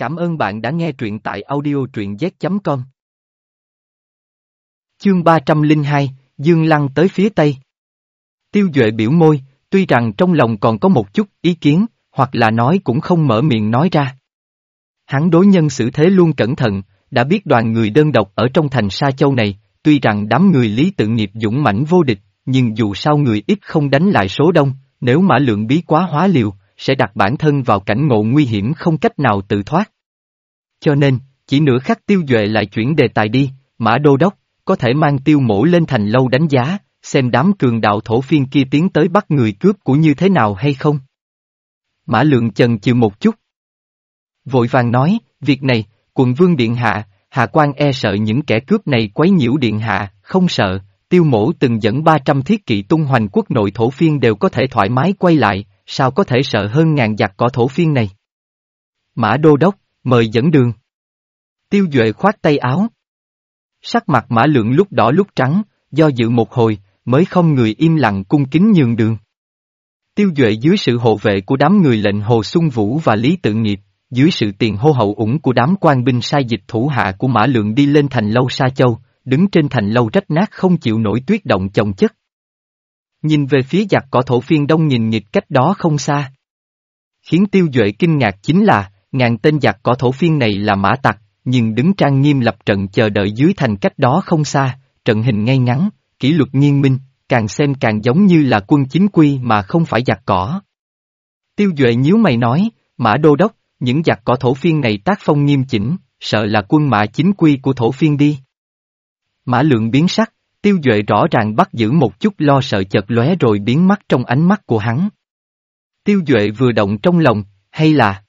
Cảm ơn bạn đã nghe truyện tại audio truyện z.com. Chương 302, Dương Lăng tới phía Tây. Tiêu Duệ biểu môi, tuy rằng trong lòng còn có một chút ý kiến, hoặc là nói cũng không mở miệng nói ra. Hắn đối nhân xử thế luôn cẩn thận, đã biết đoàn người đơn độc ở trong thành Sa Châu này, tuy rằng đám người lý tự nghiệp dũng mãnh vô địch, nhưng dù sao người ít không đánh lại số đông, nếu mã lượng bí quá hóa liều, sẽ đặt bản thân vào cảnh ngộ nguy hiểm không cách nào tự thoát. Cho nên, chỉ nửa khắc tiêu duệ lại chuyển đề tài đi, mã đô đốc, có thể mang tiêu mổ lên thành lâu đánh giá, xem đám cường đạo thổ phiên kia tiến tới bắt người cướp của như thế nào hay không. Mã lượng chần chừ một chút. Vội vàng nói, việc này, quận vương điện hạ, hạ quan e sợ những kẻ cướp này quấy nhiễu điện hạ, không sợ, tiêu mổ từng dẫn 300 thiết kỵ tung hoành quốc nội thổ phiên đều có thể thoải mái quay lại, sao có thể sợ hơn ngàn giặc cỏ thổ phiên này. Mã đô đốc, mời dẫn đường. Tiêu Duệ khoát tay áo. Sắc mặt mã lượng lúc đỏ lúc trắng, do dự một hồi, mới không người im lặng cung kính nhường đường. Tiêu Duệ dưới sự hộ vệ của đám người lệnh Hồ Xuân Vũ và Lý Tự Nghiệp, dưới sự tiền hô hậu ủng của đám quan binh sai dịch thủ hạ của Mã Lượng đi lên thành lâu Sa Châu, đứng trên thành lâu rách nát không chịu nổi tuyết động chồng chất. Nhìn về phía giặc cỏ thổ phiên đông nhìn nghịch cách đó không xa. Khiến tiêu duệ kinh ngạc chính là, ngàn tên giặc cỏ thổ phiên này là mã tặc, nhưng đứng trang nghiêm lập trận chờ đợi dưới thành cách đó không xa, trận hình ngay ngắn, kỷ luật nghiêm minh, càng xem càng giống như là quân chính quy mà không phải giặc cỏ. Tiêu Duệ nhíu mày nói, Mã Đô Đốc, những giặc cỏ thổ phiên này tác phong nghiêm chỉnh, sợ là quân mã chính quy của thổ phiên đi. Mã lượng biến sắc, Tiêu Duệ rõ ràng bắt giữ một chút lo sợ chợt lóe rồi biến mất trong ánh mắt của hắn. Tiêu Duệ vừa động trong lòng, hay là...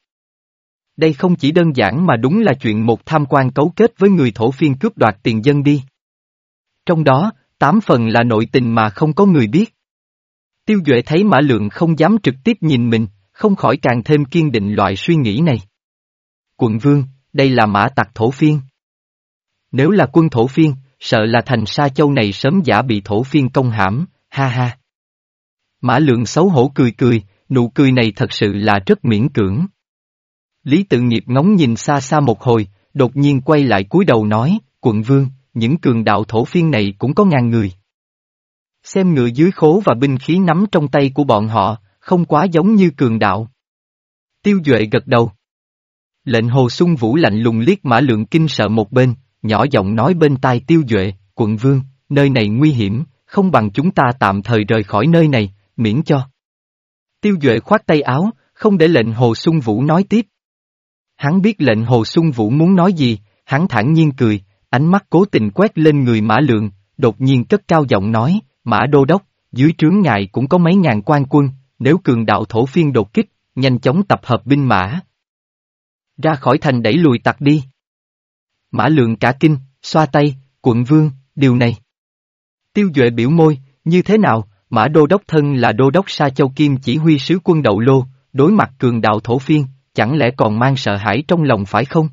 Đây không chỉ đơn giản mà đúng là chuyện một tham quan cấu kết với người thổ phiên cướp đoạt tiền dân đi. Trong đó, tám phần là nội tình mà không có người biết. Tiêu Duệ thấy Mã Lượng không dám trực tiếp nhìn mình, không khỏi càng thêm kiên định loại suy nghĩ này. Quận Vương, đây là mã tặc thổ phiên. Nếu là quân thổ phiên, sợ là thành sa châu này sớm giả bị thổ phiên công hãm, ha ha. Mã lượng xấu hổ cười cười, nụ cười này thật sự là rất miễn cưỡng. Lý tự nghiệp ngóng nhìn xa xa một hồi, đột nhiên quay lại cúi đầu nói, quận vương, những cường đạo thổ phiên này cũng có ngàn người. Xem ngựa dưới khố và binh khí nắm trong tay của bọn họ, không quá giống như cường đạo. Tiêu Duệ gật đầu. Lệnh Hồ Xuân Vũ lạnh lùng liếc mã lượng kinh sợ một bên, nhỏ giọng nói bên tai tiêu duệ, quận vương, nơi này nguy hiểm, không bằng chúng ta tạm thời rời khỏi nơi này, miễn cho. Tiêu duệ khoát tay áo, không để lệnh Hồ Xuân Vũ nói tiếp. Hắn biết lệnh Hồ Xuân Vũ muốn nói gì, hắn thản nhiên cười, ánh mắt cố tình quét lên người mã lượng, đột nhiên cất cao giọng nói, mã đô đốc, dưới trướng ngài cũng có mấy ngàn quan quân, nếu cường đạo thổ phiên đột kích, nhanh chóng tập hợp binh mã. Ra khỏi thành đẩy lùi tặc đi. Mã lượng cả kinh, xoa tay, quận vương, điều này. Tiêu Duệ biểu môi, như thế nào, mã đô đốc thân là đô đốc Sa Châu Kim chỉ huy sứ quân đậu lô, đối mặt cường đạo thổ phiên, chẳng lẽ còn mang sợ hãi trong lòng phải không?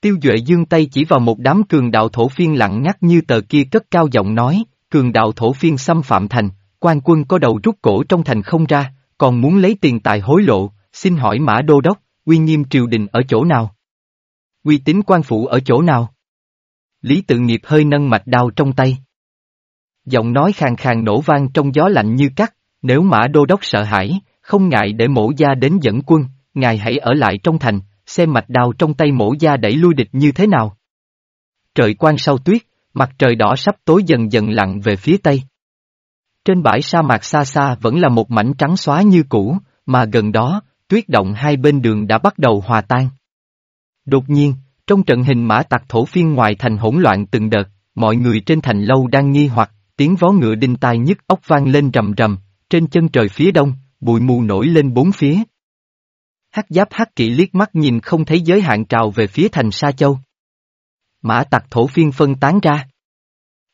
Tiêu Duệ dương tay chỉ vào một đám cường đạo thổ phiên lặng ngắt như tờ kia cất cao giọng nói, cường đạo thổ phiên xâm phạm thành, quan quân có đầu rút cổ trong thành không ra, còn muốn lấy tiền tài hối lộ, xin hỏi mã đô đốc, uy nghiêm triều đình ở chỗ nào? Uy tín quan phủ ở chỗ nào? Lý tự nghiệp hơi nâng mạch đao trong tay. Giọng nói khàn khàn nổ vang trong gió lạnh như cắt, nếu mã đô đốc sợ hãi, không ngại để mổ gia đến dẫn quân, ngài hãy ở lại trong thành, xem mạch đao trong tay mổ gia đẩy lui địch như thế nào. Trời quang sau tuyết, mặt trời đỏ sắp tối dần dần lặn về phía tây. Trên bãi sa mạc xa xa vẫn là một mảnh trắng xóa như cũ, mà gần đó, tuyết động hai bên đường đã bắt đầu hòa tan. Đột nhiên, trong trận hình mã tặc thổ phiên ngoài thành hỗn loạn từng đợt, mọi người trên thành lâu đang nghi hoặc, tiếng vó ngựa đinh tai nhức ốc vang lên rầm rầm, trên chân trời phía đông, bụi mù nổi lên bốn phía. Hắc giáp hắc kỵ liếc mắt nhìn không thấy giới hạn trào về phía thành Sa Châu. Mã tặc thổ phiên phân tán ra.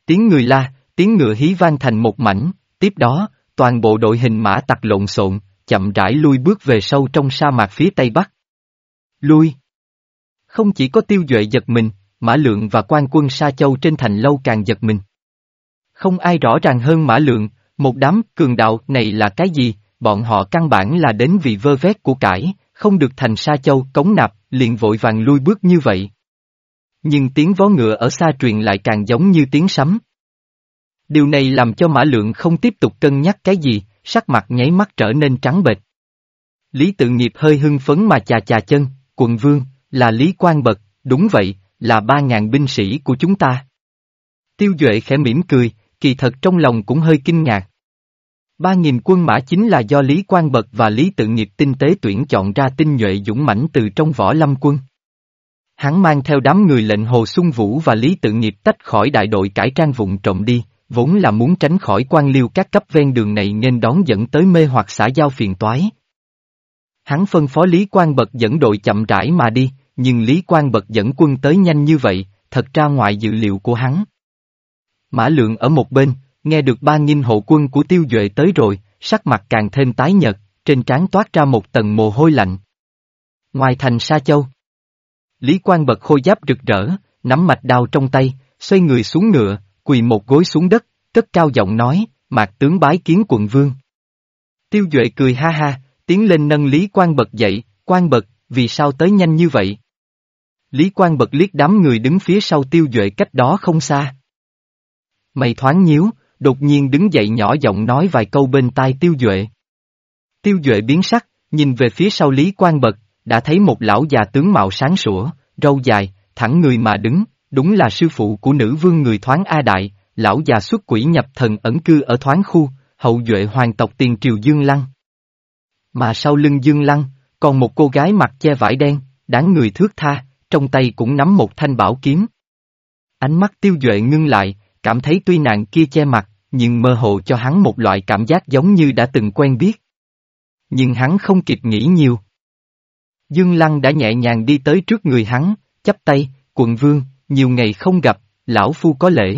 Tiếng người la, tiếng ngựa hí vang thành một mảnh, tiếp đó, toàn bộ đội hình mã tặc lộn xộn, chậm rãi lui bước về sâu trong sa mạc phía tây bắc. Lui! Không chỉ có tiêu duệ giật mình, Mã Lượng và quan quân Sa Châu trên thành lâu càng giật mình. Không ai rõ ràng hơn Mã Lượng, một đám cường đạo này là cái gì, bọn họ căn bản là đến vì vơ vét của cải, không được thành Sa Châu cống nạp, liền vội vàng lui bước như vậy. Nhưng tiếng vó ngựa ở xa truyền lại càng giống như tiếng sấm. Điều này làm cho Mã Lượng không tiếp tục cân nhắc cái gì, sắc mặt nháy mắt trở nên trắng bệch. Lý tự nghiệp hơi hưng phấn mà chà chà chân, quận vương, là Lý Quang Bật, đúng vậy, là ba ngàn binh sĩ của chúng ta. Tiêu Duệ khẽ mỉm cười, kỳ thật trong lòng cũng hơi kinh ngạc. Ba nghìn quân mã chính là do Lý Quang Bật và Lý Tự Nghiệp tinh tế tuyển chọn ra tinh nhuệ dũng mãnh từ trong võ lâm quân. Hắn mang theo đám người lệnh Hồ Xuân Vũ và Lý Tự Nghiệp tách khỏi đại đội cải trang vụng trộm đi, vốn là muốn tránh khỏi quan liêu các cấp ven đường này nên đón dẫn tới mê hoặc xã giao phiền toái. Hắn phân phó Lý Quang Bật dẫn đội chậm rãi mà đi, nhưng Lý Quang Bật dẫn quân tới nhanh như vậy, thật ra ngoài dự liệu của hắn. Mã Lượng ở một bên, nghe được ba nghìn hộ quân của tiêu duệ tới rồi, sắc mặt càng thêm tái nhợt, trên trán toát ra một tầng mồ hôi lạnh. Ngoài thành Sa Châu, Lý Quang bật khôi giáp rực rỡ, nắm mạch đao trong tay, xoay người xuống ngựa, quỳ một gối xuống đất, cất cao giọng nói, mạc tướng bái kiến quận vương. Tiêu Duệ cười ha ha, tiến lên nâng Lý Quang bật dậy, Quang bật, vì sao tới nhanh như vậy? Lý Quang bật liếc đám người đứng phía sau Tiêu Duệ cách đó không xa. Mày thoáng nhíu, đột nhiên đứng dậy nhỏ giọng nói vài câu bên tai Tiêu Duệ. Tiêu Duệ biến sắc, nhìn về phía sau Lý Quang Bật, đã thấy một lão già tướng mạo sáng sủa, râu dài, thẳng người mà đứng, đúng là sư phụ của nữ vương người thoáng A Đại, lão già xuất quỷ nhập thần ẩn cư ở thoáng khu, hậu duệ hoàng tộc tiền triều Dương Lăng. Mà sau lưng Dương Lăng, còn một cô gái mặc che vải đen, đáng người thước tha, trong tay cũng nắm một thanh bảo kiếm. Ánh mắt tiêu duệ ngưng lại, cảm thấy tuy nạn kia che mặt, nhưng mơ hồ cho hắn một loại cảm giác giống như đã từng quen biết. Nhưng hắn không kịp nghĩ nhiều. Dương Lăng đã nhẹ nhàng đi tới trước người hắn, chắp tay, quận vương, nhiều ngày không gặp, lão phu có lễ.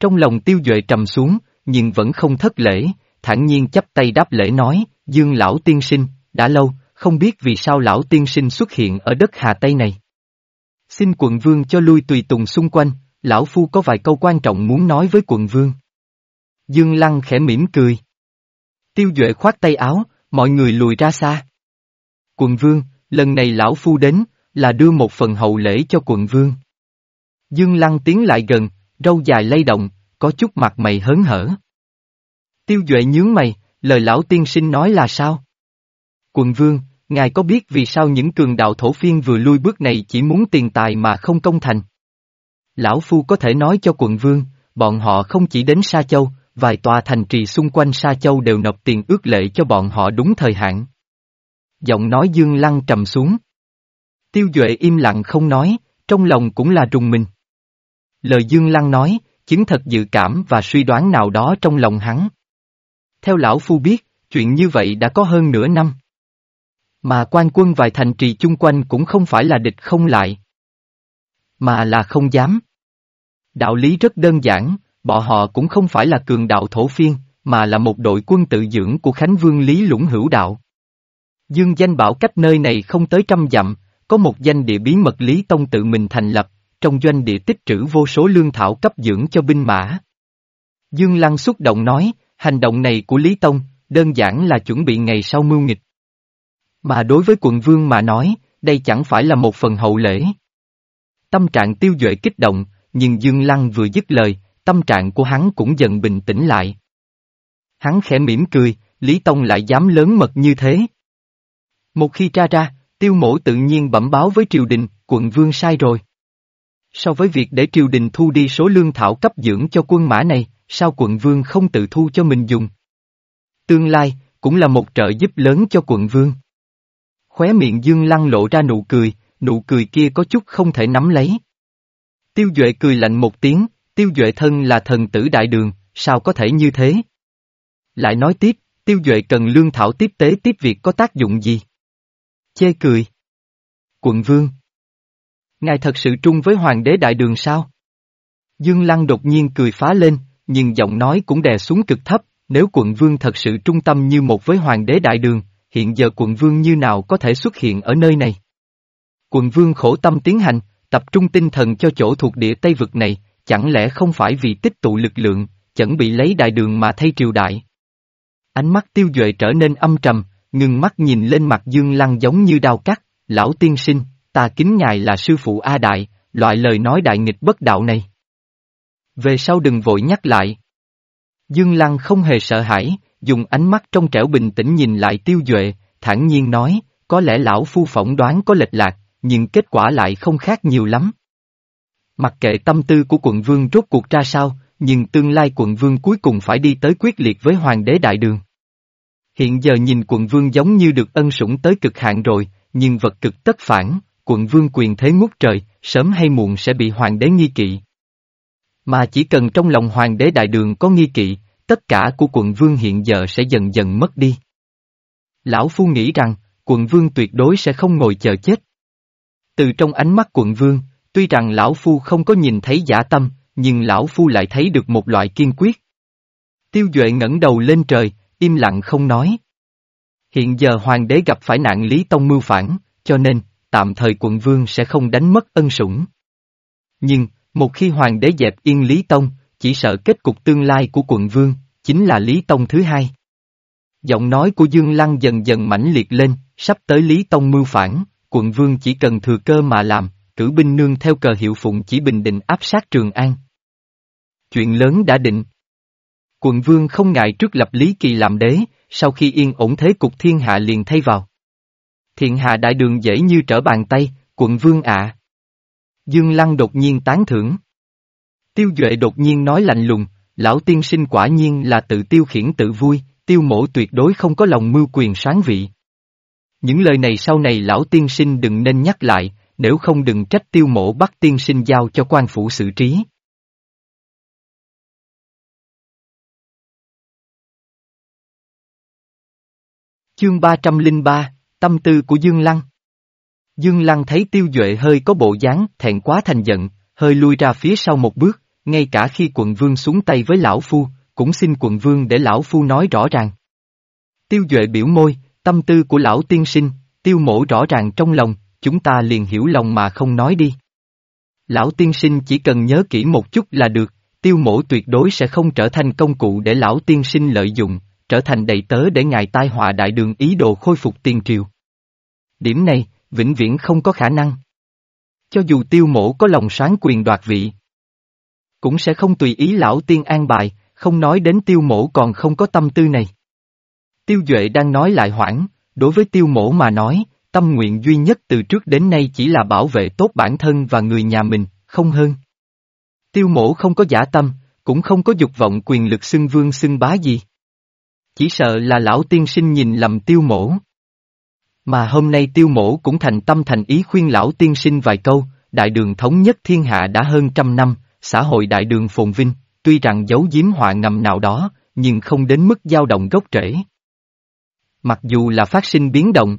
Trong lòng tiêu duệ trầm xuống, nhưng vẫn không thất lễ, thản nhiên chắp tay đáp lễ nói, Dương lão tiên sinh, đã lâu, không biết vì sao lão tiên sinh xuất hiện ở đất Hà Tây này. Xin quận vương cho lui tùy tùng xung quanh, lão phu có vài câu quan trọng muốn nói với quận vương. Dương Lăng khẽ mỉm cười. Tiêu Duệ khoát tay áo, mọi người lùi ra xa. Quận vương, lần này lão phu đến, là đưa một phần hậu lễ cho quận vương. Dương Lăng tiến lại gần, râu dài lay động, có chút mặt mày hớn hở. Tiêu Duệ nhướng mày, lời lão tiên sinh nói là sao? Quận vương, ngài có biết vì sao những cường đạo thổ phiên vừa lui bước này chỉ muốn tiền tài mà không công thành? Lão Phu có thể nói cho quận vương, bọn họ không chỉ đến Sa Châu, vài tòa thành trì xung quanh Sa Châu đều nộp tiền ước lệ cho bọn họ đúng thời hạn. Giọng nói Dương Lăng trầm xuống. Tiêu Duệ im lặng không nói, trong lòng cũng là rùng mình. Lời Dương Lăng nói, chứng thật dự cảm và suy đoán nào đó trong lòng hắn. Theo lão phu biết, chuyện như vậy đã có hơn nửa năm. Mà quan quân vài thành trì chung quanh cũng không phải là địch không lại. Mà là không dám. Đạo lý rất đơn giản, bọn họ cũng không phải là cường đạo thổ phiên, mà là một đội quân tự dưỡng của Khánh Vương Lý Lũng Hữu Đạo. Dương danh bảo cách nơi này không tới trăm dặm, có một danh địa bí mật Lý Tông tự mình thành lập, trong doanh địa tích trữ vô số lương thảo cấp dưỡng cho binh mã. Dương Lăng xúc động nói, hành động này của Lý Tông, đơn giản là chuẩn bị ngày sau mưu nghịch. Mà đối với quận vương mà nói, đây chẳng phải là một phần hậu lễ. Tâm trạng tiêu duệ kích động, nhưng Dương Lăng vừa dứt lời, tâm trạng của hắn cũng dần bình tĩnh lại. Hắn khẽ mỉm cười, Lý Tông lại dám lớn mật như thế. Một khi tra ra, tiêu mổ tự nhiên bẩm báo với triều đình, quận vương sai rồi. So với việc để triều đình thu đi số lương thảo cấp dưỡng cho quân mã này, sao quận vương không tự thu cho mình dùng? Tương lai, cũng là một trợ giúp lớn cho quận vương. Khóe miệng dương lăng lộ ra nụ cười, nụ cười kia có chút không thể nắm lấy. Tiêu Duệ cười lạnh một tiếng, Tiêu Duệ thân là thần tử đại đường, sao có thể như thế? Lại nói tiếp, Tiêu Duệ cần lương thảo tiếp tế tiếp việc có tác dụng gì? Chê cười. Quận Vương. Ngài thật sự trung với Hoàng đế đại đường sao? Dương Lăng đột nhiên cười phá lên, nhưng giọng nói cũng đè xuống cực thấp, nếu quận Vương thật sự trung tâm như một với Hoàng đế đại đường, hiện giờ quận Vương như nào có thể xuất hiện ở nơi này? Quận Vương khổ tâm tiến hành, tập trung tinh thần cho chỗ thuộc địa Tây vực này, chẳng lẽ không phải vì tích tụ lực lượng, chuẩn bị lấy đại đường mà thay triều đại. Ánh mắt tiêu duệ trở nên âm trầm, ngừng mắt nhìn lên mặt Dương Lăng giống như đao cắt, lão tiên sinh, ta kính ngài là sư phụ A Đại, loại lời nói đại nghịch bất đạo này. Về sau đừng vội nhắc lại. Dương Lăng không hề sợ hãi, dùng ánh mắt trong trẻo bình tĩnh nhìn lại tiêu duệ, thản nhiên nói, có lẽ lão phu phỏng đoán có lệch lạc, nhưng kết quả lại không khác nhiều lắm. Mặc kệ tâm tư của quận vương rốt cuộc ra sao, nhưng tương lai quận vương cuối cùng phải đi tới quyết liệt với hoàng đế đại đường. Hiện giờ nhìn quận vương giống như được ân sủng tới cực hạn rồi, nhưng vật cực tất phản, quận vương quyền thế ngút trời, sớm hay muộn sẽ bị hoàng đế nghi kỵ. Mà chỉ cần trong lòng hoàng đế đại đường có nghi kỵ, tất cả của quận vương hiện giờ sẽ dần dần mất đi. Lão Phu nghĩ rằng, quận vương tuyệt đối sẽ không ngồi chờ chết. Từ trong ánh mắt quận vương, tuy rằng Lão Phu không có nhìn thấy giả tâm, nhưng Lão Phu lại thấy được một loại kiên quyết. Tiêu Duệ ngẩng đầu lên trời, im lặng không nói. Hiện giờ hoàng đế gặp phải nạn Lý Tông mưu phản, cho nên, tạm thời quận vương sẽ không đánh mất ân sủng. Nhưng, một khi hoàng đế dẹp yên Lý Tông, chỉ sợ kết cục tương lai của quận vương, chính là Lý Tông thứ hai. Giọng nói của Dương Lăng dần dần mãnh liệt lên, sắp tới Lý Tông mưu phản, quận vương chỉ cần thừa cơ mà làm, cử binh nương theo cờ hiệu phụng chỉ bình định áp sát Trường An. Chuyện lớn đã định. Quận vương không ngại trước lập Lý Kỳ làm đế, sau khi yên ổn thế cục thiên hạ liền thay vào. Thiện hạ đại đường dễ như trở bàn tay, quận vương ạ. Dương Lăng đột nhiên tán thưởng. Tiêu Duệ đột nhiên nói lạnh lùng, lão tiên sinh quả nhiên là tự tiêu khiển tự vui, tiêu mổ tuyệt đối không có lòng mưu quyền sáng vị. Những lời này sau này lão tiên sinh đừng nên nhắc lại, nếu không đừng trách tiêu mổ bắt tiên sinh giao cho quan phủ xử trí. Chương 303, Tâm tư của Dương Lăng Dương Lăng thấy tiêu duệ hơi có bộ dáng, thẹn quá thành giận, hơi lui ra phía sau một bước, ngay cả khi quận vương xuống tay với lão phu, cũng xin quận vương để lão phu nói rõ ràng. Tiêu duệ biểu môi, tâm tư của lão tiên sinh, tiêu mổ rõ ràng trong lòng, chúng ta liền hiểu lòng mà không nói đi. Lão tiên sinh chỉ cần nhớ kỹ một chút là được, tiêu mổ tuyệt đối sẽ không trở thành công cụ để lão tiên sinh lợi dụng, trở thành đầy tớ để ngài tai họa đại đường ý đồ khôi phục tiền triều. Điểm này, vĩnh viễn không có khả năng. Cho dù tiêu mổ có lòng sáng quyền đoạt vị, cũng sẽ không tùy ý lão tiên an bài, không nói đến tiêu mổ còn không có tâm tư này. Tiêu Duệ đang nói lại hoãn, đối với tiêu mổ mà nói, tâm nguyện duy nhất từ trước đến nay chỉ là bảo vệ tốt bản thân và người nhà mình, không hơn. Tiêu mổ không có giả tâm, cũng không có dục vọng quyền lực xưng vương xưng bá gì. Chỉ sợ là lão tiên sinh nhìn lầm tiêu mổ. Mà hôm nay tiêu mổ cũng thành tâm thành ý khuyên lão tiên sinh vài câu, đại đường thống nhất thiên hạ đã hơn trăm năm, xã hội đại đường phồn vinh, tuy rằng giấu giếm họa ngầm nào đó, nhưng không đến mức dao động gốc rễ. Mặc dù là phát sinh biến động,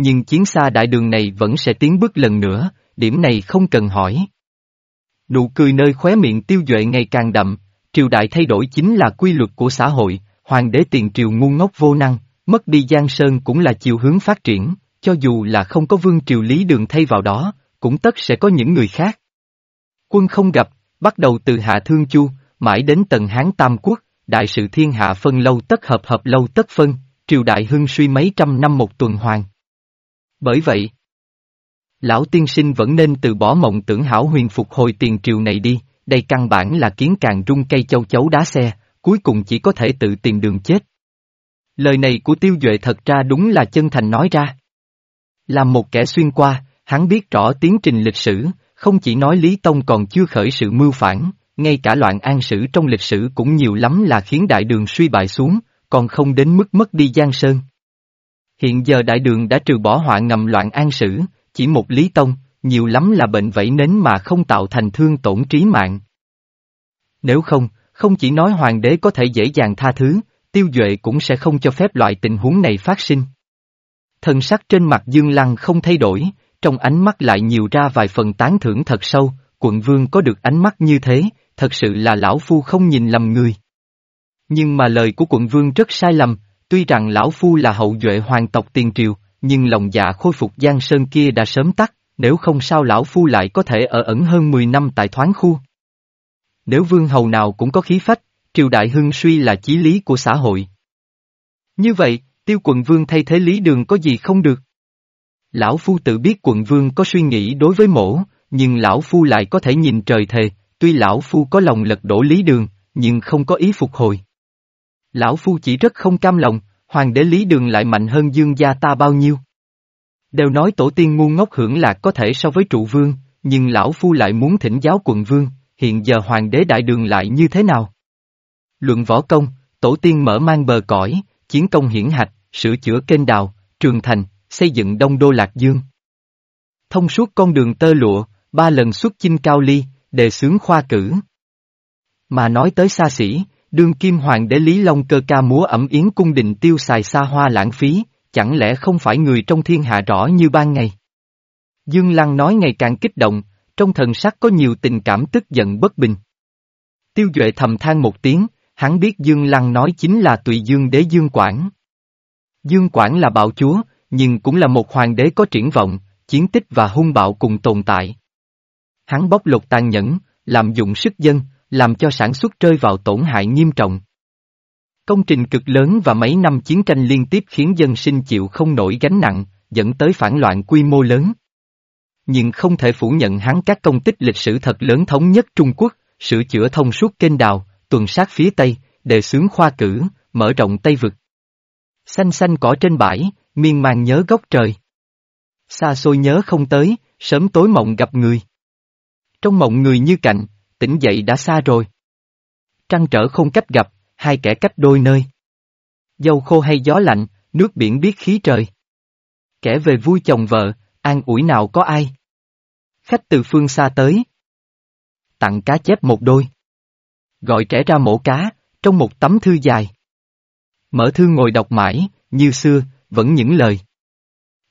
nhưng chiến xa đại đường này vẫn sẽ tiến bước lần nữa, điểm này không cần hỏi. Nụ cười nơi khóe miệng tiêu duệ ngày càng đậm, triều đại thay đổi chính là quy luật của xã hội, hoàng đế tiền triều ngu ngốc vô năng, mất đi Giang Sơn cũng là chiều hướng phát triển, cho dù là không có vương triều lý đường thay vào đó, cũng tất sẽ có những người khác. Quân không gặp, bắt đầu từ Hạ Thương Chu, mãi đến tầng Hán Tam Quốc, đại sự thiên hạ phân lâu tất hợp hợp lâu tất phân, triều đại hưng suy mấy trăm năm một tuần hoàn. Bởi vậy, lão tiên sinh vẫn nên từ bỏ mộng tưởng hảo huyền phục hồi tiền triều này đi, đây căn bản là kiến càng rung cây châu chấu đá xe, cuối cùng chỉ có thể tự tìm đường chết. Lời này của tiêu duệ thật ra đúng là chân thành nói ra. Là một kẻ xuyên qua, hắn biết rõ tiến trình lịch sử, không chỉ nói Lý Tông còn chưa khởi sự mưu phản, ngay cả loạn an sử trong lịch sử cũng nhiều lắm là khiến đại đường suy bại xuống, còn không đến mức mất đi Giang Sơn. Hiện giờ đại đường đã trừ bỏ họa ngầm loạn an sử, chỉ một Lý Tông, nhiều lắm là bệnh vẫy nến mà không tạo thành thương tổn trí mạng. Nếu không, không chỉ nói hoàng đế có thể dễ dàng tha thứ, tiêu duệ cũng sẽ không cho phép loại tình huống này phát sinh. Thần sắc trên mặt Dương Lăng không thay đổi, trong ánh mắt lại nhiều ra vài phần tán thưởng thật sâu, quận vương có được ánh mắt như thế, thật sự là lão phu không nhìn lầm người. Nhưng mà lời của quận vương rất sai lầm, tuy rằng lão phu là hậu duệ hoàng tộc tiền triều, nhưng lòng dạ khôi phục giang sơn kia đã sớm tắt, nếu không sao lão phu lại có thể ở ẩn hơn 10 năm tại thoáng khu. Nếu vương hầu nào cũng có khí phách, triều đại hưng suy là chí lý của xã hội. Như vậy, Tiêu quận vương thay thế Lý Đường có gì không được? Lão Phu tự biết quận vương có suy nghĩ đối với mổ, nhưng Lão Phu lại có thể nhìn trời thề, tuy Lão Phu có lòng lật đổ Lý Đường, nhưng không có ý phục hồi. Lão Phu chỉ rất không cam lòng, hoàng đế Lý Đường lại mạnh hơn dương gia ta bao nhiêu. Đều nói tổ tiên ngu ngốc hưởng lạc có thể so với trụ vương, nhưng lão phu lại muốn thỉnh giáo quận vương, hiện giờ hoàng đế đại đường lại như thế nào? Luận võ công, tổ tiên mở mang bờ cõi, chiến công hiển hạch, sửa chữa kênh đào, trường thành, xây dựng đông đô lạc dương. Thông suốt con đường tơ lụa, ba lần xuất chinh cao ly, đề xướng khoa cử. Mà nói tới xa xỉ, đương kim hoàng đế Lý Long cơ ca múa ẩm yến cung đình tiêu xài xa hoa lãng phí, chẳng lẽ không phải người trong thiên hạ rõ như ban ngày? Dương Lăng nói ngày càng kích động, trong thần sắc có nhiều tình cảm tức giận bất bình. Tiêu Duệ thầm than một tiếng, hắn biết Dương Lăng nói chính là tùy Dương đế Dương Quảng. Dương Quảng là bạo chúa, nhưng cũng là một hoàng đế có triển vọng, chiến tích và hung bạo cùng tồn tại. Hắn bóc lột tàn nhẫn, làm dụng sức dân, làm cho sản xuất rơi vào tổn hại nghiêm trọng. Công trình cực lớn và mấy năm chiến tranh liên tiếp khiến dân sinh chịu không nổi gánh nặng, dẫn tới phản loạn quy mô lớn. Nhưng không thể phủ nhận hắn các công tích lịch sử thật lớn thống nhất Trung Quốc, sửa chữa thông suốt kênh đào, tuần sát phía Tây, đề xướng khoa cử, mở rộng Tây vực. Xanh xanh cỏ trên bãi, miên man nhớ gốc trời. Xa xôi nhớ không tới, sớm tối mộng gặp người. Trong mộng người như cạnh, tỉnh dậy đã xa rồi. Trăng trở không cách gặp, hai kẻ cách đôi nơi. Dâu khô hay gió lạnh, nước biển biết khí trời. Kẻ về vui chồng vợ, an ủi nào có ai. Khách từ phương xa tới. Tặng cá chép một đôi. Gọi trẻ ra mổ cá, trong một tấm thư dài. Mở thư ngồi đọc mãi, như xưa, vẫn những lời.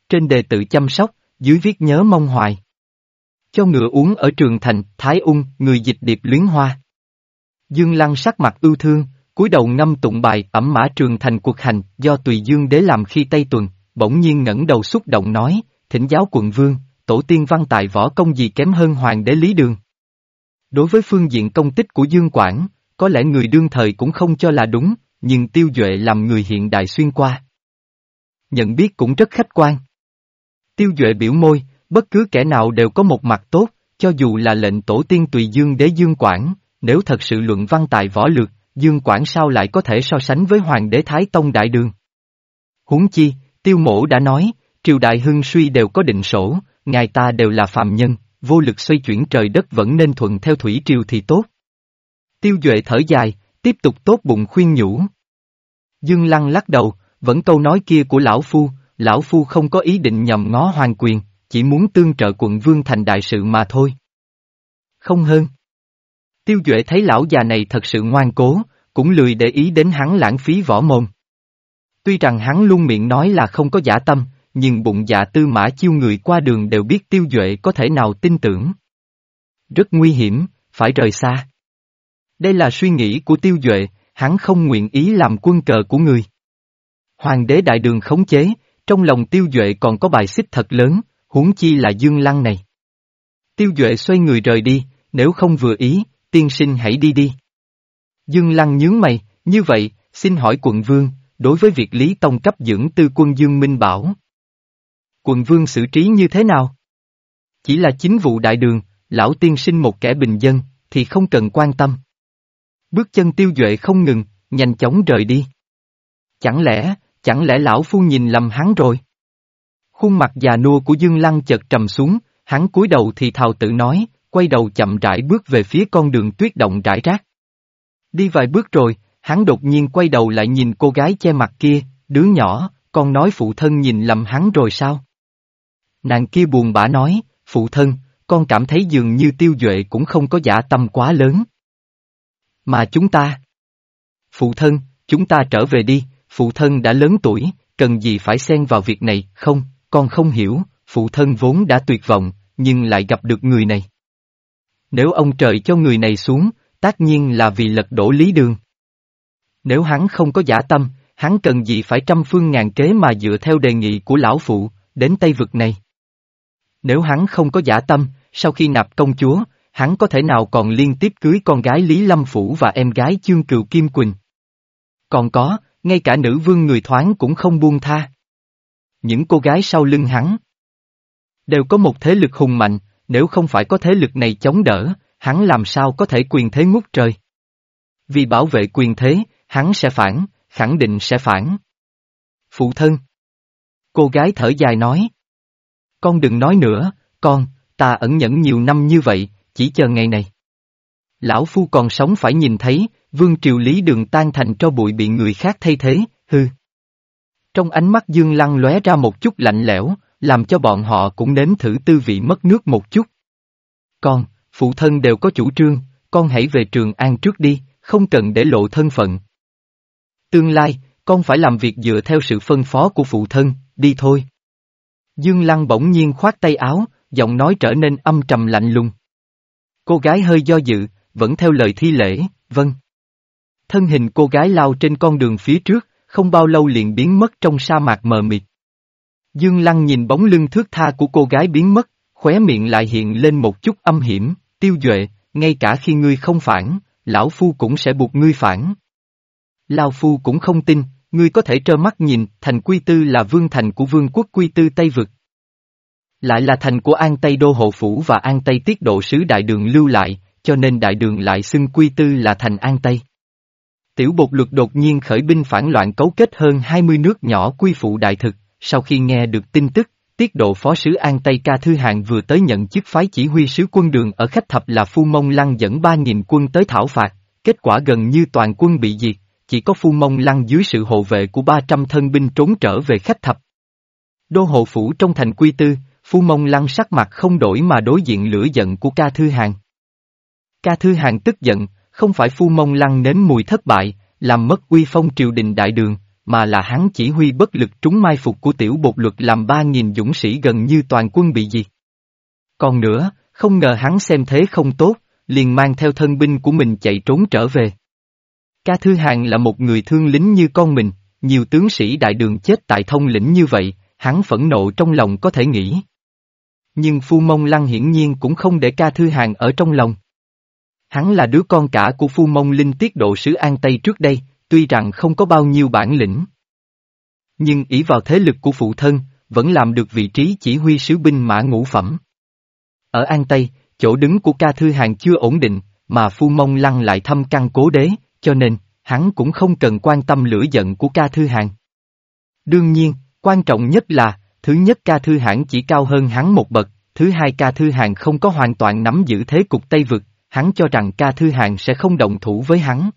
Trên đề tự chăm sóc, dưới viết nhớ mong hoài. Cho ngựa uống ở trường thành, Thái Ung, người dịch điệp luyến hoa. Dương Lăng sắc mặt ưu thương, cúi đầu ngâm tụng bài ẩm mã trường thành cuộc hành do tùy dương đế làm khi Tây Tuần, bỗng nhiên ngẩng đầu xúc động nói, thỉnh giáo quận vương, tổ tiên văn tài võ công gì kém hơn hoàng đế Lý Đường. Đối với phương diện công tích của Dương Quảng, có lẽ người đương thời cũng không cho là đúng, nhưng tiêu duệ làm người hiện đại xuyên qua. Nhận biết cũng rất khách quan. Tiêu duệ biểu môi, bất cứ kẻ nào đều có một mặt tốt, cho dù là lệnh tổ tiên tùy dương đế Dương Quảng, nếu thật sự luận văn tài võ lược, Dương Quảng sao lại có thể so sánh với Hoàng đế Thái Tông Đại Đường. Huống chi, tiêu mổ đã nói, triều đại hưng suy đều có định sổ, ngài ta đều là phạm nhân, vô lực xoay chuyển trời đất vẫn nên thuận theo thủy triều thì tốt. Tiêu Duệ thở dài, tiếp tục tốt bụng khuyên nhủ. Dương Lăng lắc đầu, vẫn câu nói kia của Lão Phu, Lão Phu không có ý định nhầm ngó hoàng quyền, chỉ muốn tương trợ quận vương thành đại sự mà thôi. Không hơn. Tiêu Duệ thấy lão già này thật sự ngoan cố, cũng lười để ý đến hắn lãng phí võ mồm. Tuy rằng hắn luôn miệng nói là không có giả tâm, nhưng bụng dạ tư mã chiêu người qua đường đều biết Tiêu Duệ có thể nào tin tưởng. Rất nguy hiểm, phải rời xa. Đây là suy nghĩ của Tiêu Duệ, hắn không nguyện ý làm quân cờ của người. Hoàng đế đại đường khống chế, trong lòng Tiêu Duệ còn có bài xích thật lớn, huống chi là Dương Lăng này. Tiêu Duệ xoay người rời đi, nếu không vừa ý, tiên sinh hãy đi đi. Dương Lăng nhướng mày, như vậy, xin hỏi quận vương, đối với việc Lý Tông cấp dưỡng tư quân Dương Minh Bảo. Quận vương xử trí như thế nào? Chỉ là chính vụ đại đường, lão tiên sinh một kẻ bình dân, thì không cần quan tâm. Bước chân tiêu duệ không ngừng, nhanh chóng rời đi. Chẳng lẽ, chẳng lẽ lão phu nhìn lầm hắn rồi? Khuôn mặt già nua của Dương Lăng chợt trầm xuống, hắn cúi đầu thì thào tự nói, quay đầu chậm rãi bước về phía con đường tuyết động rải rác. Đi vài bước rồi, hắn đột nhiên quay đầu lại nhìn cô gái che mặt kia, đứa nhỏ, con nói phụ thân nhìn lầm hắn rồi sao? Nàng kia buồn bã nói, phụ thân, con cảm thấy dường như tiêu duệ cũng không có giả tâm quá lớn. Mà chúng ta... Phụ thân, chúng ta trở về đi, phụ thân đã lớn tuổi, cần gì phải xen vào việc này, không, con không hiểu, phụ thân vốn đã tuyệt vọng, nhưng lại gặp được người này. Nếu ông trời cho người này xuống, tất nhiên là vì lật đổ lý đường. Nếu hắn không có giả tâm, hắn cần gì phải trăm phương ngàn kế mà dựa theo đề nghị của lão phụ, đến Tây vực này. Nếu hắn không có giả tâm, sau khi nạp công chúa, hắn có thể nào còn liên tiếp cưới con gái Lý Lâm Phủ và em gái Chương Cựu Kim Quỳnh. Còn có, ngay cả nữ vương người thoáng cũng không buông tha. Những cô gái sau lưng hắn đều có một thế lực hùng mạnh, nếu không phải có thế lực này chống đỡ, hắn làm sao có thể quyền thế ngút trời. Vì bảo vệ quyền thế, hắn sẽ phản, khẳng định sẽ phản. Phụ thân. Cô gái thở dài nói. Con đừng nói nữa, con, ta ẩn nhẫn nhiều năm như vậy, chỉ chờ ngày này. Lão Phu còn sống phải nhìn thấy, vương triều lý đường tan thành cho bụi bị người khác thay thế, hư. Trong ánh mắt Dương Lăng lóe ra một chút lạnh lẽo, làm cho bọn họ cũng nếm thử tư vị mất nước một chút. Con, phụ thân đều có chủ trương, con hãy về Trường An trước đi, không cần để lộ thân phận. Tương lai, con phải làm việc dựa theo sự phân phó của phụ thân, đi thôi. Dương Lăng bỗng nhiên khoát tay áo, giọng nói trở nên âm trầm lạnh lùng. Cô gái hơi do dự, vẫn theo lời thi lễ, vâng. Thân hình cô gái lao trên con đường phía trước, không bao lâu liền biến mất trong sa mạc mờ mịt. Dương Lăng nhìn bóng lưng thước tha của cô gái biến mất, khóe miệng lại hiện lên một chút âm hiểm, tiêu duệ, ngay cả khi ngươi không phản, lão phu cũng sẽ buộc ngươi phản. Lao phu cũng không tin, ngươi có thể trơ mắt nhìn, thành quy tư là vương thành của vương quốc quy tư Tây Vực. Lại là thành của An Tây Đô Hộ Phủ và An Tây Tiết Độ Sứ Đại Đường lưu lại, cho nên Đại Đường lại xưng quy tư là thành An Tây. Tiểu bột luật đột nhiên khởi binh phản loạn cấu kết hơn 20 nước nhỏ quy phụ đại thực, sau khi nghe được tin tức, tiết độ phó sứ An Tây Ca Thư Hạng vừa tới nhận chức phái chỉ huy sứ quân đường ở khách thập là Phu Mông Lăng dẫn 3.000 quân tới thảo phạt, kết quả gần như toàn quân bị diệt, chỉ có Phu Mông Lăng dưới sự hộ vệ của 300 thân binh trốn trở về khách thập. Đô hộ phủ trong thành quy tư, Phu Mông Lăng sắc mặt không đổi mà đối diện lửa giận của Ca Thư Hạng. Ca Thư hàng tức giận, không phải Phu Mông Lăng nếm mùi thất bại, làm mất uy phong triều đình đại đường, mà là hắn chỉ huy bất lực trúng mai phục của tiểu bột luật làm ba nghìn dũng sĩ gần như toàn quân bị diệt. Còn nữa, không ngờ hắn xem thế không tốt, liền mang theo thân binh của mình chạy trốn trở về. Ca Thư Hàng là một người thương lính như con mình, nhiều tướng sĩ đại đường chết tại thông lĩnh như vậy, hắn phẫn nộ trong lòng có thể nghĩ. Nhưng Phu Mông Lăng hiển nhiên cũng không để Ca Thư Hàng ở trong lòng. Hắn là đứa con cả của Phu Mông Linh tiết độ sứ An Tây trước đây, tuy rằng không có bao nhiêu bản lĩnh. Nhưng ý vào thế lực của phụ thân, vẫn làm được vị trí chỉ huy sứ binh mã ngũ phẩm. Ở An Tây, chỗ đứng của ca thư hàng chưa ổn định, mà phu mông lăng lại thâm căn cố đế, cho nên, hắn cũng không cần quan tâm lửa giận của ca thư hàng. Đương nhiên, quan trọng nhất là, thứ nhất ca thư hãng chỉ cao hơn hắn một bậc, thứ hai ca thư hàng không có hoàn toàn nắm giữ thế cục Tây Vực, hắn cho rằng ca thư hạng sẽ không động thủ với hắn.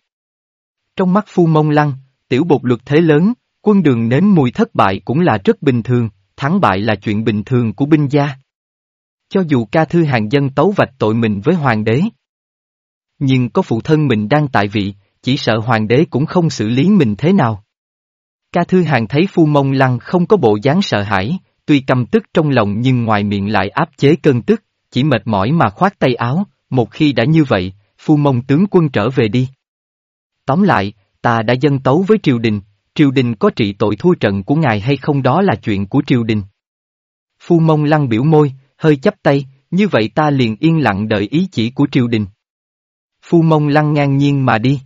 Trong mắt phu mông lăng, tiểu bột lực thế lớn, quân đường nếm mùi thất bại cũng là rất bình thường, thắng bại là chuyện bình thường của binh gia. Cho dù ca thư hàng dân tấu vạch tội mình với hoàng đế. Nhưng có phụ thân mình đang tại vị, chỉ sợ hoàng đế cũng không xử lý mình thế nào. Ca thư hàng thấy phu mông lăng không có bộ dáng sợ hãi, tuy căm tức trong lòng nhưng ngoài miệng lại áp chế cơn tức, chỉ mệt mỏi mà khoát tay áo, một khi đã như vậy, phu mông tướng quân trở về đi. Tóm lại, ta đã dân tấu với triều đình, triều đình có trị tội thua trận của ngài hay không đó là chuyện của triều đình. Phu mông lăng biểu môi, hơi chấp tay, như vậy ta liền yên lặng đợi ý chỉ của triều đình. Phu mông lăng ngang nhiên mà đi.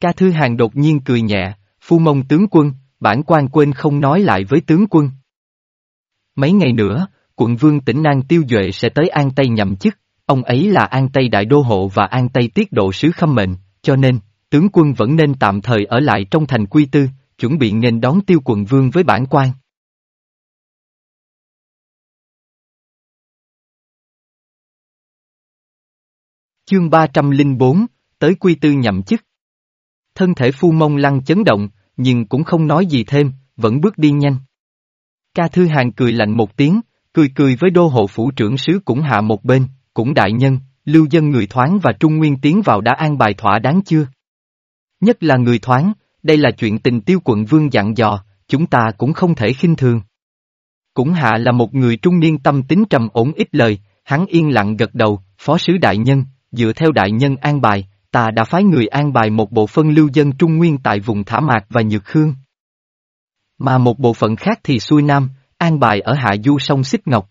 Ca Thư Hàng đột nhiên cười nhẹ, phu mông tướng quân, bản quan quên không nói lại với tướng quân. Mấy ngày nữa, quận vương tỉnh An Tiêu Duệ sẽ tới An Tây nhậm chức, ông ấy là An Tây Đại Đô Hộ và An Tây Tiết Độ Sứ Khâm Mệnh, cho nên, tướng quân vẫn nên tạm thời ở lại trong thành quy tư, chuẩn bị nghênh đón tiêu quận vương với bản quan. Chương 304, tới quy tư nhậm chức. Thân thể phu mông lăng chấn động, nhưng cũng không nói gì thêm, vẫn bước đi nhanh. Ca Thư Hàng cười lạnh một tiếng, cười cười với đô hộ phủ trưởng sứ cũng hạ một bên, cũng đại nhân, lưu dân người thoáng và trung nguyên tiến vào đã an bài thỏa đáng chưa? Nhất là người thoáng, đây là chuyện tình tiêu quận vương dặn dò, chúng ta cũng không thể khinh thường. Cũng hạ là một người trung niên tâm tính trầm ổn ít lời, hắn yên lặng gật đầu, phó sứ đại nhân, dựa theo đại nhân an bài, ta đã phái người an bài một bộ phân lưu dân trung nguyên tại vùng Thả Mạc và Nhược Khương. Mà một bộ phận khác thì xuôi nam, an bài ở hạ du sông Xích Ngọc.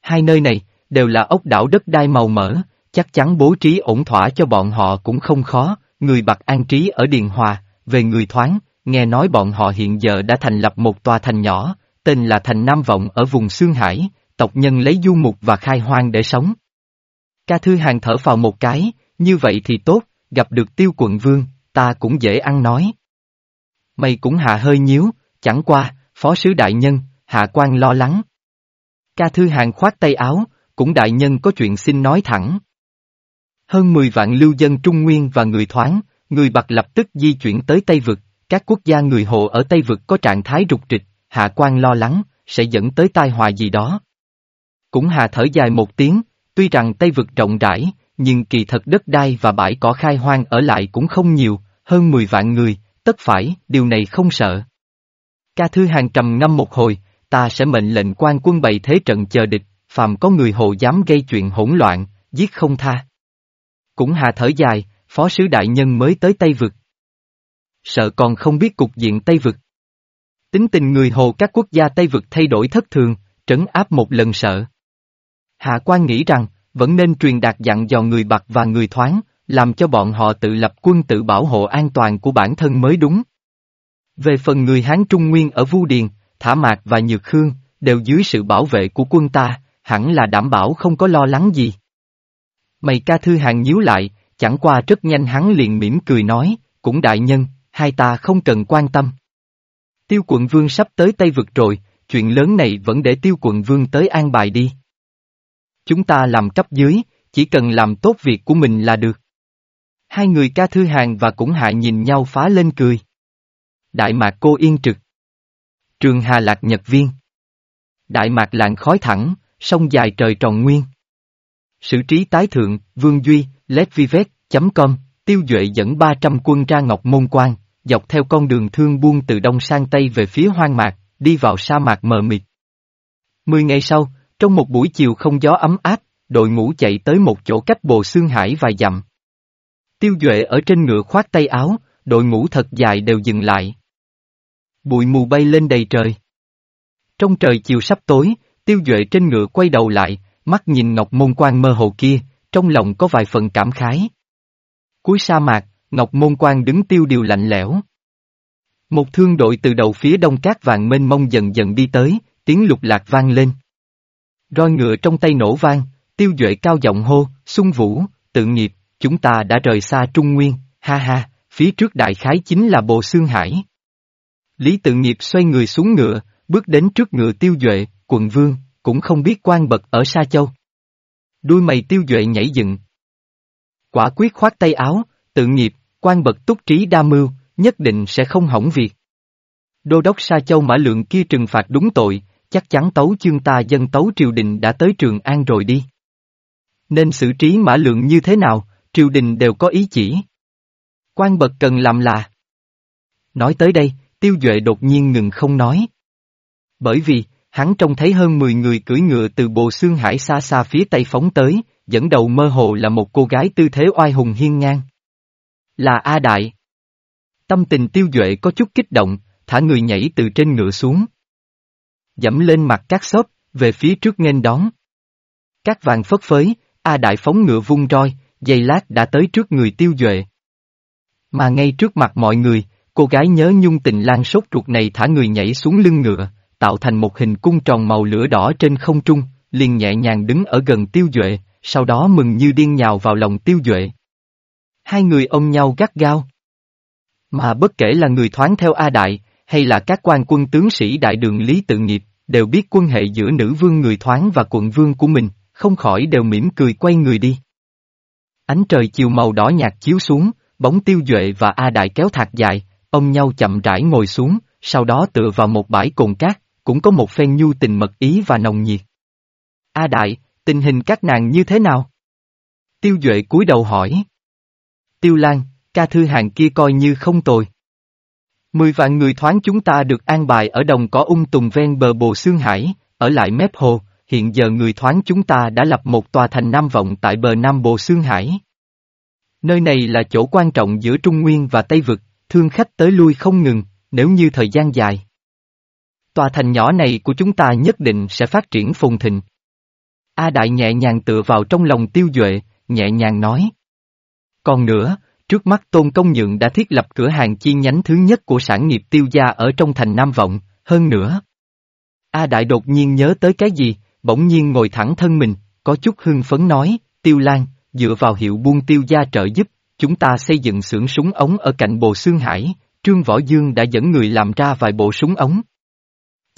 Hai nơi này, đều là ốc đảo đất đai màu mỡ, chắc chắn bố trí ổn thỏa cho bọn họ cũng không khó, người bạc an trí ở Điền Hòa, về người thoáng, nghe nói bọn họ hiện giờ đã thành lập một tòa thành nhỏ, tên là Thành Nam Vọng ở vùng Sương Hải, tộc nhân lấy du mục và khai hoang để sống. Ca Thư Hàng thở vào một cái, như vậy thì tốt, gặp được tiêu quận vương, ta cũng dễ ăn nói. Mày cũng hạ hơi nhíu, chẳng qua, phó sứ đại nhân, hạ quan lo lắng. Ca Thư Hàng khoát tay áo, cũng đại nhân có chuyện xin nói thẳng. Hơn 10 vạn lưu dân Trung Nguyên và người thoáng, người Bạc lập tức di chuyển tới Tây Vực, các quốc gia người hộ ở Tây Vực có trạng thái rục trịch, hạ quan lo lắng, sẽ dẫn tới tai họa gì đó. Cũng hà thở dài một tiếng, tuy rằng Tây Vực rộng rãi, nhưng kỳ thật đất đai và bãi cỏ khai hoang ở lại cũng không nhiều, hơn 10 vạn người, tất phải, điều này không sợ. Ca Thư Hàng trầm ngâm một hồi, ta sẽ mệnh lệnh quan quân bày thế trận chờ địch, phàm có người hồ dám gây chuyện hỗn loạn, giết không tha. Cũng hà thở dài, phó sứ đại nhân mới tới Tây Vực. Sợ còn không biết cục diện Tây Vực. Tính tình người hồ các quốc gia Tây Vực thay đổi thất thường, trấn áp một lần sợ. Hạ quan nghĩ rằng, vẫn nên truyền đạt dặn dò người bạc và người thoáng, làm cho bọn họ tự lập quân tự bảo hộ an toàn của bản thân mới đúng. Về phần người Hán Trung Nguyên ở Vu Điền, Thả Mạc và Nhược Khương, đều dưới sự bảo vệ của quân ta, hẳn là đảm bảo không có lo lắng gì. Mày ca thư hàng nhíu lại, chẳng qua rất nhanh hắn liền mỉm cười nói, cũng đại nhân, hai ta không cần quan tâm. Tiêu quận vương sắp tới Tây Vực rồi, chuyện lớn này vẫn để tiêu quận vương tới an bài đi. Chúng ta làm cấp dưới, chỉ cần làm tốt việc của mình là được. Hai người ca thư hàng và cũng hạ nhìn nhau phá lên cười. Đại mạc cô yên trực. Trường Hà Lạc Nhật Viên. Đại mạc lạng khói thẳng, sông dài trời tròn nguyên. Sử trí tái thượng, Vương Duy, letvivet.com, tiêu duệ dẫn 300 quân ra Ngọc Môn Quan, dọc theo con đường thương buôn từ đông sang tây về phía hoang mạc, đi vào sa mạc mờ mịt. Mười ngày sau, trong một buổi chiều không gió ấm áp, đội ngũ chạy tới một chỗ cách bồ xương hải vài dặm. Tiêu Duệ ở trên ngựa khoát tay áo, đội ngũ thật dài đều dừng lại. Bụi mù bay lên đầy trời. Trong trời chiều sắp tối, Tiêu Duệ trên ngựa quay đầu lại, mắt nhìn Ngọc Môn Quan mơ hồ kia, trong lòng có vài phần cảm khái. Cuối sa mạc, Ngọc Môn Quan đứng tiêu điều lạnh lẽo. Một thương đội từ đầu phía đông cát vàng mênh mông dần dần đi tới, tiếng lục lạc vang lên. Roi ngựa trong tay nổ vang, tiêu duệ cao giọng hô, sung vũ, tự nghiệp, chúng ta đã rời xa Trung Nguyên, ha ha, phía trước đại khái chính là Bồ Xương Hải. Lý tự nghiệp xoay người xuống ngựa, bước đến trước ngựa tiêu duệ, quận vương, cũng không biết quan bậc ở Sa Châu. Đuôi mày tiêu duệ nhảy dựng. Quả quyết khoát tay áo, tự nghiệp, quan bậc túc trí đa mưu, nhất định sẽ không hỏng việc. Đô đốc Sa Châu Mã Lượng kia trừng phạt đúng tội, chắc chắn tấu chương ta dân tấu triều đình đã tới Trường An rồi đi. Nên xử trí Mã Lượng như thế nào, triều đình đều có ý chỉ. Quan bậc cần làm là. Nói tới đây, tiêu duệ đột nhiên ngừng không nói. Bởi vì, hắn trông thấy hơn 10 người cưỡi ngựa từ bồ xương hải xa xa phía tây phóng tới, dẫn đầu mơ hồ là một cô gái tư thế oai hùng hiên ngang. Là A Đại. Tâm tình tiêu duệ có chút kích động, thả người nhảy từ trên ngựa xuống. Dẫm lên mặt các xốp, về phía trước nghênh đón. Các vàng phất phới, A Đại phóng ngựa vung roi, giây lát đã tới trước người tiêu duệ. Mà ngay trước mặt mọi người, cô gái nhớ nhung tình lan sốt ruột này thả người nhảy xuống lưng ngựa, tạo thành một hình cung tròn màu lửa đỏ trên không trung, liền nhẹ nhàng đứng ở gần tiêu duệ, sau đó mừng như điên nhào vào lòng tiêu duệ. Hai người ôm nhau gắt gao. Mà bất kể là người thoáng theo A Đại, hay là các quan quân tướng sĩ đại đường Lý Tự Nghiệp, đều biết quân hệ giữa nữ vương người thoáng và quận vương của mình, không khỏi đều mỉm cười quay người đi. Ánh trời chiều màu đỏ nhạt chiếu xuống, bóng tiêu duệ và A Đại kéo thạc dài, ôm nhau chậm rãi ngồi xuống, sau đó tựa vào một bãi cồn cát, cũng có một phen nhu tình mật ý và nồng nhiệt. A Đại, tình hình các nàng như thế nào? Tiêu Duệ cúi đầu hỏi. Tiêu Lan, ca thư hàng kia coi như không tồi. Mười vạn người thoáng chúng ta được an bài ở đồng cỏ ung tùng ven bờ bồ Xương Hải, ở lại mép hồ, hiện giờ người thoáng chúng ta đã lập một tòa thành Nam Vọng tại bờ Nam Bồ Xương Hải. Nơi này là chỗ quan trọng giữa Trung Nguyên và Tây Vực, thương khách tới lui không ngừng, nếu như thời gian dài. Tòa thành nhỏ này của chúng ta nhất định sẽ phát triển phồn thịnh. A Đại nhẹ nhàng tựa vào trong lòng tiêu duệ, nhẹ nhàng nói. Còn nữa, Trước mắt Tôn Công Nhượng đã thiết lập cửa hàng chi nhánh thứ nhất của sản nghiệp tiêu gia ở trong thành Nam Vọng, hơn nữa. A Đại đột nhiên nhớ tới cái gì, bỗng nhiên ngồi thẳng thân mình, có chút hưng phấn nói, Tiêu Lan, dựa vào hiệu buôn tiêu gia trợ giúp, chúng ta xây dựng xưởng súng ống ở cạnh Bồ Xương Hải, Trương Võ Dương đã dẫn người làm ra vài bộ súng ống.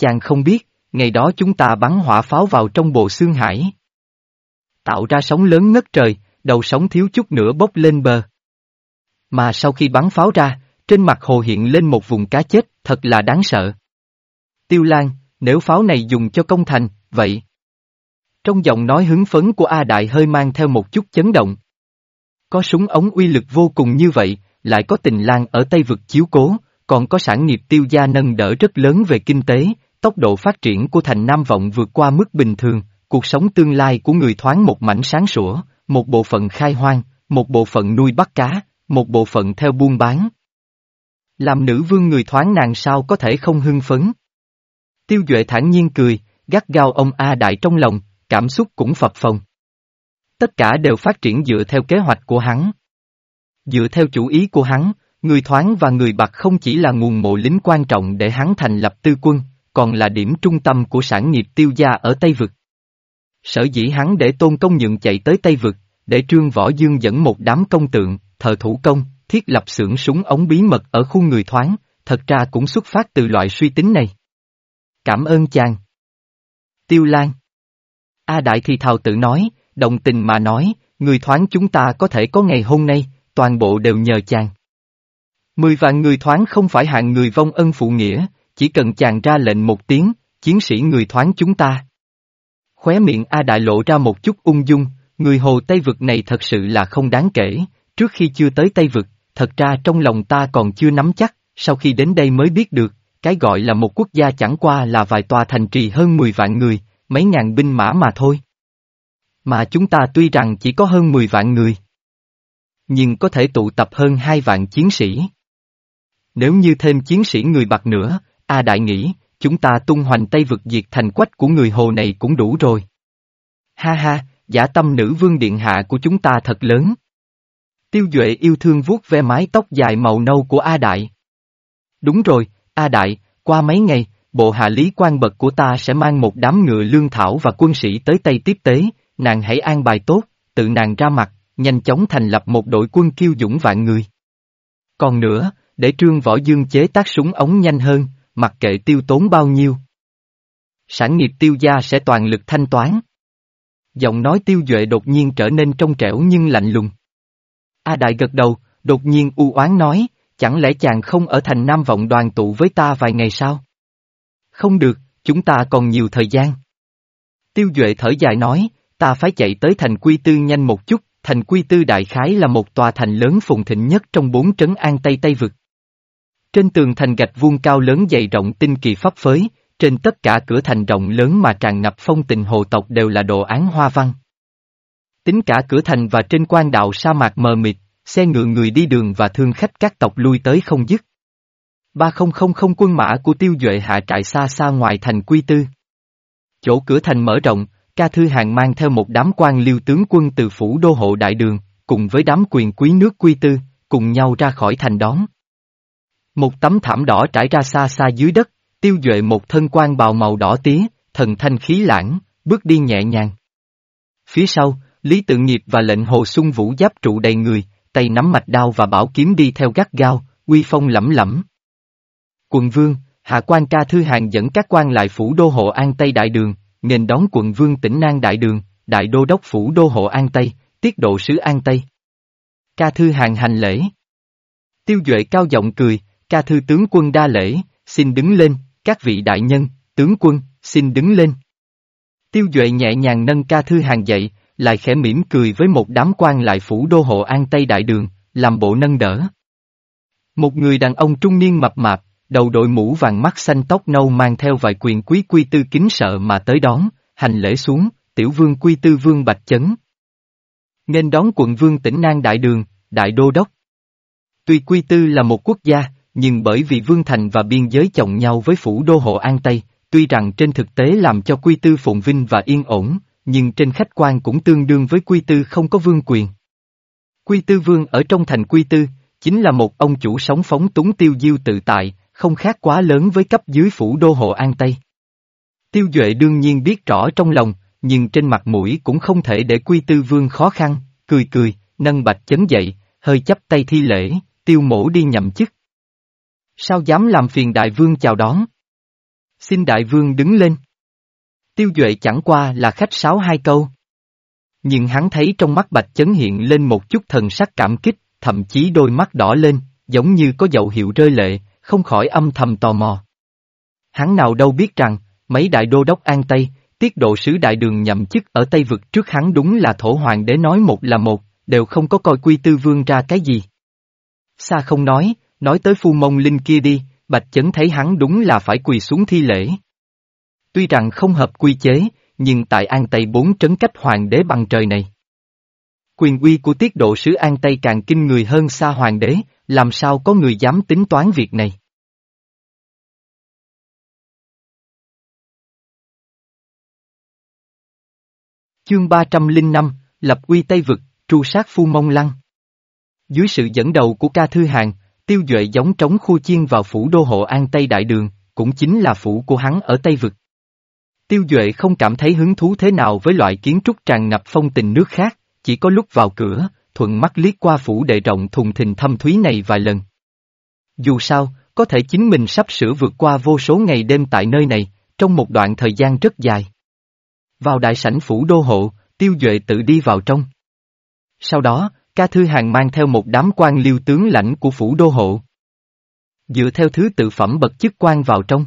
Chàng không biết, ngày đó chúng ta bắn hỏa pháo vào trong Bồ Xương Hải. Tạo ra sóng lớn ngất trời, đầu sóng thiếu chút nữa bốc lên bờ. Mà sau khi bắn pháo ra, trên mặt hồ hiện lên một vùng cá chết, thật là đáng sợ. Tiêu Lan, nếu pháo này dùng cho công thành, vậy. Trong giọng nói hứng phấn của A Đại hơi mang theo một chút chấn động. Có súng ống uy lực vô cùng như vậy, lại có tình lang ở Tây Vực chiếu cố, còn có sản nghiệp tiêu gia nâng đỡ rất lớn về kinh tế, tốc độ phát triển của thành Nam Vọng vượt qua mức bình thường, cuộc sống tương lai của người thoáng một mảnh sáng sủa, một bộ phận khai hoang, một bộ phận nuôi bắt cá, một bộ phận theo buôn bán. Làm nữ vương người thoáng nàng sao có thể không hưng phấn. Tiêu Duệ thản nhiên cười, gắt gao ông A Đại trong lòng, cảm xúc cũng phập phồng. Tất cả đều phát triển dựa theo kế hoạch của hắn. Dựa theo chủ ý của hắn, người thoáng và người bạc không chỉ là nguồn mộ lính quan trọng để hắn thành lập tư quân, còn là điểm trung tâm của sản nghiệp tiêu gia ở Tây Vực. Sở dĩ hắn để tôn công nhượng chạy tới Tây Vực, để trương võ dương dẫn một đám công tượng, thợ thủ công, thiết lập xưởng súng ống bí mật ở khu người thoáng, thật ra cũng xuất phát từ loại suy tính này. Cảm ơn chàng. Tiêu Lan. A Đại thì thào tự nói, đồng tình mà nói, người thoáng chúng ta có thể có ngày hôm nay, toàn bộ đều nhờ chàng. Mười vạn người thoáng không phải hạng người vong ân phụ nghĩa, chỉ cần chàng ra lệnh một tiếng, chiến sĩ người thoáng chúng ta. Khóe miệng A Đại lộ ra một chút ung dung, người hồ Tây Vực này thật sự là không đáng kể, trước khi chưa tới Tây Vực, thật ra trong lòng ta còn chưa nắm chắc, sau khi đến đây mới biết được, cái gọi là một quốc gia chẳng qua là vài tòa thành trì hơn 10 vạn người, mấy ngàn binh mã mà thôi. Mà chúng ta tuy rằng chỉ có hơn 10 vạn người, nhưng có thể tụ tập hơn hai vạn chiến sĩ. Nếu như thêm chiến sĩ người bạc nữa, A Đại nghĩ, chúng ta tung hoành Tây vực diệt thành quách của người hồ này cũng đủ rồi. Ha ha, giả tâm nữ vương điện hạ của chúng ta thật lớn. Tiêu Duệ yêu thương vuốt ve mái tóc dài màu nâu của A Đại. Đúng rồi, A Đại, qua mấy ngày, bộ hạ lý quan bậc của ta sẽ mang một đám ngựa lương thảo và quân sĩ tới Tây tiếp tế, nàng hãy an bài tốt, tự nàng ra mặt, nhanh chóng thành lập một đội quân kiêu dũng vạn người. Còn nữa, để trương võ dương chế tác súng ống nhanh hơn, mặc kệ tiêu tốn bao nhiêu. Sản nghiệp tiêu gia sẽ toàn lực thanh toán. Giọng nói tiêu duệ đột nhiên trở nên trong trẻo nhưng lạnh lùng. A Đại gật đầu, đột nhiên u oán nói, chẳng lẽ chàng không ở thành Nam Vọng đoàn tụ với ta vài ngày sao? Không được, chúng ta còn nhiều thời gian. Tiêu Duệ thở dài nói, ta phải chạy tới thành Quy Tư nhanh một chút, thành Quy Tư đại khái là một tòa thành lớn phồn thịnh nhất trong bốn trấn An Tây Tây Vực. Trên tường thành gạch vuông cao lớn dày rộng tinh kỳ pháp phới, trên tất cả cửa thành rộng lớn mà tràn ngập phong tình hồ tộc đều là đồ án hoa văn. Tính cả cửa thành và trên quan đạo sa mạc mờ mịt, xe ngựa người đi đường và thương khách các tộc lui tới không dứt. Ba không không không quân mã của tiêu duệ hạ trại xa xa ngoài thành quy tư. Chỗ cửa thành mở rộng, ca thư hàng mang theo một đám quan liêu tướng quân từ phủ đô hộ đại đường, cùng với đám quyền quý nước quy tư, cùng nhau ra khỏi thành đón. Một tấm thảm đỏ trải ra xa xa dưới đất, tiêu duệ một thân quan bào màu đỏ tía, thần thanh khí lãng, bước đi nhẹ nhàng. Phía sau, Lý Tự Nghiệp và lệnh hồ sung vũ giáp trụ đầy người, tay nắm mạch đao và bảo kiếm đi theo gắt gao, uy phong lẫm lẫm. Quận vương, hạ quan ca thư hàng dẫn các quan lại phủ đô hộ An Tây Đại Đường, nghênh đón quận vương tỉnh Nang Đại Đường, đại đô đốc phủ đô hộ An Tây, tiết độ sứ An Tây. Ca thư hàng hành lễ. Tiêu Duệ cao giọng cười, ca thư tướng quân đa lễ, xin đứng lên, các vị đại nhân, tướng quân, xin đứng lên. Tiêu Duệ nhẹ nhàng nâng ca thư hàng dậy, lại khẽ mỉm cười với một đám quan lại phủ đô hộ An Tây Đại Đường, làm bộ nâng đỡ. Một người đàn ông trung niên mập mạp, đầu đội mũ vàng mắt xanh tóc nâu mang theo vài quyền quý quy tư kính sợ mà tới đón, hành lễ xuống, tiểu vương quy tư vương bạch chấn. Nên đón quận vương tỉnh Nang Đại Đường, Đại Đô Đốc. Tuy quy tư là một quốc gia, nhưng bởi vì vương thành và biên giới chồng nhau với phủ đô hộ An Tây, tuy rằng trên thực tế làm cho quy tư phồn vinh và yên ổn, nhưng trên khách quan cũng tương đương với quy tư không có vương quyền. Quy Tư Vương ở trong thành Quy Tư, chính là một ông chủ sống phóng túng tiêu diêu tự tại, không khác quá lớn với cấp dưới phủ đô hộ An Tây. Tiêu Duệ đương nhiên biết rõ trong lòng, nhưng trên mặt mũi cũng không thể để Quy Tư Vương khó khăn, cười cười, nâng bạch chấn dậy, hơi chấp tay thi lễ, tiêu mổ đi nhậm chức. Sao dám làm phiền đại vương chào đón? Xin đại vương đứng lên. Tiêu Duệ chẳng qua là khách sáo hai câu. Nhưng hắn thấy trong mắt bạch chấn hiện lên một chút thần sắc cảm kích, thậm chí đôi mắt đỏ lên, giống như có dấu hiệu rơi lệ, không khỏi âm thầm tò mò. Hắn nào đâu biết rằng, mấy đại đô đốc An Tây, tiết độ sứ đại đường nhậm chức ở Tây Vực trước hắn đúng là thổ hoàng đế nói một là một, đều không có coi quy tư vương ra cái gì. Xa không nói, nói tới phu mông linh kia đi, bạch chấn thấy hắn đúng là phải quỳ xuống thi lễ. Tuy rằng không hợp quy chế, nhưng tại An Tây bốn trấn cách hoàng đế bằng trời này. Quyền uy của tiết độ sứ An Tây càng kinh người hơn xa hoàng đế, làm sao có người dám tính toán việc này. Chương 305, Lập uy Tây Vực, tru sát phu mông lăng. Dưới sự dẫn đầu của ca thư hàng, tiêu duệ giống trống khu chiên vào phủ đô hộ An Tây Đại Đường, cũng chính là phủ của hắn ở Tây Vực. Tiêu duệ không cảm thấy hứng thú thế nào với loại kiến trúc tràn ngập phong tình nước khác, chỉ có lúc vào cửa, thuận mắt liếc qua phủ đệ rộng thùng thình thâm thúy này vài lần. Dù sao, có thể chính mình sắp sửa vượt qua vô số ngày đêm tại nơi này, trong một đoạn thời gian rất dài. Vào đại sảnh phủ đô hộ, tiêu duệ tự đi vào trong. Sau đó, ca thư hàng mang theo một đám quan liêu tướng lãnh của phủ đô hộ. Dựa theo thứ tự phẩm bậc chức quan vào trong.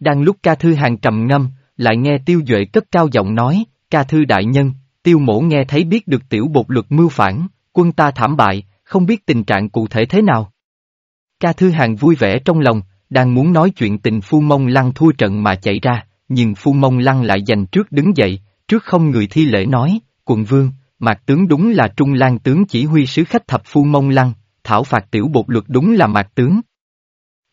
Đang lúc ca thư hàng trầm ngâm, lại nghe tiêu duệ cất cao giọng nói, ca thư đại nhân, tiêu mổ nghe thấy biết được tiểu bột luật mưu phản, quân ta thảm bại, không biết tình trạng cụ thể thế nào. Ca thư hàng vui vẻ trong lòng, đang muốn nói chuyện tình phu mông lăng thua trận mà chạy ra, nhưng phu mông lăng lại giành trước đứng dậy, trước không người thi lễ nói, quận vương, mạc tướng đúng là trung lan tướng chỉ huy sứ khách thập phu mông lăng, thảo phạt tiểu bột luật đúng là mạc tướng.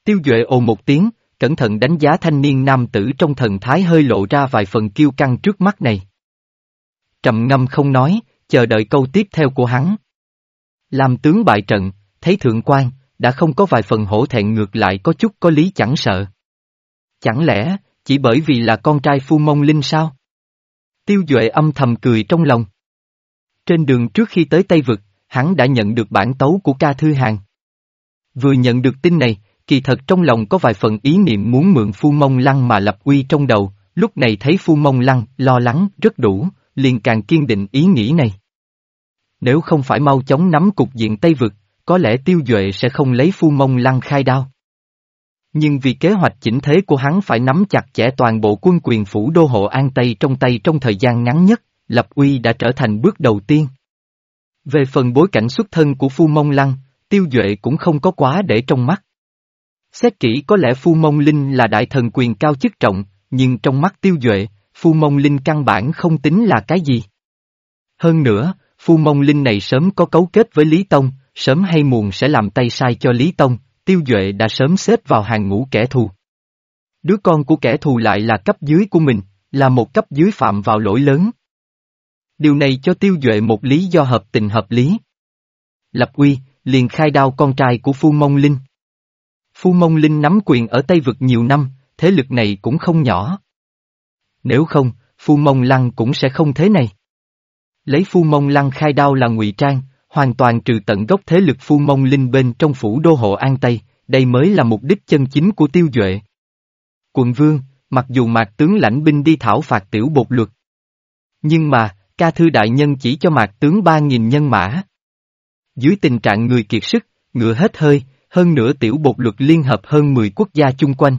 Tiêu Duệ ồ một tiếng, cẩn thận đánh giá thanh niên nam tử trong thần thái hơi lộ ra vài phần kiêu căng trước mắt này. Trầm ngâm không nói, chờ đợi câu tiếp theo của hắn. Làm tướng bại trận, thấy thượng quan, đã không có vài phần hổ thẹn ngược lại có chút có lý chẳng sợ. Chẳng lẽ, chỉ bởi vì là con trai phu mông linh sao? Tiêu Duệ âm thầm cười trong lòng. Trên đường trước khi tới Tây Vực, hắn đã nhận được bản tấu của ca thư hàng. Vừa nhận được tin này, kỳ thật trong lòng có vài phần ý niệm muốn mượn phu mông lăng mà lập uy trong đầu, lúc này thấy phu mông lăng, lo lắng, rất đủ, liền càng kiên định ý nghĩ này. Nếu không phải mau chóng nắm cục diện Tây Vực, có lẽ tiêu duệ sẽ không lấy phu mông lăng khai đao. Nhưng vì kế hoạch chỉnh thế của hắn phải nắm chặt chẽ toàn bộ quân quyền phủ đô hộ An Tây trong tay trong thời gian ngắn nhất, lập uy đã trở thành bước đầu tiên. Về phần bối cảnh xuất thân của Phu Mông Lăng, Tiêu Duệ cũng không có quá để trong mắt. Xét kỹ có lẽ Phu Mông Linh là đại thần quyền cao chức trọng, nhưng trong mắt Tiêu Duệ, Phu Mông Linh căn bản không tính là cái gì. Hơn nữa, Phu Mông Linh này sớm có cấu kết với Lý Tông, sớm hay muộn sẽ làm tay sai cho Lý Tông, Tiêu Duệ đã sớm xếp vào hàng ngũ kẻ thù. Đứa con của kẻ thù lại là cấp dưới của mình, là một cấp dưới phạm vào lỗi lớn. Điều này cho Tiêu Duệ một lý do hợp tình hợp lý. Lập uy, liền khai đao con trai của Phu Mông Linh. Phu Mông Linh nắm quyền ở Tây Vực nhiều năm, thế lực này cũng không nhỏ. Nếu không, Phu Mông Lăng cũng sẽ không thế này. Lấy Phu Mông Lăng khai đao là ngụy trang, hoàn toàn trừ tận gốc thế lực Phu Mông Linh bên trong phủ đô hộ An Tây, đây mới là mục đích chân chính của Tiêu Duệ. Quận Vương, mặc dù mạc tướng lãnh binh đi thảo phạt tiểu bột luật. Nhưng mà, ca thư đại nhân chỉ cho mạc tướng ba nghìn nhân mã. Dưới tình trạng người kiệt sức, ngựa hết hơi, hơn nữa tiểu bột luật liên hợp hơn 10 quốc gia chung quanh.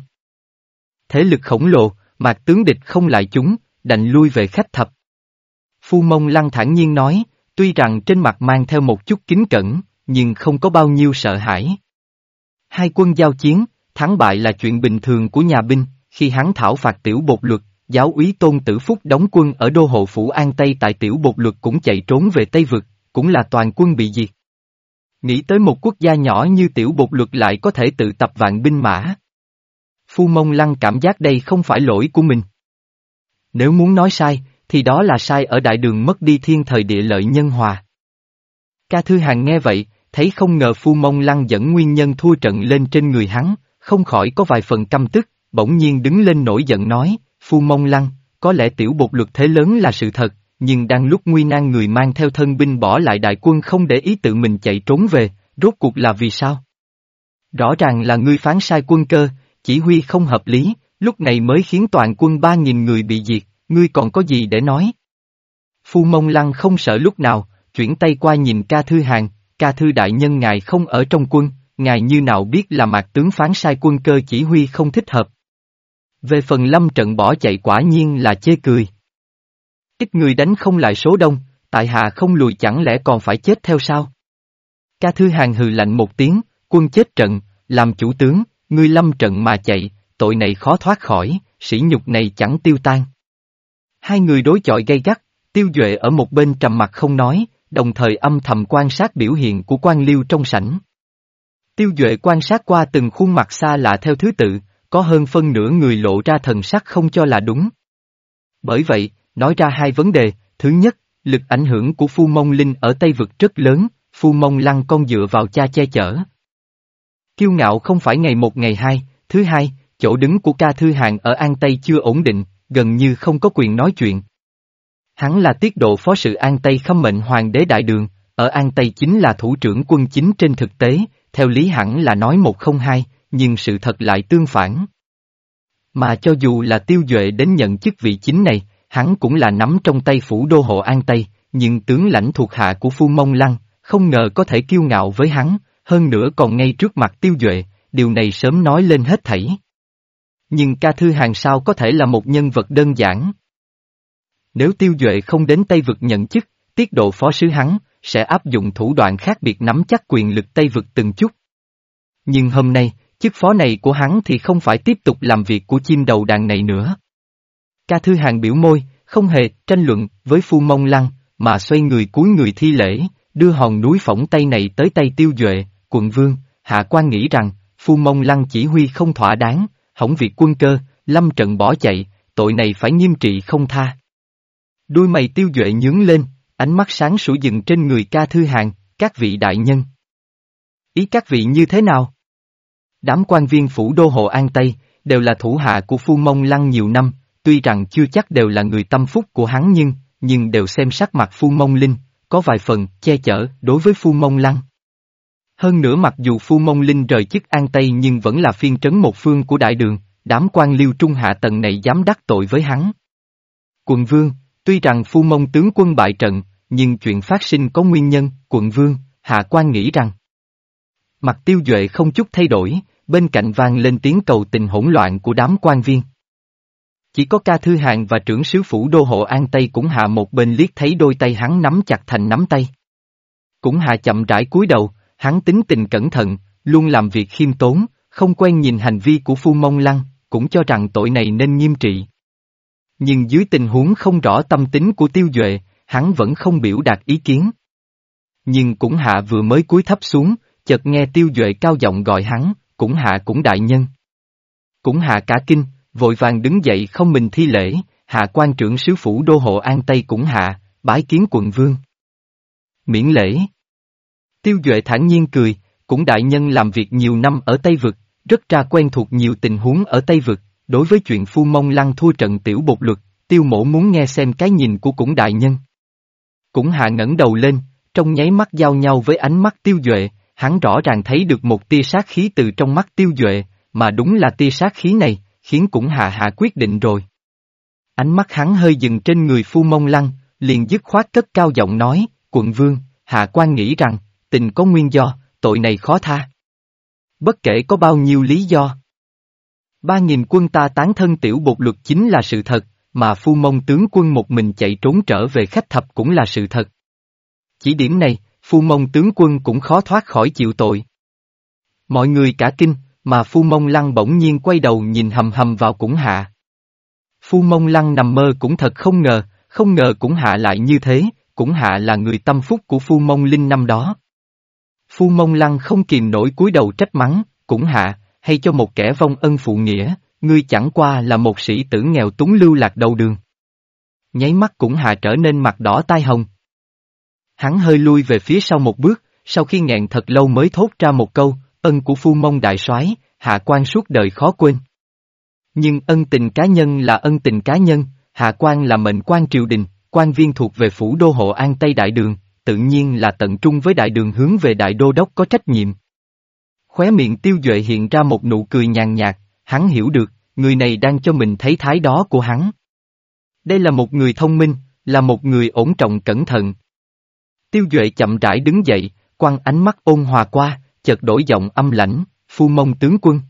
Thế lực khổng lồ, mạc tướng địch không lại chúng, đành lui về khách thập. Phu mông lăng thản nhiên nói, tuy rằng trên mặt mang theo một chút kính cẩn, nhưng không có bao nhiêu sợ hãi. Hai quân giao chiến, thắng bại là chuyện bình thường của nhà binh, khi hắn thảo phạt tiểu bột luật, giáo úy Tôn Tử Phúc đóng quân ở đô hộ phủ An Tây tại tiểu bột luật cũng chạy trốn về Tây Vực, cũng là toàn quân bị diệt. Nghĩ tới một quốc gia nhỏ như tiểu bột luật lại có thể tự tập vạn binh mã. Phu Mông Lăng cảm giác đây không phải lỗi của mình. Nếu muốn nói sai, thì đó là sai ở đại đường mất đi thiên thời địa lợi nhân hòa. Ca Thư Hàng nghe vậy, thấy không ngờ Phu Mông Lăng dẫn nguyên nhân thua trận lên trên người hắn, không khỏi có vài phần căm tức, bỗng nhiên đứng lên nổi giận nói, Phu Mông Lăng, có lẽ tiểu bột luật thế lớn là sự thật, nhưng đang lúc nguy nan người mang theo thân binh bỏ lại đại quân không để ý tự mình chạy trốn về, rốt cuộc là vì sao? Rõ ràng là ngươi phán sai quân cơ, chỉ huy không hợp lý, lúc này mới khiến toàn quân ba nghìn người bị diệt, ngươi còn có gì để nói? Phu Mông Lăng không sợ lúc nào, chuyển tay qua nhìn ca thư hàng, ca thư đại nhân ngài không ở trong quân, ngài như nào biết là mạc tướng phán sai quân cơ chỉ huy không thích hợp. Về phần lâm trận bỏ chạy quả nhiên là chê cười. Ít người đánh không lại số đông, tại hạ không lùi chẳng lẽ còn phải chết theo sao? Ca thư hàng hừ lạnh một tiếng, quân chết trận, làm chủ tướng, ngươi lâm trận mà chạy, tội này khó thoát khỏi, sỉ nhục này chẳng tiêu tan. Hai người đối chọi gay gắt, tiêu duệ ở một bên trầm mặt không nói, đồng thời âm thầm quan sát biểu hiện của quan liêu trong sảnh. Tiêu duệ quan sát qua từng khuôn mặt xa lạ theo thứ tự, có hơn phân nửa người lộ ra thần sắc không cho là đúng. Bởi vậy, nói ra hai vấn đề, thứ nhất, lực ảnh hưởng của Phu Mông Linh ở Tây Vực rất lớn, Phu Mông Lăng con dựa vào cha che chở. Kiêu ngạo không phải ngày một ngày hai, thứ hai, chỗ đứng của ca thư hạng ở An Tây chưa ổn định, gần như không có quyền nói chuyện. Hắn là tiết độ phó sự An Tây khâm mệnh hoàng đế đại đường, ở An Tây chính là thủ trưởng quân chính trên thực tế, theo lý hẳn là nói một không hai, nhưng sự thật lại tương phản. Mà cho dù là tiêu duệ đến nhận chức vị chính này, hắn cũng là nắm trong tay phủ đô hộ An Tây, nhưng tướng lãnh thuộc hạ của Phu Mông Lăng, không ngờ có thể kiêu ngạo với hắn, hơn nữa còn ngay trước mặt tiêu duệ, điều này sớm nói lên hết thảy. Nhưng ca thư hàng sao có thể là một nhân vật đơn giản. Nếu tiêu duệ không đến Tây Vực nhận chức, tiết độ phó sứ hắn, sẽ áp dụng thủ đoạn khác biệt nắm chắc quyền lực Tây Vực từng chút. Nhưng hôm nay, chức phó này của hắn thì không phải tiếp tục làm việc của chim đầu đàn này nữa. Ca Thư Hàng biểu môi, không hề tranh luận với Phu Mông Lăng, mà xoay người cúi người thi lễ, đưa hòn núi phỏng tay này tới tay tiêu duệ, quận vương, hạ quan nghĩ rằng, Phu Mông Lăng chỉ huy không thỏa đáng, hỏng việc quân cơ, lâm trận bỏ chạy, tội này phải nghiêm trị không tha. Đuôi mày tiêu duệ nhướng lên, ánh mắt sáng sủa dừng trên người ca thư hàng, các vị đại nhân. Ý các vị như thế nào? Đám quan viên phủ đô hộ An Tây, đều là thủ hạ của Phu Mông Lăng nhiều năm, tuy rằng chưa chắc đều là người tâm phúc của hắn nhưng, nhưng đều xem sắc mặt Phu Mông Linh, có vài phần che chở đối với Phu Mông Lăng. Hơn nữa mặc dù Phu Mông Linh rời chức An Tây nhưng vẫn là phiên trấn một phương của đại đường, đám quan liêu trung hạ tầng này dám đắc tội với hắn. Quận Vương, tuy rằng Phu Mông tướng quân bại trận, nhưng chuyện phát sinh có nguyên nhân, quận Vương, hạ quan nghĩ rằng. Mặt tiêu duệ không chút thay đổi, bên cạnh vang lên tiếng cầu tình hỗn loạn của đám quan viên. Chỉ có ca thư hàng và trưởng sứ phủ đô hộ An Tây cũng hạ một bên liếc thấy đôi tay hắn nắm chặt thành nắm tay. Cũng hạ chậm rãi cúi đầu, hắn tính tình cẩn thận, luôn làm việc khiêm tốn, không quen nhìn hành vi của Phu Mông Lăng, cũng cho rằng tội này nên nghiêm trị. Nhưng dưới tình huống không rõ tâm tính của tiêu duệ, hắn vẫn không biểu đạt ý kiến. Nhưng cũng hạ vừa mới cúi thấp xuống, chợt nghe tiêu duệ cao giọng gọi hắn, cũng hạ cũng đại nhân. Cũng hạ cả kinh, vội vàng đứng dậy không mình thi lễ, hạ quan trưởng sứ phủ đô hộ An Tây cũng hạ, bái kiến quận vương. Miễn lễ. Tiêu Duệ thản nhiên cười, cũng đại nhân làm việc nhiều năm ở Tây Vực, rất ra quen thuộc nhiều tình huống ở Tây Vực, đối với chuyện phu mông lăng thua trận tiểu bột luật, tiêu mổ muốn nghe xem cái nhìn của cũng đại nhân. Cũng hạ ngẩng đầu lên, trong nháy mắt giao nhau với ánh mắt tiêu duệ, hắn rõ ràng thấy được một tia sát khí từ trong mắt tiêu duệ, mà đúng là tia sát khí này, khiến cũng hạ hạ quyết định rồi. Ánh mắt hắn hơi dừng trên người phu mông lăng, liền dứt khoát cất cao giọng nói, quận vương, hạ quan nghĩ rằng, tình có nguyên do, tội này khó tha. Bất kể có bao nhiêu lý do. Ba nghìn quân ta tán thân tiểu bột luật chính là sự thật, mà phu mông tướng quân một mình chạy trốn trở về khách thập cũng là sự thật. Chỉ điểm này, phu mông tướng quân cũng khó thoát khỏi chịu tội. Mọi người cả kinh, mà phu mông lăng bỗng nhiên quay đầu nhìn hầm hầm vào cũng hạ. Phu mông lăng nằm mơ cũng thật không ngờ, không ngờ cũng hạ lại như thế, cũng hạ là người tâm phúc của phu mông linh năm đó. Phu mông lăng không kìm nổi cúi đầu trách mắng, cũng hạ, hay cho một kẻ vong ân phụ nghĩa, ngươi chẳng qua là một sĩ tử nghèo túng lưu lạc đầu đường. Nháy mắt cũng hạ trở nên mặt đỏ tai hồng. Hắn hơi lui về phía sau một bước, sau khi nghẹn thật lâu mới thốt ra một câu, ân của phu mông đại soái hạ quan suốt đời khó quên. Nhưng ân tình cá nhân là ân tình cá nhân, hạ quan là mệnh quan triều đình, quan viên thuộc về phủ đô hộ an Tây Đại Đường, tự nhiên là tận trung với đại đường hướng về đại đô đốc có trách nhiệm. Khóe miệng tiêu duệ hiện ra một nụ cười nhàn nhạt, hắn hiểu được, người này đang cho mình thấy thái đó của hắn. Đây là một người thông minh, là một người ổn trọng cẩn thận. Tiêu duệ chậm rãi đứng dậy, quăng ánh mắt ôn hòa qua, chợt đổi giọng âm lãnh, phu mông tướng quân.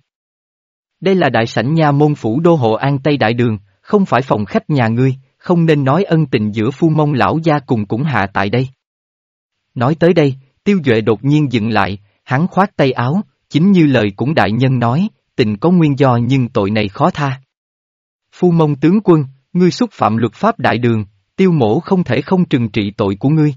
Đây là đại sảnh nha môn phủ đô hộ an Tây Đại Đường, không phải phòng khách nhà ngươi, không nên nói ân tình giữa phu mông lão gia cùng cũng hạ tại đây. Nói tới đây, tiêu duệ đột nhiên dừng lại, hắn khoát tay áo, chính như lời cũng đại nhân nói, tình có nguyên do nhưng tội này khó tha. Phu mông tướng quân, ngươi xúc phạm luật pháp đại đường, tiêu mổ không thể không trừng trị tội của ngươi.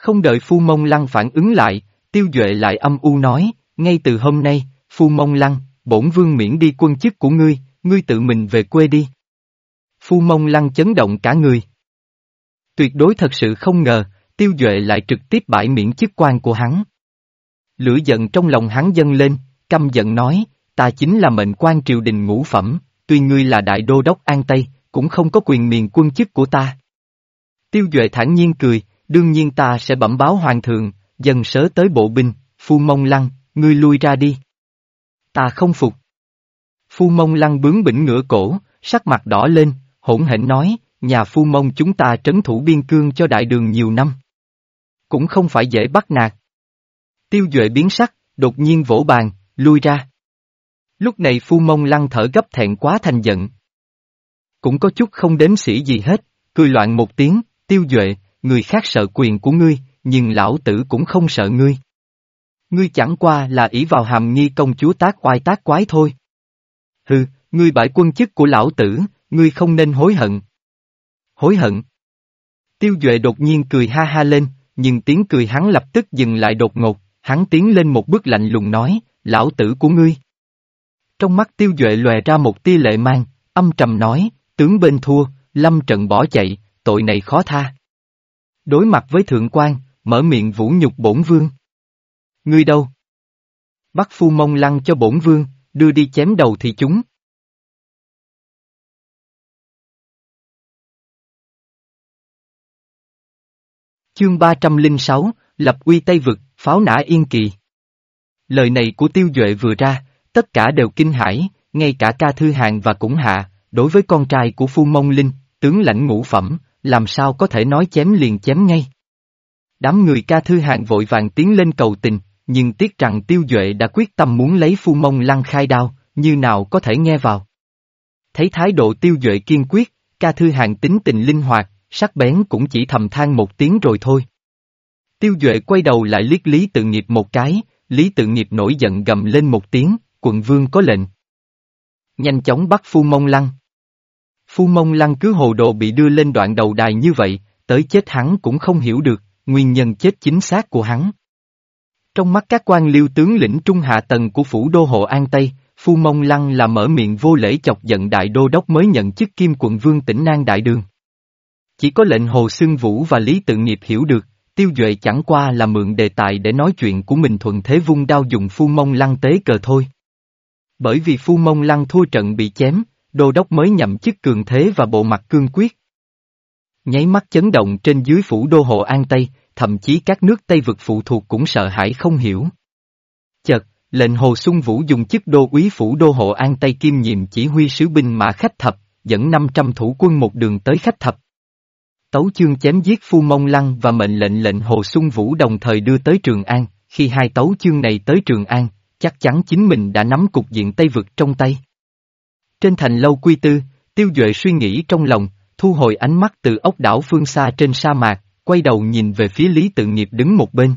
Không đợi phu mông lăng phản ứng lại, tiêu duệ lại âm u nói, ngay từ hôm nay, phu mông lăng, bổn vương miễn đi quân chức của ngươi, ngươi tự mình về quê đi. Phu mông lăng chấn động cả người. Tuyệt đối thật sự không ngờ, tiêu duệ lại trực tiếp bãi miễn chức quan của hắn. Lửa giận trong lòng hắn dâng lên, căm giận nói, ta chính là mệnh quan triều đình ngũ phẩm, tuy ngươi là đại đô đốc An Tây, cũng không có quyền miền quân chức của ta. Tiêu Duệ thản nhiên cười, đương nhiên ta sẽ bẩm báo hoàng thượng, dần sớ tới bộ binh, phu mông lăng, ngươi lui ra đi. Ta không phục. Phu mông lăng bướng bỉnh ngửa cổ, sắc mặt đỏ lên, hỗn hển nói, nhà phu mông chúng ta trấn thủ biên cương cho đại đường nhiều năm. Cũng không phải dễ bắt nạt. Tiêu Duệ biến sắc, đột nhiên vỗ bàn, lui ra. Lúc này phu mông lăng thở gấp thẹn quá thành giận. Cũng có chút không đếm sĩ gì hết, cười loạn một tiếng, tiêu duệ, người khác sợ quyền của ngươi, nhưng lão tử cũng không sợ ngươi. Ngươi chẳng qua là ỷ vào hàm nghi công chúa tác oai tác quái thôi. Hừ, ngươi bãi quân chức của lão tử, ngươi không nên hối hận. Hối hận. Tiêu Duệ đột nhiên cười ha ha lên, nhưng tiếng cười hắn lập tức dừng lại đột ngột, hắn tiến lên một bước lạnh lùng nói, lão tử của ngươi. Trong mắt Tiêu Duệ lòe ra một tia lệ mang, âm trầm nói, tướng bên thua, lâm trận bỏ chạy, tội này khó tha. Đối mặt với thượng quan, mở miệng vũ nhục bổn vương. Ngươi đâu? Bắt phu mông lăng cho bổn vương, đưa đi chém đầu thì chúng. Chương 306, Lập uy Tây Vực, pháo nã yên kỳ. Lời này của tiêu duệ vừa ra, tất cả đều kinh hãi, ngay cả ca thư hàng và cũng hạ, đối với con trai của Phu Mông Linh, tướng lãnh ngũ phẩm, làm sao có thể nói chém liền chém ngay. Đám người ca thư hạng vội vàng tiến lên cầu tình, nhưng tiếc rằng tiêu duệ đã quyết tâm muốn lấy Phu Mông lăng khai đao, như nào có thể nghe vào. Thấy thái độ tiêu duệ kiên quyết, ca thư hạng tính tình linh hoạt, sắc bén cũng chỉ thầm than một tiếng rồi thôi. Tiêu duệ quay đầu lại liếc Lý tự nghiệp một cái, Lý tự nghiệp nổi giận gầm lên một tiếng, quận vương có lệnh. Nhanh chóng bắt Phu Mông lăng. Phu Mông Lăng cứ hồ đồ bị đưa lên đoạn đầu đài như vậy, tới chết hắn cũng không hiểu được, nguyên nhân chết chính xác của hắn. Trong mắt các quan liêu tướng lĩnh trung hạ tầng của phủ đô hộ An Tây, Phu Mông Lăng là mở miệng vô lễ chọc giận đại đô đốc mới nhận chức kim quận vương tỉnh Nang Đại Đường. Chỉ có lệnh Hồ Xương Vũ và Lý Tự Nghiệp hiểu được, tiêu duệ chẳng qua là mượn đề tài để nói chuyện của mình thuận thế vung đao dùng Phu Mông Lăng tế cờ thôi. Bởi vì Phu Mông Lăng thua trận bị chém, đô đốc mới nhậm chức cường thế và bộ mặt cương quyết. Nháy mắt chấn động trên dưới phủ đô hộ An Tây, thậm chí các nước Tây vực phụ thuộc cũng sợ hãi không hiểu. Chợt, lệnh Hồ Xuân Vũ dùng chức đô úy phủ đô hộ An Tây kim nhiệm chỉ huy sứ binh mã khách thập, dẫn 500 thủ quân một đường tới khách thập. Tấu chương chém giết Phu Mông Lăng và mệnh lệnh lệnh Hồ Xuân Vũ đồng thời đưa tới Trường An, khi hai tấu chương này tới Trường An, chắc chắn chính mình đã nắm cục diện Tây vực trong tay. Trên thành lâu quy tư, tiêu duệ suy nghĩ trong lòng, thu hồi ánh mắt từ ốc đảo phương xa trên sa mạc, quay đầu nhìn về phía Lý Tự Nghiệp đứng một bên.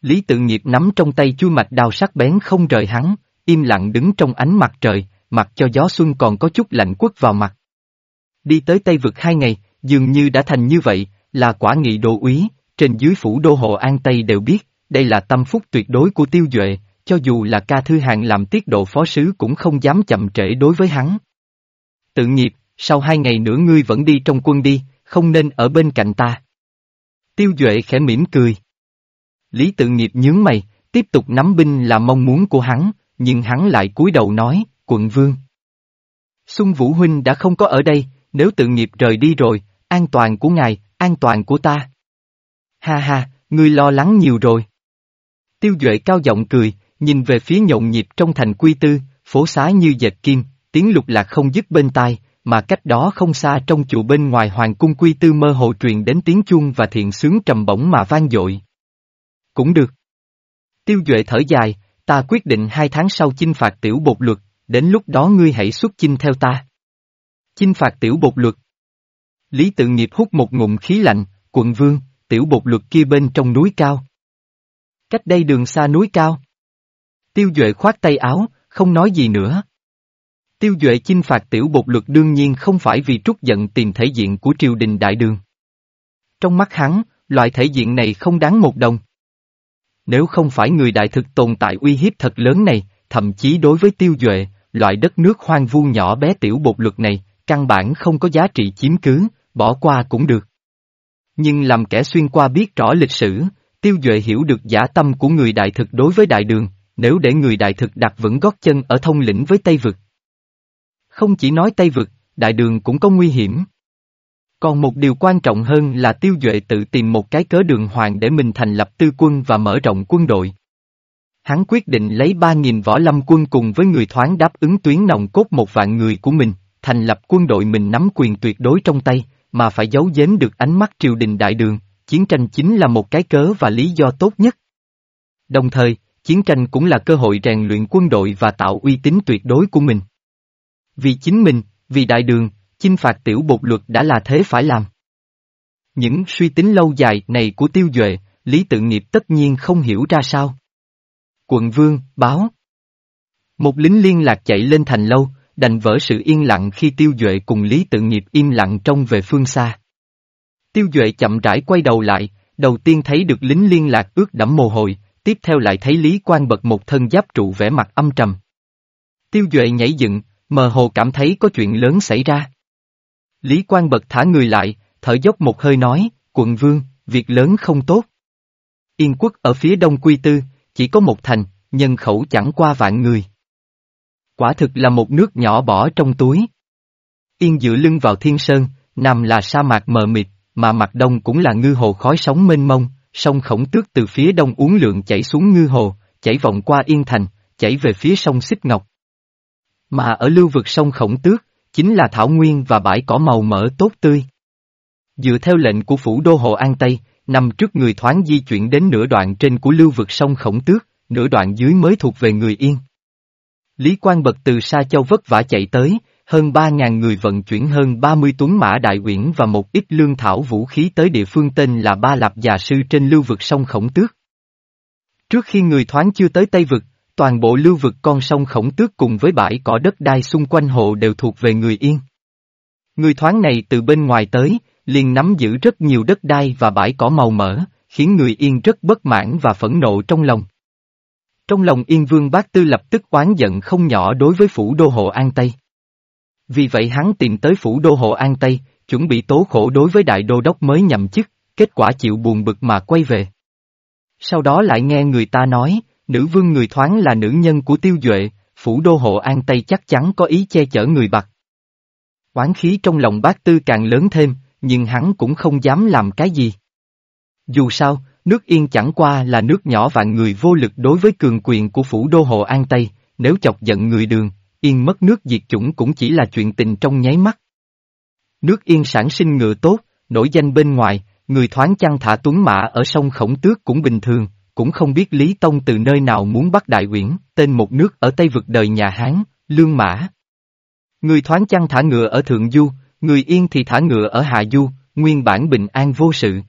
Lý Tự Nghiệp nắm trong tay chui mạch đào sắc bén không rời hắn, im lặng đứng trong ánh mặt trời, mặc cho gió xuân còn có chút lạnh quất vào mặt. Đi tới Tây Vực hai ngày, dường như đã thành như vậy, là quả nghị đồ úy, trên dưới phủ đô hộ An Tây đều biết, đây là tâm phúc tuyệt đối của tiêu duệ, cho dù là ca thư hạng làm tiết độ phó sứ cũng không dám chậm trễ đối với hắn. Tự nghiệp, sau hai ngày nữa ngươi vẫn đi trong quân đi, không nên ở bên cạnh ta. Tiêu Duệ khẽ mỉm cười. Lý tự nghiệp nhướng mày, tiếp tục nắm binh là mong muốn của hắn, nhưng hắn lại cúi đầu nói, quận vương. Xuân Vũ Huynh đã không có ở đây, nếu tự nghiệp rời đi rồi, an toàn của ngài, an toàn của ta. Ha ha, ngươi lo lắng nhiều rồi. Tiêu Duệ cao giọng cười, nhìn về phía nhộn nhịp trong thành quy tư, phố xá như dệt kim, tiếng lục lạc không dứt bên tai, mà cách đó không xa trong chùa bên ngoài hoàng cung quy tư mơ hồ truyền đến tiếng chuông và thiện sướng trầm bổng mà vang dội. Cũng được. Tiêu Duệ thở dài, ta quyết định hai tháng sau chinh phạt tiểu bột luật, đến lúc đó ngươi hãy xuất chinh theo ta. Chinh phạt tiểu bột luật. Lý tự nghiệp hút một ngụm khí lạnh, quận vương, tiểu bột luật kia bên trong núi cao. Cách đây đường xa núi cao. Tiêu Duệ khoát tay áo, không nói gì nữa. Tiêu Duệ chinh phạt tiểu bột luật đương nhiên không phải vì trút giận tìm thể diện của triều đình đại đường. Trong mắt hắn, loại thể diện này không đáng một đồng. Nếu không phải người đại thực tồn tại uy hiếp thật lớn này, thậm chí đối với tiêu duệ, loại đất nước hoang vu nhỏ bé tiểu bột lực này, căn bản không có giá trị chiếm cứ, bỏ qua cũng được. Nhưng làm kẻ xuyên qua biết rõ lịch sử, tiêu duệ hiểu được giả tâm của người đại thực đối với đại đường, nếu để người đại thực đặt vững gót chân ở thông lĩnh với Tây Vực. Không chỉ nói Tây Vực, đại đường cũng có nguy hiểm. Còn một điều quan trọng hơn là tiêu duệ tự tìm một cái cớ đường hoàng để mình thành lập tư quân và mở rộng quân đội. Hắn quyết định lấy 3.000 võ lâm quân cùng với người thoáng đáp ứng tuyến nòng cốt một vạn người của mình, thành lập quân đội mình nắm quyền tuyệt đối trong tay, mà phải giấu giếm được ánh mắt triều đình đại đường, chiến tranh chính là một cái cớ và lý do tốt nhất. Đồng thời, chiến tranh cũng là cơ hội rèn luyện quân đội và tạo uy tín tuyệt đối của mình. Vì chính mình, vì đại đường, chinh phạt tiểu bột luật đã là thế phải làm. Những suy tính lâu dài này của tiêu duệ, Lý Tự Nghiệp tất nhiên không hiểu ra sao. Quận Vương, báo. Một lính liên lạc chạy lên thành lâu, đành vỡ sự yên lặng khi tiêu duệ cùng Lý Tự Nghiệp im lặng trông về phương xa. Tiêu duệ chậm rãi quay đầu lại, đầu tiên thấy được lính liên lạc ướt đẫm mồ hôi, tiếp theo lại thấy Lý Quan bật một thân giáp trụ vẻ mặt âm trầm. Tiêu duệ nhảy dựng, mờ hồ cảm thấy có chuyện lớn xảy ra. Lý Quang Bật thả người lại, thở dốc một hơi nói, quận vương, việc lớn không tốt. Yên quốc ở phía đông quy tư, chỉ có một thành, nhân khẩu chẳng qua vạn người. Quả thực là một nước nhỏ bỏ trong túi. Yên dựa lưng vào thiên sơn, nằm là sa mạc mờ mịt, mà mặt đông cũng là ngư hồ khói sóng mênh mông, sông khổng tước từ phía đông uốn lượn chảy xuống ngư hồ, chảy vòng qua Yên Thành, chảy về phía sông Xích Ngọc. Mà ở lưu vực sông khổng tước, chính là thảo nguyên và bãi cỏ màu mỡ tốt tươi. Dựa theo lệnh của phủ đô hộ An Tây, nằm trước người thoáng di chuyển đến nửa đoạn trên của lưu vực sông khổng tước, nửa đoạn dưới mới thuộc về người yên. Lý Quang Bật từ xa Châu vất vả chạy tới, hơn 3.000 người vận chuyển hơn 30 tuấn mã đại uyển và một ít lương thảo vũ khí tới địa phương tên là Ba Lạp Già Sư trên lưu vực sông Khổng Tước. Trước khi người thoáng chưa tới Tây Vực, Toàn bộ lưu vực con sông khổng tước cùng với bãi cỏ đất đai xung quanh hộ đều thuộc về người yên. Người thoáng này từ bên ngoài tới, liền nắm giữ rất nhiều đất đai và bãi cỏ màu mỡ, khiến người yên rất bất mãn và phẫn nộ trong lòng. Trong lòng yên vương bác tư lập tức oán giận không nhỏ đối với phủ đô hộ An Tây. Vì vậy hắn tìm tới phủ đô hộ An Tây, chuẩn bị tố khổ đối với đại đô đốc mới nhậm chức, kết quả chịu buồn bực mà quay về. Sau đó lại nghe người ta nói, Nữ vương người thoáng là nữ nhân của tiêu duệ, phủ đô hộ an Tây chắc chắn có ý che chở người bạc. Quán khí trong lòng bác tư càng lớn thêm, nhưng hắn cũng không dám làm cái gì. Dù sao, nước yên chẳng qua là nước nhỏ vạn người vô lực đối với cường quyền của phủ đô hộ an Tây, nếu chọc giận người đường, yên mất nước diệt chủng cũng chỉ là chuyện tình trong nháy mắt. Nước yên sản sinh ngựa tốt, nổi danh bên ngoài, người thoáng chăn thả tuấn mã ở sông khổng tước cũng bình thường, cũng không biết Lý Tông từ nơi nào muốn bắt Đại Uyển, tên một nước ở Tây vực đời nhà Hán, Lương Mã. Người thoáng chăng thả ngựa ở Thượng Du, người yên thì thả ngựa ở Hạ Du, nguyên bản bình an vô sự.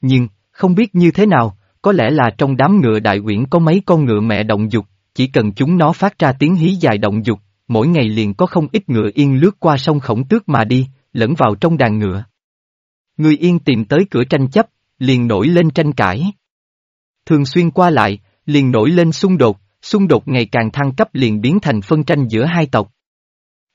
Nhưng, không biết như thế nào, có lẽ là trong đám ngựa Đại Uyển có mấy con ngựa mẹ động dục, chỉ cần chúng nó phát ra tiếng hí dài động dục, mỗi ngày liền có không ít ngựa yên lướt qua sông khổng tước mà đi, lẫn vào trong đàn ngựa. Người yên tìm tới cửa tranh chấp, liền nổi lên tranh cãi. Thường xuyên qua lại, liền nổi lên xung đột, xung đột ngày càng thăng cấp liền biến thành phân tranh giữa hai tộc.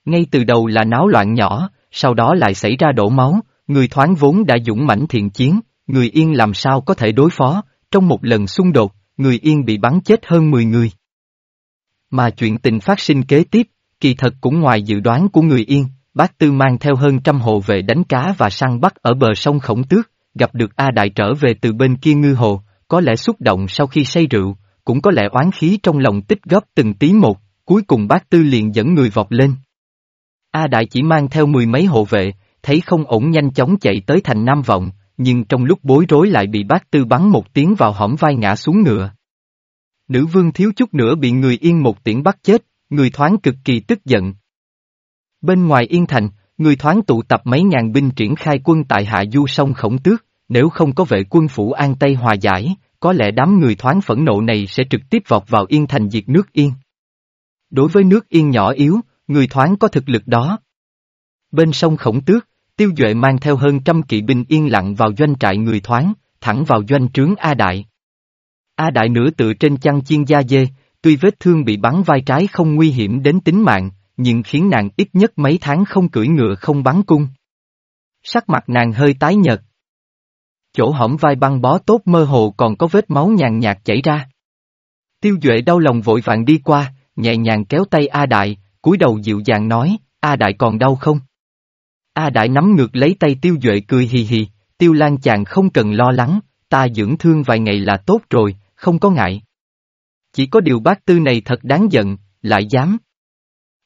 Ngay từ đầu là náo loạn nhỏ, sau đó lại xảy ra đổ máu, người thoáng vốn đã dũng mãnh thiện chiến, người Yên làm sao có thể đối phó, trong một lần xung đột, người Yên bị bắn chết hơn 10 người. Mà chuyện tình phát sinh kế tiếp, kỳ thật cũng ngoài dự đoán của người Yên, bác Tư mang theo hơn trăm hộ vệ đánh cá và săn bắt ở bờ sông Khổng Tước, gặp được A Đại trở về từ bên kia ngư hồ, có lẽ xúc động sau khi say rượu, cũng có lẽ oán khí trong lòng tích góp từng tí một, cuối cùng bác Tư liền dẫn người vọt lên. A Đại chỉ mang theo mười mấy hộ vệ, thấy không ổn nhanh chóng chạy tới thành Nam Vọng, nhưng trong lúc bối rối lại bị bác Tư bắn một tiếng vào hõm vai ngã xuống ngựa. Nữ vương thiếu chút nữa bị người yên một tiễn bắt chết, người thoáng cực kỳ tức giận. Bên ngoài yên thành, người thoáng tụ tập mấy ngàn binh triển khai quân tại hạ du sông khổng tước, nếu không có vệ quân phủ an Tây hòa giải, có lẽ đám người thoáng phẫn nộ này sẽ trực tiếp vọt vào yên thành diệt nước yên. Đối với nước yên nhỏ yếu, người thoáng có thực lực đó. Bên sông khổng tước, tiêu duệ mang theo hơn trăm kỵ binh yên lặng vào doanh trại người thoáng, thẳng vào doanh trướng A Đại. A Đại nửa tự trên chăn chiên da dê, tuy vết thương bị bắn vai trái không nguy hiểm đến tính mạng, nhưng khiến nàng ít nhất mấy tháng không cưỡi ngựa không bắn cung. Sắc mặt nàng hơi tái nhợt. Chỗ hõm vai băng bó tốt mơ hồ còn có vết máu nhàn nhạt chảy ra. Tiêu Duệ đau lòng vội vàng đi qua, nhẹ nhàng kéo tay A Đại, cúi đầu dịu dàng nói, A Đại còn đau không? A Đại nắm ngược lấy tay Tiêu Duệ cười hì hì, Tiêu Lan chàng không cần lo lắng, ta dưỡng thương vài ngày là tốt rồi, không có ngại. Chỉ có điều bác tư này thật đáng giận, lại dám.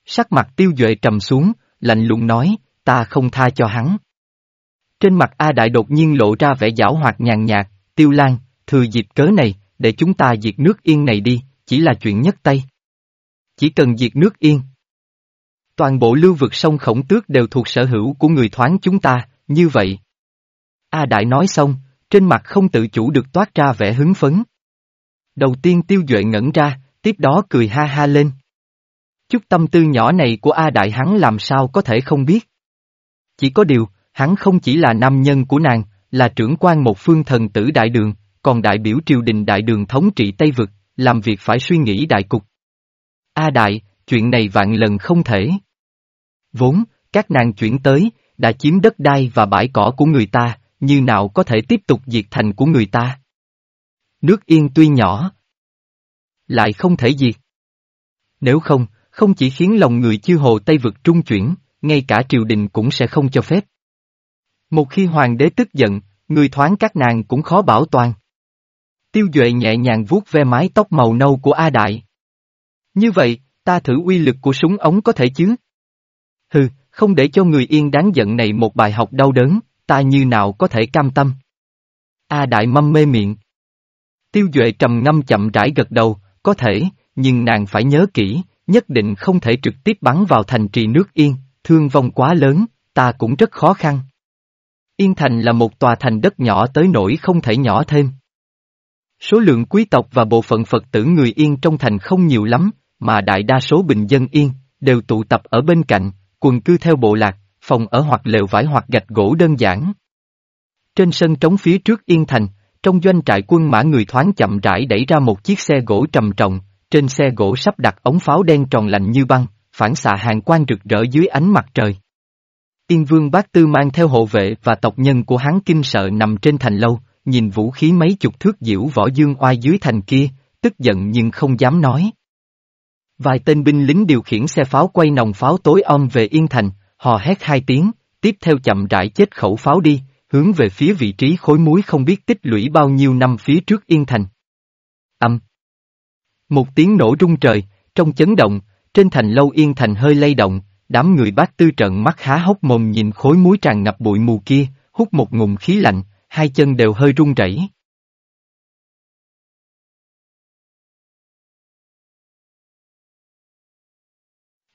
Sắc mặt Tiêu Duệ trầm xuống, lạnh lùng nói, ta không tha cho hắn. Trên mặt A Đại đột nhiên lộ ra vẻ giảo hoạt nhàn nhạt, Tiêu Lan, thừa dịp cớ này, để chúng ta diệt nước yên này đi, chỉ là chuyện nhất tay. Chỉ cần diệt nước yên. Toàn bộ lưu vực sông khổng tước đều thuộc sở hữu của người thoáng chúng ta, như vậy. A Đại nói xong, trên mặt không tự chủ được toát ra vẻ hứng phấn. Đầu tiên tiêu duệ ngẩn ra, tiếp đó cười ha ha lên. Chút tâm tư nhỏ này của A Đại hắn làm sao có thể không biết. Chỉ có điều, hắn không chỉ là nam nhân của nàng, là trưởng quan một phương thần tử đại đường, còn đại biểu triều đình đại đường thống trị Tây Vực, làm việc phải suy nghĩ đại cục. A Đại, chuyện này vạn lần không thể. Vốn, các nàng chuyển tới, đã chiếm đất đai và bãi cỏ của người ta, như nào có thể tiếp tục diệt thành của người ta. Nước yên tuy nhỏ, lại không thể diệt. Nếu không, không chỉ khiến lòng người chư hồ Tây vực trung chuyển, ngay cả triều đình cũng sẽ không cho phép. Một khi hoàng đế tức giận, người thoáng các nàng cũng khó bảo toàn. Tiêu Duệ nhẹ nhàng vuốt ve mái tóc màu nâu của A Đại. Như vậy, ta thử uy lực của súng ống có thể chứ? Hừ, không để cho người yên đáng giận này một bài học đau đớn, ta như nào có thể cam tâm. A Đại mâm mê miệng. Tiêu Duệ trầm ngâm chậm rãi gật đầu, có thể, nhưng nàng phải nhớ kỹ, nhất định không thể trực tiếp bắn vào thành trì nước yên, thương vong quá lớn, ta cũng rất khó khăn. Yên Thành là một tòa thành đất nhỏ tới nỗi không thể nhỏ thêm. Số lượng quý tộc và bộ phận Phật tử người Yên trong thành không nhiều lắm, mà đại đa số bình dân Yên, đều tụ tập ở bên cạnh, quần cư theo bộ lạc, phòng ở hoặc lều vải hoặc gạch gỗ đơn giản. Trên sân trống phía trước Yên Thành, trong doanh trại quân mã người thoáng chậm rãi đẩy ra một chiếc xe gỗ trầm trọng, trên xe gỗ sắp đặt ống pháo đen tròn lạnh như băng, phản xạ hàng quang rực rỡ dưới ánh mặt trời. Yên vương bác tư mang theo hộ vệ và tộc nhân của hắn kinh sợ nằm trên thành lâu, nhìn vũ khí mấy chục thước diễu võ dương oai dưới thành kia, tức giận nhưng không dám nói. Vài tên binh lính điều khiển xe pháo quay nòng pháo tối om về Yên Thành, hò hét hai tiếng, tiếp theo chậm rãi chết khẩu pháo đi, hướng về phía vị trí khối muối không biết tích lũy bao nhiêu năm phía trước Yên Thành. Âm. Một tiếng nổ rung trời, trong chấn động, trên thành lâu Yên Thành hơi lay động, đám người bác tư trận mắt há hốc mồm nhìn khối muối tràn ngập bụi mù kia, hút một ngụm khí lạnh, hai chân đều hơi run rẩy.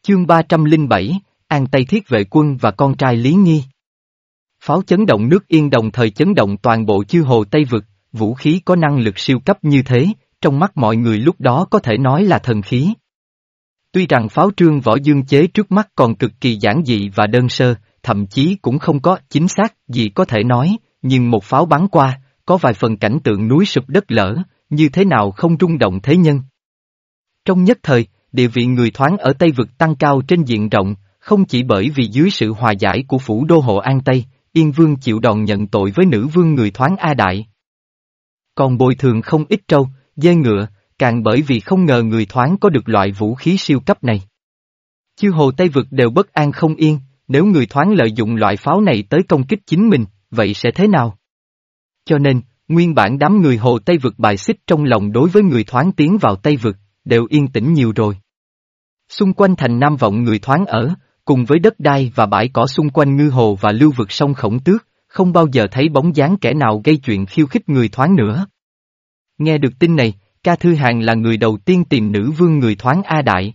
Chương 307, An Tây Thiết Vệ Quân và con trai Lý Nghi Pháo chấn động nước yên đồng thời chấn động toàn bộ chư hồ Tây Vực, vũ khí có năng lực siêu cấp như thế, trong mắt mọi người lúc đó có thể nói là thần khí. Tuy rằng pháo trương võ dương chế trước mắt còn cực kỳ giản dị và đơn sơ, thậm chí cũng không có chính xác gì có thể nói, nhưng một pháo bắn qua, có vài phần cảnh tượng núi sụp đất lở, như thế nào không rung động thế nhân. Trong nhất thời, địa vị người thoáng ở Tây Vực tăng cao trên diện rộng, không chỉ bởi vì dưới sự hòa giải của phủ đô hộ An Tây, Yên Vương chịu đòn nhận tội với nữ vương người thoáng A Đại. Còn bồi thường không ít trâu, dê ngựa, càng bởi vì không ngờ người thoáng có được loại vũ khí siêu cấp này. Chư hồ Tây Vực đều bất an không yên, nếu người thoáng lợi dụng loại pháo này tới công kích chính mình, vậy sẽ thế nào? Cho nên, nguyên bản đám người hồ Tây Vực bài xích trong lòng đối với người thoáng tiến vào Tây Vực, đều yên tĩnh nhiều rồi. Xung quanh thành Nam Vọng người thoáng ở, cùng với đất đai và bãi cỏ xung quanh ngư hồ và lưu vực sông khổng tước, không bao giờ thấy bóng dáng kẻ nào gây chuyện khiêu khích người thoáng nữa. Nghe được tin này, ca thư hàng là người đầu tiên tìm nữ vương người thoáng A Đại.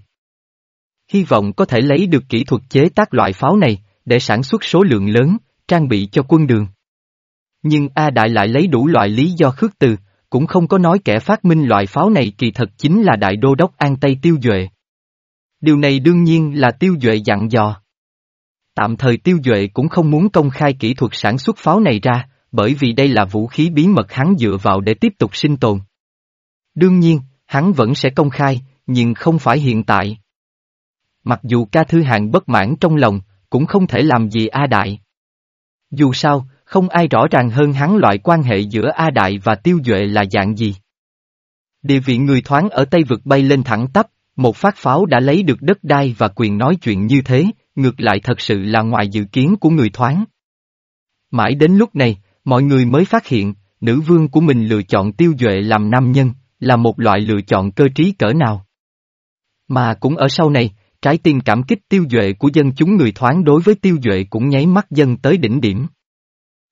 Hy vọng có thể lấy được kỹ thuật chế tác loại pháo này, để sản xuất số lượng lớn, trang bị cho quân đường. Nhưng A Đại lại lấy đủ loại lý do khước từ, cũng không có nói kẻ phát minh loại pháo này kỳ thật chính là Đại Đô Đốc An Tây Tiêu Duệ. Điều này đương nhiên là Tiêu Duệ dặn dò. Tạm thời Tiêu Duệ cũng không muốn công khai kỹ thuật sản xuất pháo này ra, bởi vì đây là vũ khí bí mật hắn dựa vào để tiếp tục sinh tồn. Đương nhiên, hắn vẫn sẽ công khai, nhưng không phải hiện tại. Mặc dù ca thư hạng bất mãn trong lòng, cũng không thể làm gì A Đại. Dù sao, không ai rõ ràng hơn hắn loại quan hệ giữa A Đại và Tiêu Duệ là dạng gì. Địa vị người thoáng ở Tây Vực bay lên thẳng tắp, một phát pháo đã lấy được đất đai và quyền nói chuyện như thế, ngược lại thật sự là ngoài dự kiến của người thoáng. Mãi đến lúc này, mọi người mới phát hiện, nữ vương của mình lựa chọn Tiêu Duệ làm nam nhân, là một loại lựa chọn cơ trí cỡ nào. Mà cũng ở sau này, trái tim cảm kích tiêu duệ của dân chúng người thoáng đối với tiêu duệ cũng nháy mắt dân tới đỉnh điểm.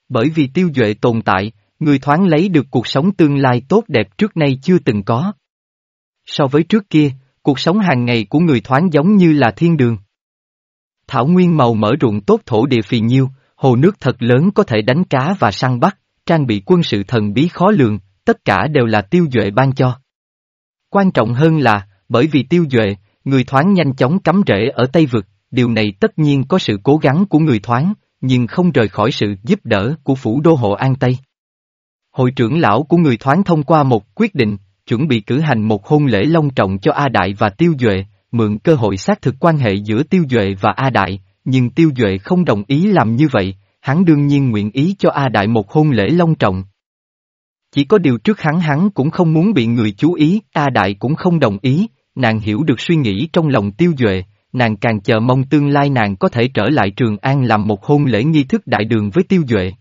Bởi vì tiêu duệ tồn tại, người thoáng lấy được cuộc sống tương lai tốt đẹp trước nay chưa từng có. So với trước kia, cuộc sống hàng ngày của người thoáng giống như là thiên đường. Thảo nguyên màu mở ruộng tốt thổ địa phì nhiêu, hồ nước thật lớn có thể đánh cá và săn bắt, trang bị quân sự thần bí khó lường, tất cả đều là tiêu duệ ban cho. Quan trọng hơn là, bởi vì tiêu duệ, người thoáng nhanh chóng cắm rễ ở Tây Vực, điều này tất nhiên có sự cố gắng của người thoáng, nhưng không rời khỏi sự giúp đỡ của phủ đô hộ An Tây. Hội trưởng lão của người thoáng thông qua một quyết định, chuẩn bị cử hành một hôn lễ long trọng cho A Đại và Tiêu Duệ, mượn cơ hội xác thực quan hệ giữa Tiêu Duệ và A Đại, nhưng Tiêu Duệ không đồng ý làm như vậy, hắn đương nhiên nguyện ý cho A Đại một hôn lễ long trọng. Chỉ có điều trước hắn hắn cũng không muốn bị người chú ý, A Đại cũng không đồng ý, nàng hiểu được suy nghĩ trong lòng tiêu duệ, nàng càng chờ mong tương lai nàng có thể trở lại Trường An làm một hôn lễ nghi thức đại đường với tiêu duệ.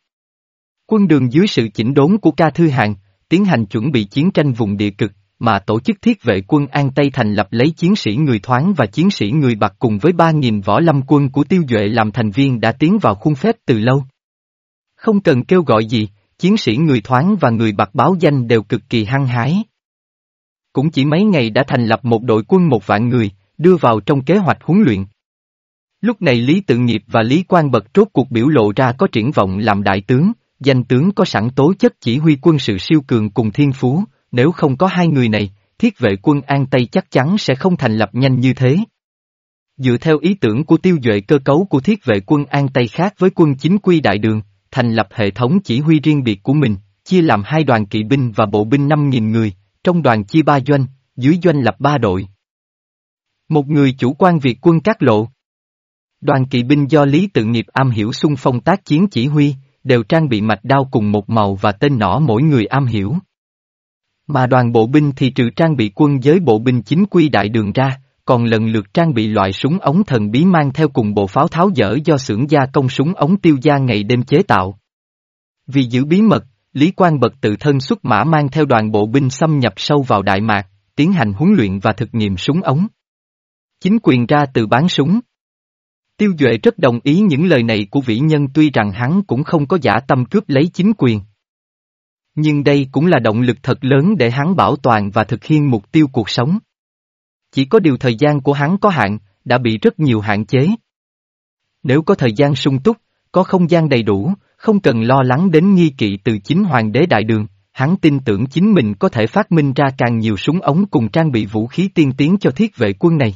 Quân đường dưới sự chỉnh đốn của ca thư hàng, tiến hành chuẩn bị chiến tranh vùng địa cực, mà tổ chức thiết vệ quân An Tây thành lập lấy chiến sĩ người thoáng và chiến sĩ người bạc cùng với 3.000 võ lâm quân của tiêu duệ làm thành viên đã tiến vào khuôn phép từ lâu. Không cần kêu gọi gì, chiến sĩ người thoáng và người bạc báo danh đều cực kỳ hăng hái. Cũng chỉ mấy ngày đã thành lập một đội quân một vạn người, đưa vào trong kế hoạch huấn luyện. Lúc này Lý Tự Nghiệp và Lý Quang Bật trốt cuộc biểu lộ ra có triển vọng làm đại tướng, danh tướng có sẵn tố chất chỉ huy quân sự siêu cường cùng thiên phú, nếu không có hai người này, thiết vệ quân An Tây chắc chắn sẽ không thành lập nhanh như thế. Dựa theo ý tưởng của tiêu duệ cơ cấu của thiết vệ quân An Tây khác với quân chính quy đại đường, thành lập hệ thống chỉ huy riêng biệt của mình, chia làm hai đoàn kỵ binh và bộ binh 5.000 người, trong đoàn chia ba doanh, dưới doanh lập ba đội. Một người chủ quan việc quân các lộ. Đoàn kỵ binh do Lý Tự Nghiệp am hiểu xung phong tác chiến chỉ huy, đều trang bị mạch đao cùng một màu và tên nỏ mỗi người am hiểu. Mà đoàn bộ binh thì trừ trang bị quân giới bộ binh chính quy đại đường ra, còn lần lượt trang bị loại súng ống thần bí mang theo cùng bộ pháo tháo dỡ do xưởng gia công súng ống tiêu gia ngày đêm chế tạo. Vì giữ bí mật, Lý Quang Bật tự thân xuất mã mang theo đoàn bộ binh xâm nhập sâu vào Đại Mạc, tiến hành huấn luyện và thực nghiệm súng ống. Chính quyền ra từ bán súng. Tiêu Duệ rất đồng ý những lời này của vĩ nhân tuy rằng hắn cũng không có giả tâm cướp lấy chính quyền. Nhưng đây cũng là động lực thật lớn để hắn bảo toàn và thực hiện mục tiêu cuộc sống. Chỉ có điều thời gian của hắn có hạn, đã bị rất nhiều hạn chế. Nếu có thời gian sung túc, có không gian đầy đủ, không cần lo lắng đến nghi kỵ từ chính hoàng đế đại đường, hắn tin tưởng chính mình có thể phát minh ra càng nhiều súng ống cùng trang bị vũ khí tiên tiến cho thiết vệ quân này.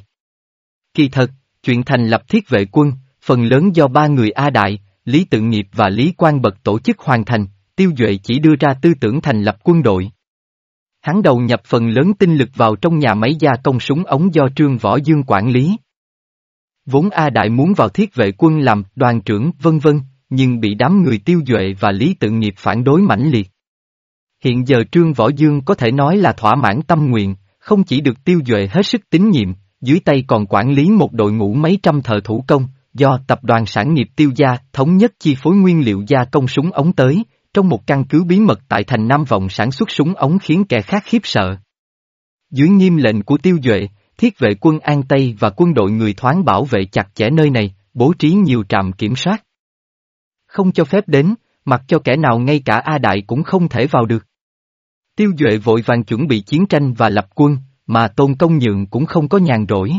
Kỳ thật, chuyện thành lập thiết vệ quân, phần lớn do ba người A Đại, Lý Tự Nghiệp và Lý Quang Bật tổ chức hoàn thành, Tiêu Duệ chỉ đưa ra tư tưởng thành lập quân đội. Hắn đầu nhập phần lớn tinh lực vào trong nhà máy gia công súng ống do Trương Võ Dương quản lý. Vốn A Đại muốn vào thiết vệ quân làm đoàn trưởng vân vân, nhưng bị đám người tiêu duệ và lý tự nghiệp phản đối mãnh liệt. Hiện giờ Trương Võ Dương có thể nói là thỏa mãn tâm nguyện, không chỉ được tiêu duệ hết sức tín nhiệm, dưới tay còn quản lý một đội ngũ mấy trăm thợ thủ công, do tập đoàn sản nghiệp tiêu gia thống nhất chi phối nguyên liệu gia công súng ống tới, trong một căn cứ bí mật tại thành Nam Vọng sản xuất súng ống khiến kẻ khác khiếp sợ. Dưới nghiêm lệnh của tiêu duệ, thiết vệ quân An Tây và quân đội người thoáng bảo vệ chặt chẽ nơi này, bố trí nhiều trạm kiểm soát. Không cho phép đến, mặc cho kẻ nào ngay cả A Đại cũng không thể vào được. Tiêu Duệ vội vàng chuẩn bị chiến tranh và lập quân, mà Tôn Công Nhượng cũng không có nhàn rỗi.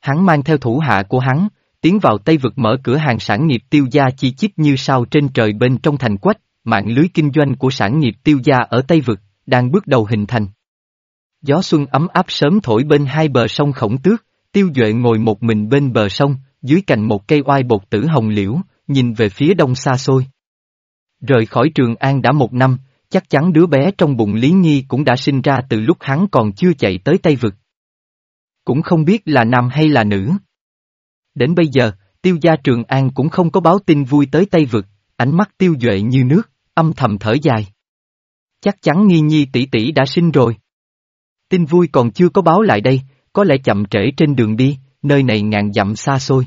Hắn mang theo thủ hạ của hắn, tiến vào Tây vực mở cửa hàng sản nghiệp tiêu gia chi chít như sao trên trời bên trong thành quách, mạng lưới kinh doanh của sản nghiệp tiêu gia ở Tây vực, đang bước đầu hình thành. Gió xuân ấm áp sớm thổi bên hai bờ sông khổng tước, tiêu duệ ngồi một mình bên bờ sông, dưới cành một cây oai bột tử hồng liễu, nhìn về phía đông xa xôi. Rời khỏi Trường An đã một năm, chắc chắn đứa bé trong bụng Lý Nhi cũng đã sinh ra từ lúc hắn còn chưa chạy tới Tây Vực. Cũng không biết là nam hay là nữ. Đến bây giờ, tiêu gia Trường An cũng không có báo tin vui tới Tây Vực, ánh mắt tiêu duệ như nước, âm thầm thở dài. Chắc chắn Nghi Nhi tỷ tỷ đã sinh rồi. Tin vui còn chưa có báo lại đây, có lẽ chậm trễ trên đường đi, nơi này ngàn dặm xa xôi.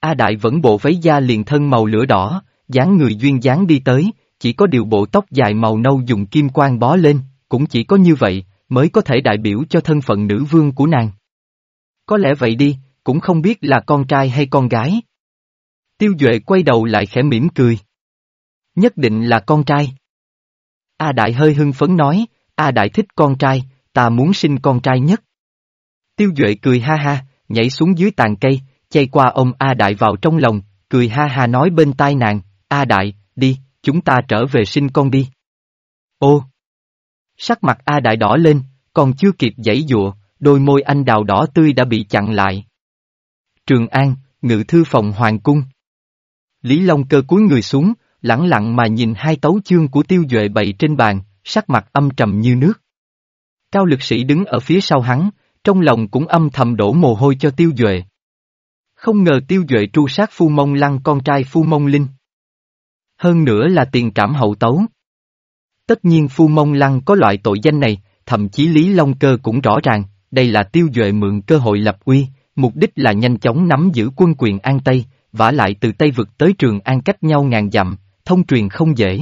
A Đại vẫn bộ váy da liền thân màu lửa đỏ, dáng người duyên dáng đi tới, chỉ có điều bộ tóc dài màu nâu dùng kim quang bó lên, cũng chỉ có như vậy, mới có thể đại biểu cho thân phận nữ vương của nàng. Có lẽ vậy đi, cũng không biết là con trai hay con gái. Tiêu Duệ quay đầu lại khẽ mỉm cười. Nhất định là con trai. A Đại hơi hưng phấn nói, A Đại thích con trai, ta muốn sinh con trai nhất. Tiêu Duệ cười ha ha, nhảy xuống dưới tàn cây, chay qua ông A Đại vào trong lòng, cười ha ha nói bên tai nàng, A Đại, đi, chúng ta trở về sinh con đi. Ô! Sắc mặt A Đại đỏ lên, còn chưa kịp giãy dụa, đôi môi anh đào đỏ tươi đã bị chặn lại. Trường An, ngự thư phòng Hoàng Cung. Lý Long cơ cúi người xuống, lẳng lặng mà nhìn hai tấu chương của tiêu duệ bày trên bàn, sắc mặt âm trầm như nước. Cao lực sĩ đứng ở phía sau hắn, trong lòng cũng âm thầm đổ mồ hôi cho tiêu duệ. Không ngờ tiêu duệ tru sát phu mông lăng con trai phu mông linh. Hơn nữa là tiền trảm hậu tấu. Tất nhiên phu mông lăng có loại tội danh này, thậm chí Lý Long Cơ cũng rõ ràng, đây là tiêu duệ mượn cơ hội lập uy, mục đích là nhanh chóng nắm giữ quân quyền An Tây, vả lại từ Tây vực tới Trường An cách nhau ngàn dặm, thông truyền không dễ.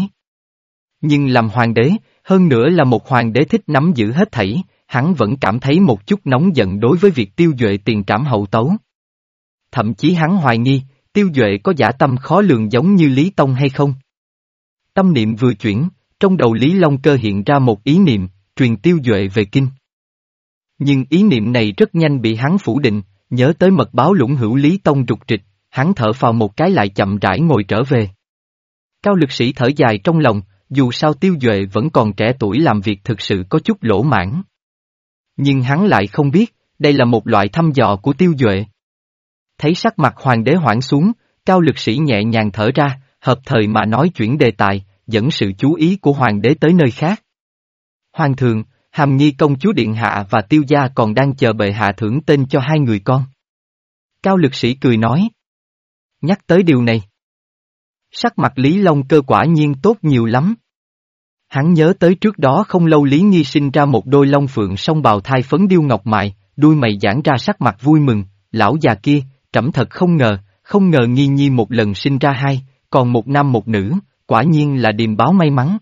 Nhưng làm hoàng đế, hơn nữa là một hoàng đế thích nắm giữ hết thảy, hắn vẫn cảm thấy một chút nóng giận đối với việc tiêu duệ tiền trảm hậu tấu. Thậm chí hắn hoài nghi, tiêu duệ có giả tâm khó lường giống như Lý Tông hay không. Tâm niệm vừa chuyển, trong đầu Lý Long Cơ hiện ra một ý niệm, truyền tiêu duệ về kinh. Nhưng ý niệm này rất nhanh bị hắn phủ định, nhớ tới mật báo lũng hữu Lý Tông rục trịch, hắn thở phào một cái lại chậm rãi ngồi trở về. Cao lực sĩ thở dài trong lòng, dù sao tiêu duệ vẫn còn trẻ tuổi làm việc thực sự có chút lỗ mãn. Nhưng hắn lại không biết, đây là một loại thăm dò của tiêu duệ. Thấy sắc mặt hoàng đế hoảng xuống, cao lực sĩ nhẹ nhàng thở ra, hợp thời mà nói chuyển đề tài, dẫn sự chú ý của hoàng đế tới nơi khác. Hoàng thượng, hàm nghi công chúa Điện Hạ và tiêu gia còn đang chờ bệ hạ thưởng tên cho hai người con. Cao lực sĩ cười nói. Nhắc tới điều này. Sắc mặt Lý Long cơ quả nhiên tốt nhiều lắm. Hắn nhớ tới trước đó không lâu Lý Nghi sinh ra một đôi long phượng song bào thai phấn điêu ngọc mại, đuôi mày giãn ra sắc mặt vui mừng, lão già kia, trẫm thật không ngờ, không ngờ Nghi Nhi một lần sinh ra hai, còn một nam một nữ, quả nhiên là điềm báo may mắn.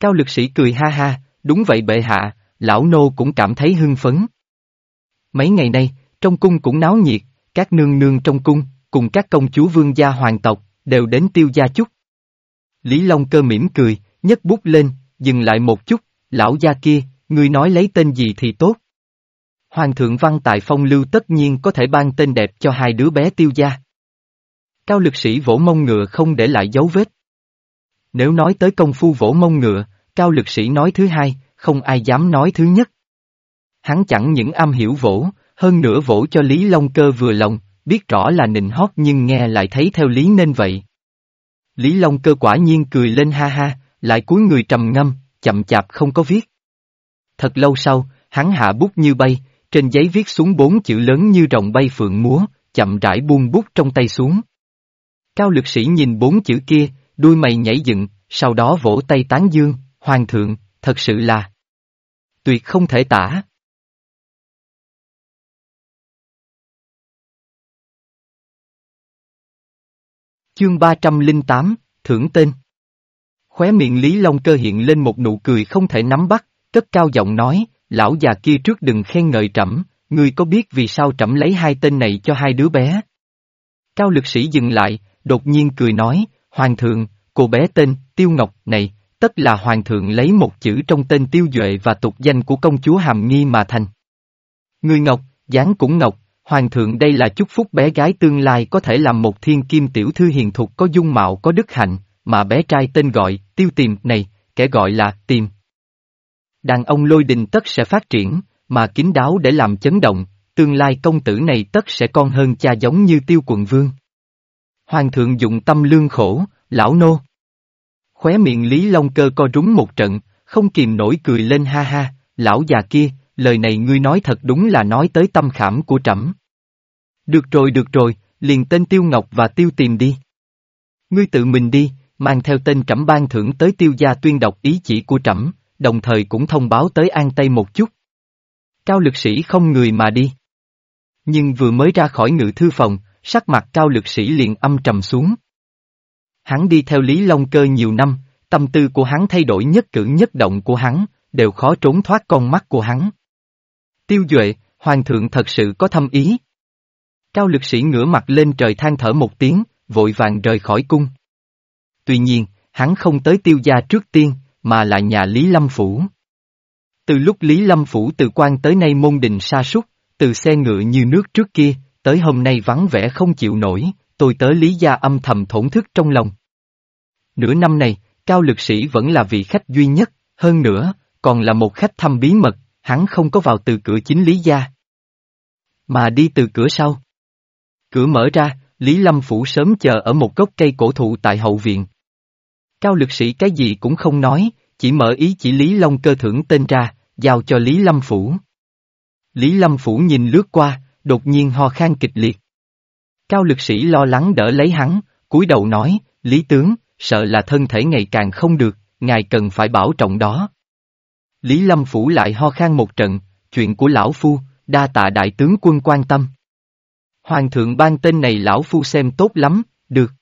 Cao lực sĩ cười ha ha, đúng vậy bệ hạ, lão nô cũng cảm thấy hưng phấn. Mấy ngày nay, trong cung cũng náo nhiệt, các nương nương trong cung, cùng các công chúa vương gia hoàng tộc, đều đến tiêu gia chúc. Lý Long cơ mỉm cười, nhấc bút lên, dừng lại một chút, lão gia kia, ngươi nói lấy tên gì thì tốt. Hoàng thượng văn tại phong lưu tất nhiên có thể ban tên đẹp cho hai đứa bé tiêu gia. Cao lực sĩ vỗ mông ngựa không để lại dấu vết. Nếu nói tới công phu vỗ mông ngựa, cao lực sĩ nói thứ hai, không ai dám nói thứ nhất. Hắn chẳng những am hiểu vỗ, hơn nữa vỗ cho Lý Long Cơ vừa lòng, biết rõ là nịnh hót nhưng nghe lại thấy theo lý nên vậy. Lý Long Cơ quả nhiên cười lên ha ha, lại cúi người trầm ngâm, chậm chạp không có viết. Thật lâu sau, hắn hạ bút như bay, trên giấy viết xuống bốn chữ lớn như rồng bay phượng múa, chậm rãi buông bút trong tay xuống. Cao lực sĩ nhìn bốn chữ kia, đuôi mày nhảy dựng, sau đó vỗ tay tán dương, hoàng thượng, thật sự là tuyệt không thể tả. Chương 308, Thưởng tên Khóe miệng Lý Long Cơ hiện lên một nụ cười không thể nắm bắt, cất cao giọng nói, lão già kia trước đừng khen ngợi trẫm, ngươi có biết vì sao trẫm lấy hai tên này cho hai đứa bé? Cao lực sĩ dừng lại, đột nhiên cười nói, Hoàng thượng, cô bé tên, Tiêu Ngọc, này, tất là Hoàng thượng lấy một chữ trong tên Tiêu Duệ và tục danh của công chúa Hàm Nghi mà thành. Người Ngọc, dáng cũng Ngọc, Hoàng thượng đây là chúc phúc bé gái tương lai có thể làm một thiên kim tiểu thư hiền thục có dung mạo có đức hạnh, mà bé trai tên gọi, Tiêu Tiềm này, kẻ gọi là Tiềm. Đàn ông lôi đình tất sẽ phát triển, mà kín đáo để làm chấn động, tương lai công tử này tất sẽ con hơn cha giống như Tiêu Quận Vương. Hoàng thượng dụng tâm lương khổ, lão nô. Khóe miệng Lý Long Cơ co rúng một trận, không kìm nổi cười lên ha ha, lão già kia, lời này ngươi nói thật đúng là nói tới tâm khảm của trẫm. Được rồi được rồi, liền tên Tiêu Ngọc và Tiêu tìm đi. Ngươi tự mình đi, mang theo tên trẫm ban thưởng tới tiêu gia tuyên đọc ý chỉ của trẫm, đồng thời cũng thông báo tới An Tây một chút. Cao lực sĩ không người mà đi. Nhưng vừa mới ra khỏi ngự thư phòng, sắc mặt cao lực sĩ liền âm trầm xuống. Hắn đi theo Lý Long Cơ nhiều năm, tâm tư của hắn thay đổi nhất cử nhất động của hắn, đều khó trốn thoát con mắt của hắn. Tiêu Duệ, Hoàng thượng thật sự có thâm ý. Cao lực sĩ ngửa mặt lên trời than thở một tiếng, vội vàng rời khỏi cung. Tuy nhiên, hắn không tới tiêu gia trước tiên, mà là nhà Lý Lâm Phủ. Từ lúc Lý Lâm Phủ từ quan tới nay môn đình sa sút, từ xe ngựa như nước trước kia, tới hôm nay vắng vẻ không chịu nổi, tôi tới Lý Gia âm thầm thổn thức trong lòng. Nửa năm này, Cao Lực Sĩ vẫn là vị khách duy nhất, hơn nữa, còn là một khách thăm bí mật, hắn không có vào từ cửa chính Lý Gia. Mà đi từ cửa sau. Cửa mở ra, Lý Lâm Phủ sớm chờ ở một gốc cây cổ thụ tại hậu viện. Cao lực sĩ cái gì cũng không nói, chỉ mở ý chỉ Lý Long cơ thưởng tên ra, giao cho Lý Lâm Phủ. Lý Lâm Phủ nhìn lướt qua, đột nhiên ho khan kịch liệt. Cao lực sĩ lo lắng đỡ lấy hắn, cúi đầu nói, Lý tướng, sợ là thân thể ngày càng không được, ngài cần phải bảo trọng đó. Lý Lâm Phủ lại ho khan một trận, chuyện của lão phu, đa tạ đại tướng quân quan tâm. Hoàng thượng ban tên này lão phu xem tốt lắm, được.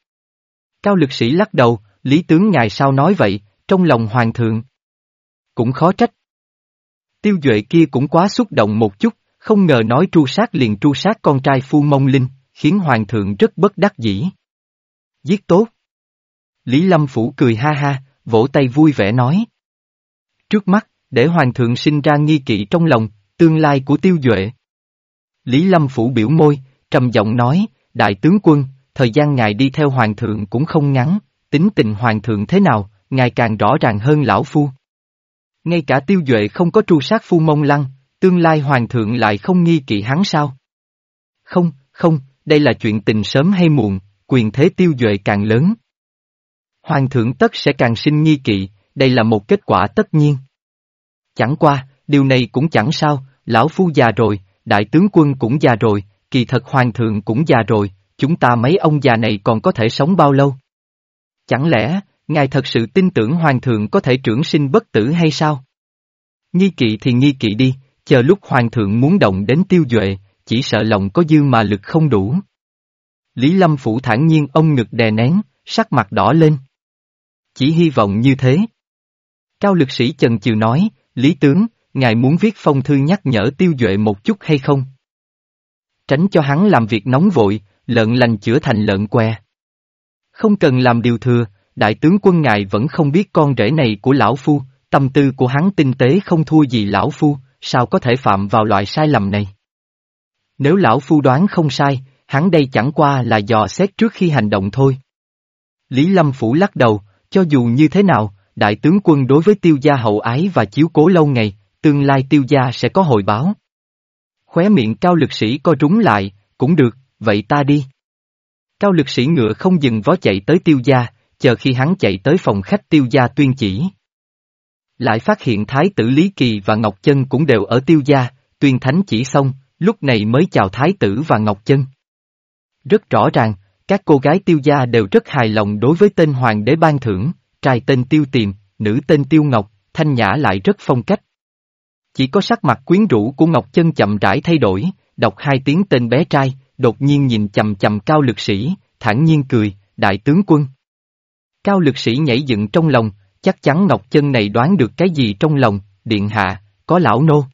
Cao lực sĩ lắc đầu, lý tướng ngài sao nói vậy, trong lòng hoàng thượng. Cũng khó trách. Tiêu Duệ kia cũng quá xúc động một chút, không ngờ nói tru sát liền tru sát con trai phu mông linh, khiến hoàng thượng rất bất đắc dĩ. Giết tốt. Lý Lâm Phủ cười ha ha, vỗ tay vui vẻ nói. Trước mắt, để hoàng thượng sinh ra nghi kỵ trong lòng, tương lai của tiêu duệ. Lý Lâm Phủ biểu môi, trầm giọng nói, đại tướng quân, thời gian ngài đi theo hoàng thượng cũng không ngắn, tính tình hoàng thượng thế nào, ngày càng rõ ràng hơn lão phu. Ngay cả tiêu duệ không có tru sát phu mông lăng, tương lai hoàng thượng lại không nghi kỵ hắn sao? Không, không, đây là chuyện tình sớm hay muộn, quyền thế tiêu duệ càng lớn. Hoàng thượng tất sẽ càng sinh nghi kỵ, đây là một kết quả tất nhiên. Chẳng qua, điều này cũng chẳng sao, lão phu già rồi, đại tướng quân cũng già rồi, kỳ thật hoàng thượng cũng già rồi, chúng ta mấy ông già này còn có thể sống bao lâu? Chẳng lẽ, ngài thật sự tin tưởng hoàng thượng có thể trưởng sinh bất tử hay sao? Nghi kỵ thì nghi kỵ đi, chờ lúc hoàng thượng muốn động đến tiêu duệ, chỉ sợ lòng có dư mà lực không đủ. Lý Lâm Phủ thản nhiên ông ngực đè nén, sắc mặt đỏ lên. Chỉ hy vọng như thế. Cao lực sĩ Trần Chiều nói, Lý Tướng, ngài muốn viết phong thư nhắc nhở tiêu duệ một chút hay không? Tránh cho hắn làm việc nóng vội, lợn lành chữa thành lợn que. Không cần làm điều thừa, đại tướng quân ngài vẫn không biết con rể này của lão phu, tâm tư của hắn tinh tế không thua gì lão phu, sao có thể phạm vào loại sai lầm này. Nếu lão phu đoán không sai, hắn đây chẳng qua là dò xét trước khi hành động thôi. Lý Lâm Phủ lắc đầu, cho dù như thế nào, đại tướng quân đối với tiêu gia hậu ái và chiếu cố lâu ngày, tương lai tiêu gia sẽ có hồi báo. Khóe miệng cao lực sĩ co trúng lại, cũng được, vậy ta đi. Cao lực sĩ ngựa không dừng vó chạy tới tiêu gia, chờ khi hắn chạy tới phòng khách tiêu gia tuyên chỉ. Lại phát hiện Thái tử Lý Kỳ và Ngọc Chân cũng đều ở tiêu gia, tuyên thánh chỉ xong, lúc này mới chào Thái tử và Ngọc Chân. Rất rõ ràng, Các cô gái tiêu gia đều rất hài lòng đối với tên hoàng đế ban thưởng, trai tên tiêu tiềm, nữ tên tiêu ngọc, thanh nhã lại rất phong cách. Chỉ có sắc mặt quyến rũ của Ngọc Chân chậm rãi thay đổi, đọc hai tiếng tên bé trai, đột nhiên nhìn chầm chầm cao lực sĩ, thản nhiên cười, đại tướng quân. Cao lực sĩ nhảy dựng trong lòng, chắc chắn Ngọc Chân này đoán được cái gì trong lòng, điện hạ, có lão nô.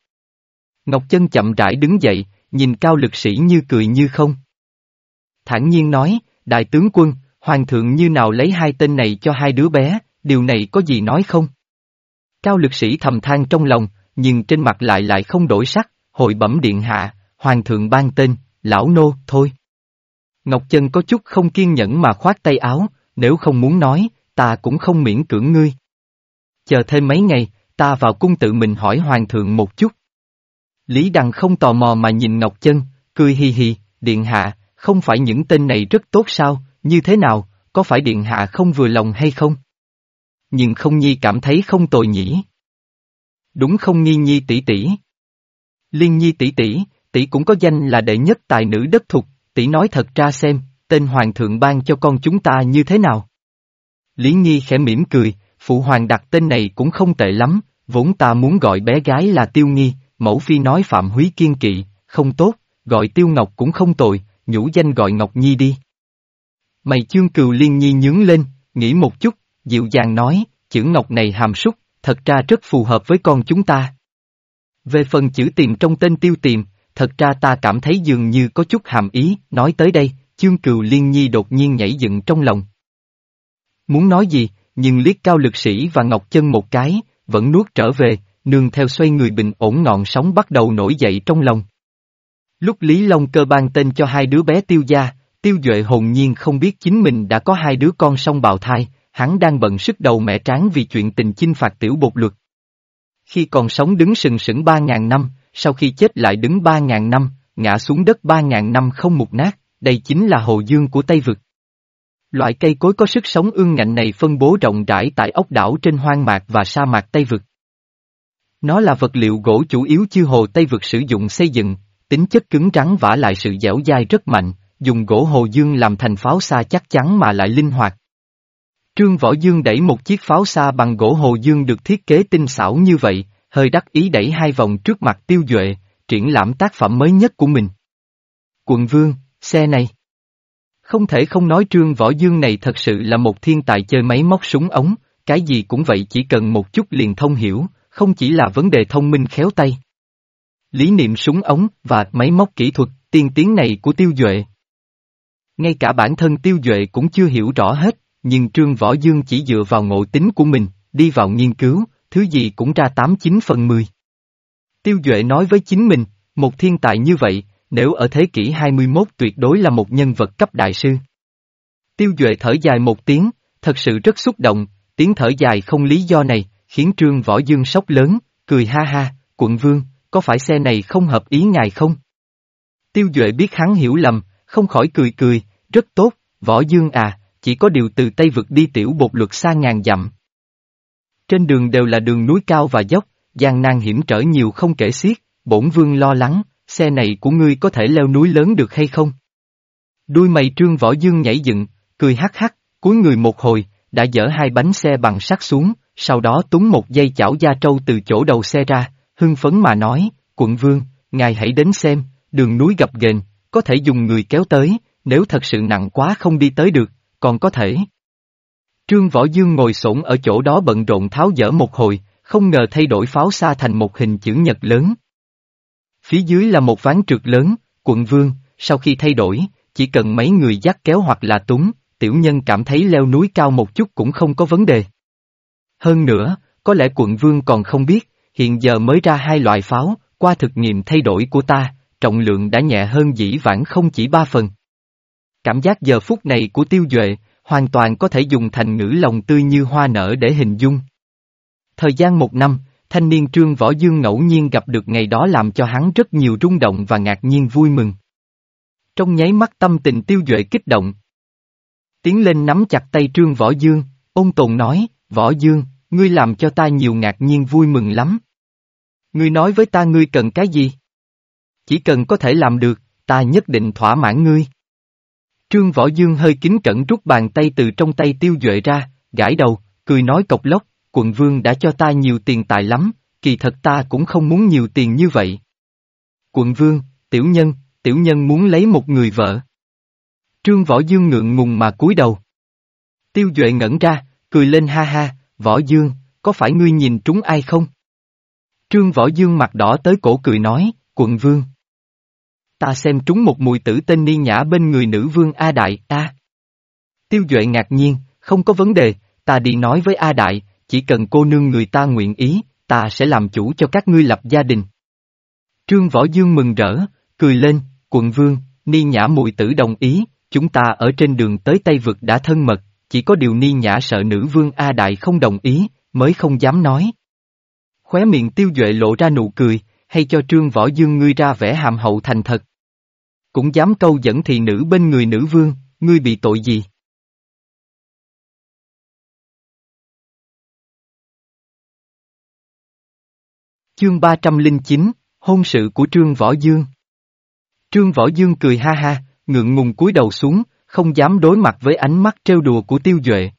Ngọc Chân chậm rãi đứng dậy, nhìn cao lực sĩ như cười như không. Thản nhiên nói, đại tướng quân, hoàng thượng như nào lấy hai tên này cho hai đứa bé, điều này có gì nói không? Cao lực sĩ thầm than trong lòng, nhưng trên mặt lại lại không đổi sắc, hội bẩm điện hạ, hoàng thượng ban tên, lão nô, thôi. Ngọc Chân có chút không kiên nhẫn mà khoát tay áo, nếu không muốn nói, ta cũng không miễn cưỡng ngươi. Chờ thêm mấy ngày, ta vào cung tự mình hỏi hoàng thượng một chút. Lý Đằng không tò mò mà nhìn Ngọc Chân, cười hi hi, điện hạ, không phải những tên này rất tốt sao, như thế nào, có phải điện hạ không vừa lòng hay không? Nhưng không nhi cảm thấy không tồi nhỉ. Đúng không nghi nhi tỷ tỷ? Liên nhi tỷ tỷ, tỷ cũng có danh là đệ nhất tài nữ đất thục, tỷ nói thật ra xem, tên hoàng thượng ban cho con chúng ta như thế nào? Lý Nhi khẽ mỉm cười, phụ hoàng đặt tên này cũng không tệ lắm, vốn ta muốn gọi bé gái là Tiêu Nghi, mẫu phi nói Phạm Húy kiên kỵ, không tốt, gọi Tiêu Ngọc cũng không tồi, nhũ danh gọi Ngọc Nhi đi. Mày chương cừu liên nhi nhướng lên, nghĩ một chút, dịu dàng nói, chữ Ngọc này hàm súc, thật ra rất phù hợp với con chúng ta. Về phần chữ tìm trong tên tiêu tìm, thật ra ta cảm thấy dường như có chút hàm ý, nói tới đây, chương cừu liên nhi đột nhiên nhảy dựng trong lòng. Muốn nói gì, nhưng liếc cao lực sĩ và ngọc chân một cái, vẫn nuốt trở về, nương theo xoay người bình ổn ngọn sóng bắt đầu nổi dậy trong lòng. Lúc Lý Long cơ ban tên cho hai đứa bé tiêu gia, tiêu duệ hồn nhiên không biết chính mình đã có hai đứa con song bào thai, hắn đang bận sức đầu mẹ tráng vì chuyện tình chinh phạt tiểu bột luật. Khi còn sống đứng sừng sững ba ngàn năm, sau khi chết lại đứng ba ngàn năm, ngã xuống đất ba ngàn năm không mục nát, đây chính là hồ dương của Tây Vực. Loại cây cối có sức sống ương ngạnh này phân bố rộng rãi tại ốc đảo trên hoang mạc và sa mạc Tây Vực. Nó là vật liệu gỗ chủ yếu chư hồ Tây Vực sử dụng xây dựng, tính chất cứng rắn vả lại sự dẻo dai rất mạnh, dùng gỗ hồ dương làm thành pháo xa chắc chắn mà lại linh hoạt. Trương Võ Dương đẩy một chiếc pháo xa bằng gỗ hồ dương được thiết kế tinh xảo như vậy, hơi đắc ý đẩy hai vòng trước mặt tiêu duệ, triển lãm tác phẩm mới nhất của mình. Quận Vương, xe này. Không thể không nói Trương Võ Dương này thật sự là một thiên tài chơi máy móc súng ống, cái gì cũng vậy chỉ cần một chút liền thông hiểu, không chỉ là vấn đề thông minh khéo tay. Lý niệm súng ống và máy móc kỹ thuật tiên tiến này của Tiêu Duệ. Ngay cả bản thân Tiêu Duệ cũng chưa hiểu rõ hết, nhưng Trương Võ Dương chỉ dựa vào ngộ tính của mình, đi vào nghiên cứu, thứ gì cũng ra 89 phần 10. Tiêu Duệ nói với chính mình, một thiên tài như vậy, nếu ở thế kỷ 21 tuyệt đối là một nhân vật cấp đại sư. Tiêu Duệ thở dài một tiếng, thật sự rất xúc động, tiếng thở dài không lý do này, khiến Trương Võ Dương sốc lớn, cười ha ha, quận vương, có phải xe này không hợp ý ngài không? Tiêu Duệ biết hắn hiểu lầm, không khỏi cười cười, rất tốt, Võ Dương à, chỉ có điều từ Tây vực đi tiểu bột luật xa ngàn dặm. Trên đường đều là đường núi cao và dốc, gian nan hiểm trở nhiều không kể xiết, bổn vương lo lắng, xe này của ngươi có thể leo núi lớn được hay không? Đuôi mày trương võ dương nhảy dựng, cười hắc hắc, cuối người một hồi, đã dỡ hai bánh xe bằng sắt xuống, sau đó túng một dây chảo da trâu từ chỗ đầu xe ra, hưng phấn mà nói, quận vương, ngài hãy đến xem, đường núi gập ghềnh, có thể dùng người kéo tới, nếu thật sự nặng quá không đi tới được, còn có thể. Trương Võ Dương ngồi xổm ở chỗ đó bận rộn tháo dỡ một hồi, không ngờ thay đổi pháo xa thành một hình chữ nhật lớn. Phía dưới là một ván trượt lớn, quận vương, sau khi thay đổi, chỉ cần mấy người dắt kéo hoặc là túng, tiểu nhân cảm thấy leo núi cao một chút cũng không có vấn đề. Hơn nữa, có lẽ quận vương còn không biết, hiện giờ mới ra hai loại pháo, qua thực nghiệm thay đổi của ta, trọng lượng đã nhẹ hơn dĩ vãng không chỉ ba phần. Cảm giác giờ phút này của tiêu duệ, hoàn toàn có thể dùng thành ngữ lòng tươi như hoa nở để hình dung. Thời gian một năm, thanh niên Trương Võ Dương ngẫu nhiên gặp được ngày đó làm cho hắn rất nhiều rung động và ngạc nhiên vui mừng. Trong nháy mắt tâm tình tiêu duệ kích động. Tiến lên nắm chặt tay Trương Võ Dương, ôn tồn nói, Võ Dương, ngươi làm cho ta nhiều ngạc nhiên vui mừng lắm. Ngươi nói với ta ngươi cần cái gì? Chỉ cần có thể làm được, ta nhất định thỏa mãn ngươi. Trương Võ Dương hơi kính cẩn rút bàn tay từ trong tay tiêu duệ ra, gãi đầu, cười nói cộc lốc, quận vương đã cho ta nhiều tiền tài lắm, kỳ thật ta cũng không muốn nhiều tiền như vậy. Quận vương, tiểu nhân, tiểu nhân muốn lấy một người vợ. Trương Võ Dương ngượng ngùng mà cúi đầu. Tiêu Duệ ngẩn ra, cười lên ha ha, Võ Dương, có phải ngươi nhìn trúng ai không? Trương Võ Dương mặt đỏ tới cổ cười nói, quận vương. Ta xem trúng một mùi tử tên ni nhã bên người nữ vương A Đại, A. Tiêu Duệ ngạc nhiên, không có vấn đề, ta đi nói với A Đại, chỉ cần cô nương người ta nguyện ý, ta sẽ làm chủ cho các ngươi lập gia đình. Trương Võ Dương mừng rỡ, cười lên, quận vương, ni nhã mùi tử đồng ý, chúng ta ở trên đường tới Tây Vực đã thân mật, chỉ có điều ni nhã sợ nữ vương A Đại không đồng ý, mới không dám nói. Khóe miệng tiêu duệ lộ ra nụ cười, hay cho trương võ dương ngươi ra vẻ hàm hậu thành thật. Cũng dám câu dẫn thị nữ bên người nữ vương, ngươi bị tội gì? Chương 309, Hôn sự của Trương Võ Dương Trương Võ Dương cười ha ha, ngượng ngùng cúi đầu xuống, không dám đối mặt với ánh mắt trêu đùa của Tiêu Duệ.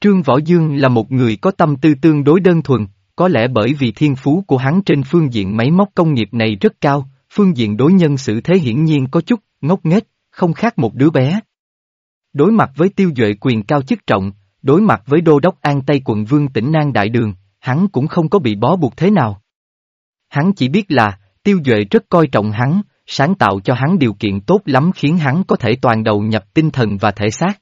Trương Võ Dương là một người có tâm tư tương đối đơn thuần, có lẽ bởi vì thiên phú của hắn trên phương diện máy móc công nghiệp này rất cao, phương diện đối nhân xử thế hiển nhiên có chút, ngốc nghếch, không khác một đứa bé. Đối mặt với tiêu duệ quyền cao chức trọng, đối mặt với đô đốc an tây quận vương tỉnh Nang Đại Đường, hắn cũng không có bị bó buộc thế nào. Hắn chỉ biết là, tiêu duệ rất coi trọng hắn, sáng tạo cho hắn điều kiện tốt lắm khiến hắn có thể toàn đầu nhập tinh thần và thể xác.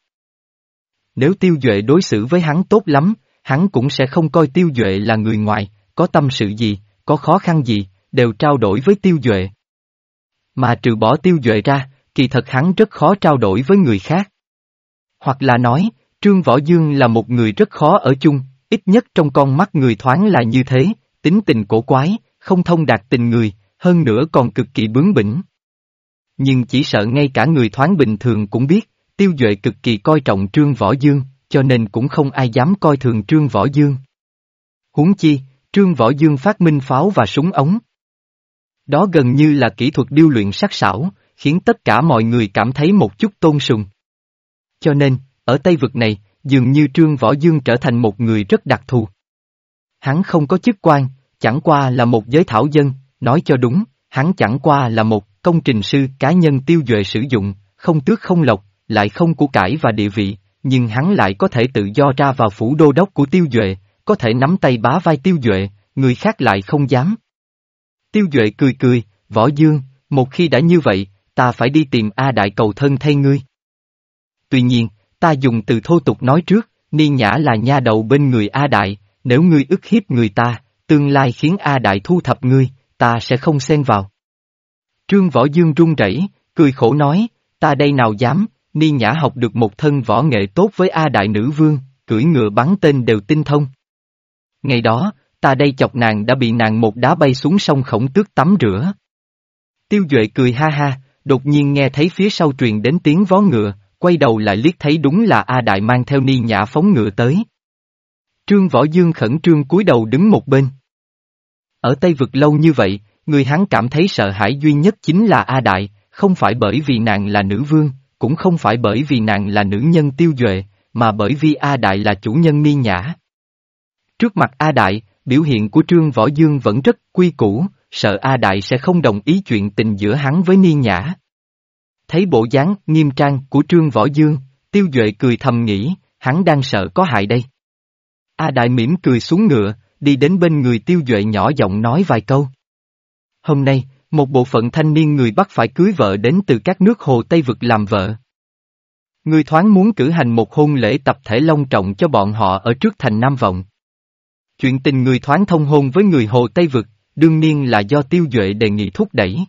Nếu tiêu duệ đối xử với hắn tốt lắm, hắn cũng sẽ không coi tiêu duệ là người ngoài, có tâm sự gì, có khó khăn gì, đều trao đổi với tiêu duệ. Mà trừ bỏ tiêu duệ ra, kỳ thật hắn rất khó trao đổi với người khác. Hoặc là nói, Trương Võ Dương là một người rất khó ở chung, ít nhất trong con mắt người thoáng là như thế, tính tình cổ quái, không thông đạt tình người, hơn nữa còn cực kỳ bướng bỉnh. Nhưng chỉ sợ ngay cả người thoáng bình thường cũng biết, tiêu duệ cực kỳ coi trọng Trương Võ Dương, cho nên cũng không ai dám coi thường Trương Võ Dương. Huống chi, Trương Võ Dương phát minh pháo và súng ống. Đó gần như là kỹ thuật điêu luyện sắc sảo, khiến tất cả mọi người cảm thấy một chút tôn sùng. Cho nên, ở Tây Vực này, dường như Trương Võ Dương trở thành một người rất đặc thù. Hắn không có chức quan, chẳng qua là một giới thảo dân, nói cho đúng, hắn chẳng qua là một công trình sư cá nhân tiêu duệ sử dụng, không tước không lộc, lại không của cải và địa vị, nhưng hắn lại có thể tự do ra vào phủ đô đốc của tiêu duệ, có thể nắm tay bá vai tiêu duệ, người khác lại không dám. Tiêu duệ cười cười, võ dương, một khi đã như vậy, ta phải đi tìm A Đại cầu thân thay ngươi. Tuy nhiên, ta dùng từ thô tục nói trước, ni nhã là nha đầu bên người A Đại, nếu ngươi ức hiếp người ta, tương lai khiến A Đại thu thập ngươi, ta sẽ không xen vào. Trương Võ Dương run rẩy, cười khổ nói, ta đây nào dám, Ni Nhã học được một thân võ nghệ tốt với A Đại Nữ Vương, cưỡi ngựa bắn tên đều tinh thông. Ngày đó, ta đây chọc nàng đã bị nàng một đá bay xuống sông khổng tước tắm rửa. Tiêu Duệ cười ha ha, đột nhiên nghe thấy phía sau truyền đến tiếng vó ngựa, quay đầu lại liếc thấy đúng là A Đại mang theo Ni Nhã phóng ngựa tới. Trương Võ Dương khẩn trương cúi đầu đứng một bên. Ở Tây Vực lâu như vậy, người hắn cảm thấy sợ hãi duy nhất chính là A Đại, không phải bởi vì nàng là nữ vương, cũng không phải bởi vì nàng là nữ nhân tiêu duệ, mà bởi vì A Đại là chủ nhân ni nhã. Trước mặt A Đại, biểu hiện của Trương Võ Dương vẫn rất quy củ, sợ A Đại sẽ không đồng ý chuyện tình giữa hắn với ni nhã. Thấy bộ dáng nghiêm trang của Trương Võ Dương, tiêu duệ cười thầm nghĩ, hắn đang sợ có hại đây. A Đại mỉm cười xuống ngựa, đi đến bên người tiêu duệ nhỏ giọng nói vài câu. Hôm nay, một bộ phận thanh niên người Bắc phải cưới vợ đến từ các nước Hồ Tây Vực làm vợ. Người thoáng muốn cử hành một hôn lễ tập thể long trọng cho bọn họ ở trước thành Nam Vọng. Chuyện tình người thoáng thông hôn với người Hồ Tây Vực, đương nhiên là do Tiêu Duệ đề nghị thúc đẩy.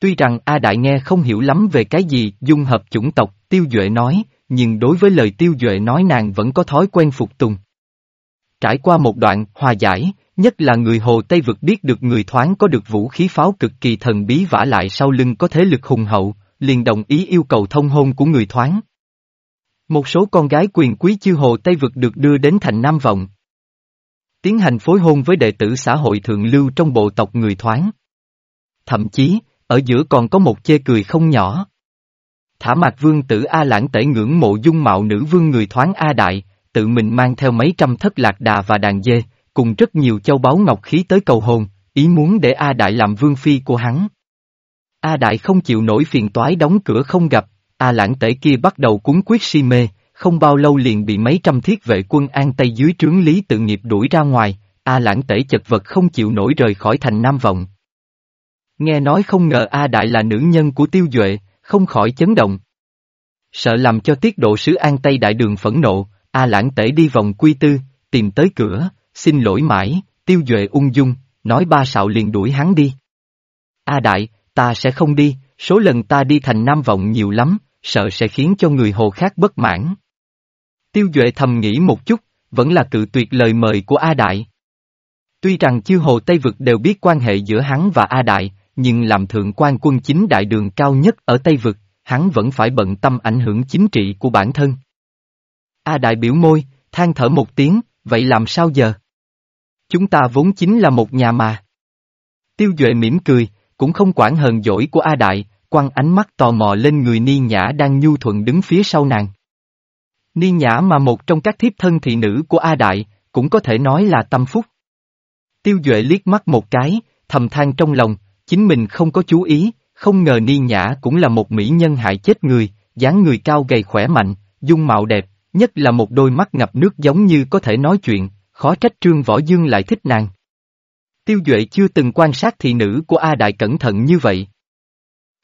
Tuy rằng A Đại nghe không hiểu lắm về cái gì dung hợp chủng tộc, Tiêu Duệ nói, nhưng đối với lời Tiêu Duệ nói nàng vẫn có thói quen phục tùng. Trải qua một đoạn hòa giải, Nhất là người Hồ Tây Vực biết được người thoáng có được vũ khí pháo cực kỳ thần bí vả lại sau lưng có thế lực hùng hậu, liền đồng ý yêu cầu thông hôn của người thoáng. Một số con gái quyền quý chư Hồ Tây Vực được đưa đến thành Nam Vọng. Tiến hành phối hôn với đệ tử xã hội thượng lưu trong bộ tộc người thoáng. Thậm chí, ở giữa còn có một chê cười không nhỏ. Thả mặt vương tử A lãng tể ngưỡng mộ dung mạo nữ vương người thoáng A đại, tự mình mang theo mấy trăm thất lạc đà và đàn dê, cùng rất nhiều châu báu ngọc khí tới cầu hồn, ý muốn để A đại làm vương phi của hắn. A đại không chịu nổi phiền toái đóng cửa không gặp, A lãng tể kia bắt đầu cúng quyết si mê, không bao lâu liền bị mấy trăm thiết vệ quân an tây dưới trướng lý tự nghiệp đuổi ra ngoài, A lãng tể chật vật không chịu nổi rời khỏi thành Nam Vọng. Nghe nói không ngờ A Đại là nữ nhân của tiêu duệ, không khỏi chấn động. Sợ làm cho tiết độ sứ An Tây Đại Đường phẫn nộ, A lãng tể đi vòng quy tư, tìm tới cửa, xin lỗi mãi, tiêu duệ ung dung, nói ba sạo liền đuổi hắn đi. A Đại, ta sẽ không đi, số lần ta đi thành Nam Vọng nhiều lắm, sợ sẽ khiến cho người hồ khác bất mãn. Tiêu Duệ thầm nghĩ một chút, vẫn là cự tuyệt lời mời của A Đại. Tuy rằng chư hồ Tây Vực đều biết quan hệ giữa hắn và A Đại, nhưng làm thượng quan quân chính đại đường cao nhất ở Tây Vực, hắn vẫn phải bận tâm ảnh hưởng chính trị của bản thân. A Đại biểu môi, than thở một tiếng, vậy làm sao giờ? Chúng ta vốn chính là một nhà mà. Tiêu Duệ mỉm cười, cũng không quản hờn dỗi của A Đại, quăng ánh mắt tò mò lên người Ni Nhã đang nhu thuận đứng phía sau nàng. Ni Nhã mà một trong các thiếp thân thị nữ của A Đại, cũng có thể nói là tâm phúc. Tiêu Duệ liếc mắt một cái, thầm than trong lòng, chính mình không có chú ý, không ngờ Ni Nhã cũng là một mỹ nhân hại chết người, dáng người cao gầy khỏe mạnh, dung mạo đẹp, nhất là một đôi mắt ngập nước giống như có thể nói chuyện, khó trách Trương Võ Dương lại thích nàng. Tiêu Duệ chưa từng quan sát thị nữ của A Đại cẩn thận như vậy.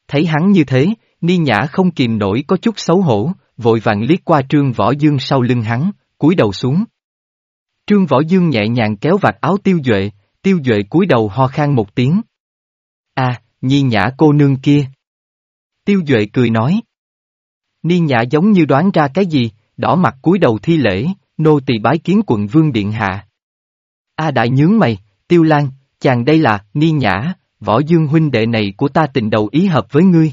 Thấy hắn như thế, Ni Nhã không kìm nổi có chút xấu hổ, vội vàng liếc qua Trương Võ Dương sau lưng hắn, cúi đầu xuống. Trương Võ Dương nhẹ nhàng kéo vạt áo Tiêu Duệ, Tiêu Duệ cúi đầu ho khan một tiếng. À, Nhi Nhã cô nương kia. Tiêu Duệ cười nói. Ni Nhã giống như đoán ra cái gì, đỏ mặt cúi đầu thi lễ, nô tỳ bái kiến quận vương điện hạ. A đại nhướng mày, Tiêu Lan, chàng đây là, Ni Nhã, võ dương huynh đệ này của ta tình đầu ý hợp với ngươi.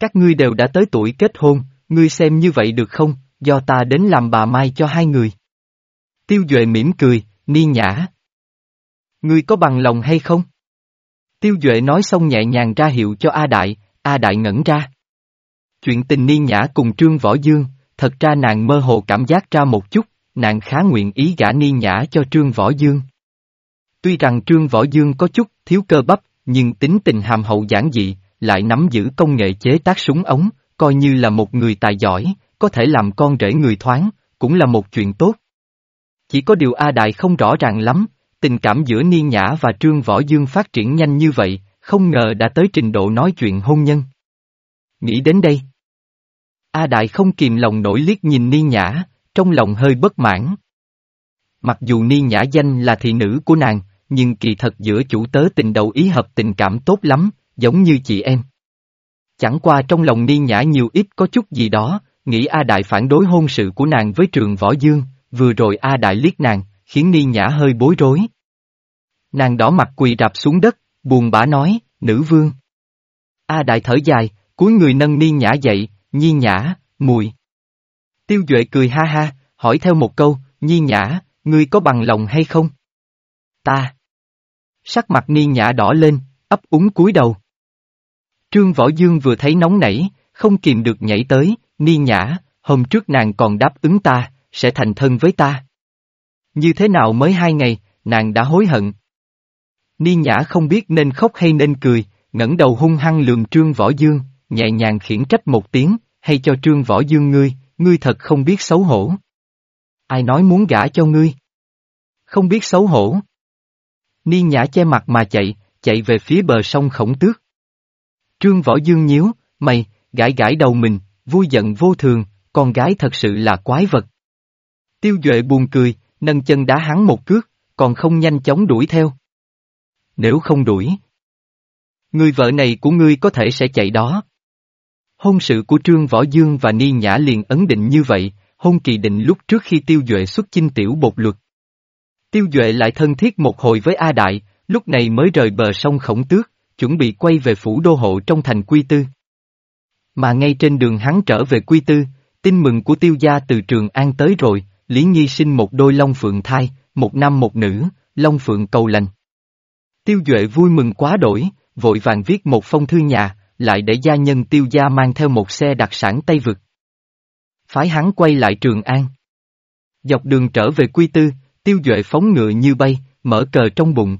Các ngươi đều đã tới tuổi kết hôn, ngươi xem như vậy được không, do ta đến làm bà mai cho hai người. Tiêu Duệ mỉm cười, Ni Nhã. Ngươi có bằng lòng hay không? Tiêu Duệ nói xong nhẹ nhàng ra hiệu cho A Đại, A Đại ngẩn ra. Chuyện tình Ni Nhã cùng Trương Võ Dương, thật ra nàng mơ hồ cảm giác ra một chút, nàng khá nguyện ý gả Ni Nhã cho Trương Võ Dương. Tuy rằng Trương Võ Dương có chút thiếu cơ bắp, nhưng tính tình hàm hậu giản dị, lại nắm giữ công nghệ chế tác súng ống, coi như là một người tài giỏi, có thể làm con rể người thoáng, cũng là một chuyện tốt. Chỉ có điều A Đại không rõ ràng lắm, tình cảm giữa Niên Nhã và Trương Võ Dương phát triển nhanh như vậy, không ngờ đã tới trình độ nói chuyện hôn nhân. Nghĩ đến đây. A Đại không kìm lòng nổi liếc nhìn Niên Nhã, trong lòng hơi bất mãn. Mặc dù Niên Nhã danh là thị nữ của nàng, nhưng kỳ thật giữa chủ tớ tình đầu ý hợp tình cảm tốt lắm, giống như chị em. Chẳng qua trong lòng Niên Nhã nhiều ít có chút gì đó, nghĩ A Đại phản đối hôn sự của nàng với trường Võ Dương, vừa rồi A Đại liếc nàng, khiến Niên Nhã hơi bối rối. Nàng đỏ mặt quỳ rạp xuống đất, buồn bã nói, nữ vương. A Đại thở dài, cúi người nâng Niên Nhã dậy, Nhi Nhã, mùi. Tiêu Duệ cười ha ha, hỏi theo một câu, Nhi Nhã, ngươi có bằng lòng hay không? Ta. Sắc mặt Niên Nhã đỏ lên, ấp úng cúi đầu. Trương Võ Dương vừa thấy nóng nảy, không kìm được nhảy tới, Ni Nhã, hôm trước nàng còn đáp ứng ta, sẽ thành thân với ta. Như thế nào mới hai ngày, nàng đã hối hận. Ni Nhã không biết nên khóc hay nên cười, ngẩng đầu hung hăng lườm Trương Võ Dương, nhẹ nhàng khiển trách một tiếng, hay cho Trương Võ Dương ngươi, ngươi thật không biết xấu hổ. Ai nói muốn gả cho ngươi? Không biết xấu hổ. Ni Nhã che mặt mà chạy, chạy về phía bờ sông khổng tước. Trương Võ Dương nhíu, mày, gãi gãi đầu mình, vui giận vô thường, con gái thật sự là quái vật. Tiêu Duệ buồn cười, nâng chân đá hắn một cước, còn không nhanh chóng đuổi theo. Nếu không đuổi, người vợ này của ngươi có thể sẽ chạy đó. Hôn sự của Trương Võ Dương và Ni Nhã liền ấn định như vậy, hôn kỳ định lúc trước khi Tiêu Duệ xuất chinh tiểu bột luật. Tiêu Duệ lại thân thiết một hồi với A Đại, lúc này mới rời bờ sông Khổng Tước, chuẩn bị quay về phủ đô hộ trong thành Quy Tư. Mà ngay trên đường hắn trở về Quy Tư, tin mừng của tiêu gia từ trường an tới rồi, Lý Nhi sinh một đôi long phượng thai, một nam một nữ, long phượng cầu lành. Tiêu Duệ vui mừng quá đổi, vội vàng viết một phong thư nhà, lại để gia nhân tiêu gia mang theo một xe đặc sản Tây Vực. Phái hắn quay lại Trường An. Dọc đường trở về Quy Tư, tiêu duệ phóng ngựa như bay, mở cờ trong bụng.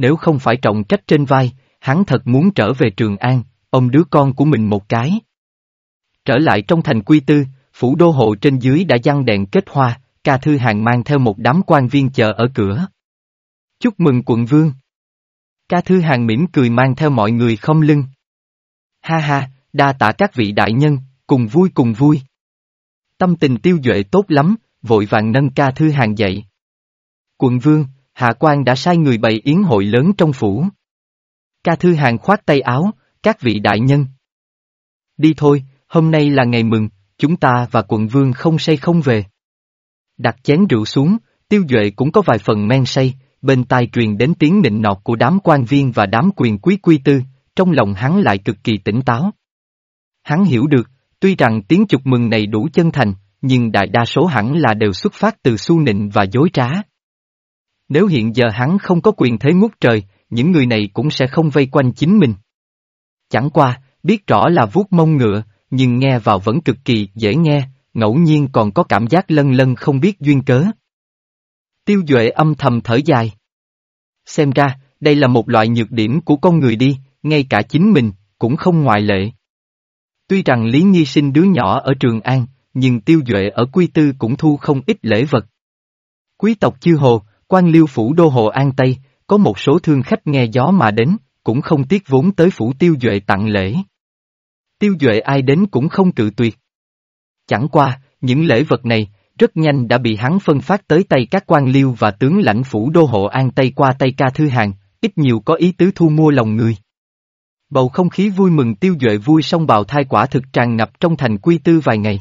Nếu không phải trọng trách trên vai, hắn thật muốn trở về Trường An, ôm đứa con của mình một cái. Trở lại trong thành Quy Tư, phủ đô hộ trên dưới đã giăng đèn kết hoa, ca thư hàng mang theo một đám quan viên chờ ở cửa. Chúc mừng quận vương. Ca thư hàng mỉm cười mang theo mọi người không lưng. Ha ha, đa tạ các vị đại nhân, cùng vui cùng vui. Tâm tình tiêu duệ tốt lắm, vội vàng nâng ca thư hàng dậy. Quận vương, hạ quan đã sai người bày yến hội lớn trong phủ. Ca thư hàng khoát tay áo, các vị đại nhân. Đi thôi, hôm nay là ngày mừng, chúng ta và quận vương không say không về. Đặt chén rượu xuống, tiêu duệ cũng có vài phần men say, bên tai truyền đến tiếng nịnh nọt của đám quan viên và đám quyền quý quy tư, trong lòng hắn lại cực kỳ tỉnh táo. Hắn hiểu được, tuy rằng tiếng chúc mừng này đủ chân thành, nhưng đại đa số hẳn là đều xuất phát từ su nịnh và dối trá. Nếu hiện giờ hắn không có quyền thế ngút trời, những người này cũng sẽ không vây quanh chính mình. Chẳng qua, biết rõ là vuốt mông ngựa, nhưng nghe vào vẫn cực kỳ dễ nghe, ngẫu nhiên còn có cảm giác lân lân không biết duyên cớ. Tiêu Duệ âm thầm thở dài. Xem ra, đây là một loại nhược điểm của con người đi, ngay cả chính mình, cũng không ngoại lệ. Tuy rằng Lý Nhi sinh đứa nhỏ ở Trường An, nhưng Tiêu Duệ ở Quy Tư cũng thu không ít lễ vật. Quý tộc chư hồ, quan liêu phủ đô hồ An Tây, có một số thương khách nghe gió mà đến, cũng không tiếc vốn tới phủ Tiêu Duệ tặng lễ. Tiêu Duệ ai đến cũng không cự tuyệt. Chẳng qua, những lễ vật này, rất nhanh đã bị hắn phân phát tới tay các quan liêu và tướng lãnh phủ đô hộ an Tây qua tay ca thư hàng, ít nhiều có ý tứ thu mua lòng người. Bầu không khí vui mừng tiêu duệ vui song bào thai quả thực tràn ngập trong thành quy tư vài ngày.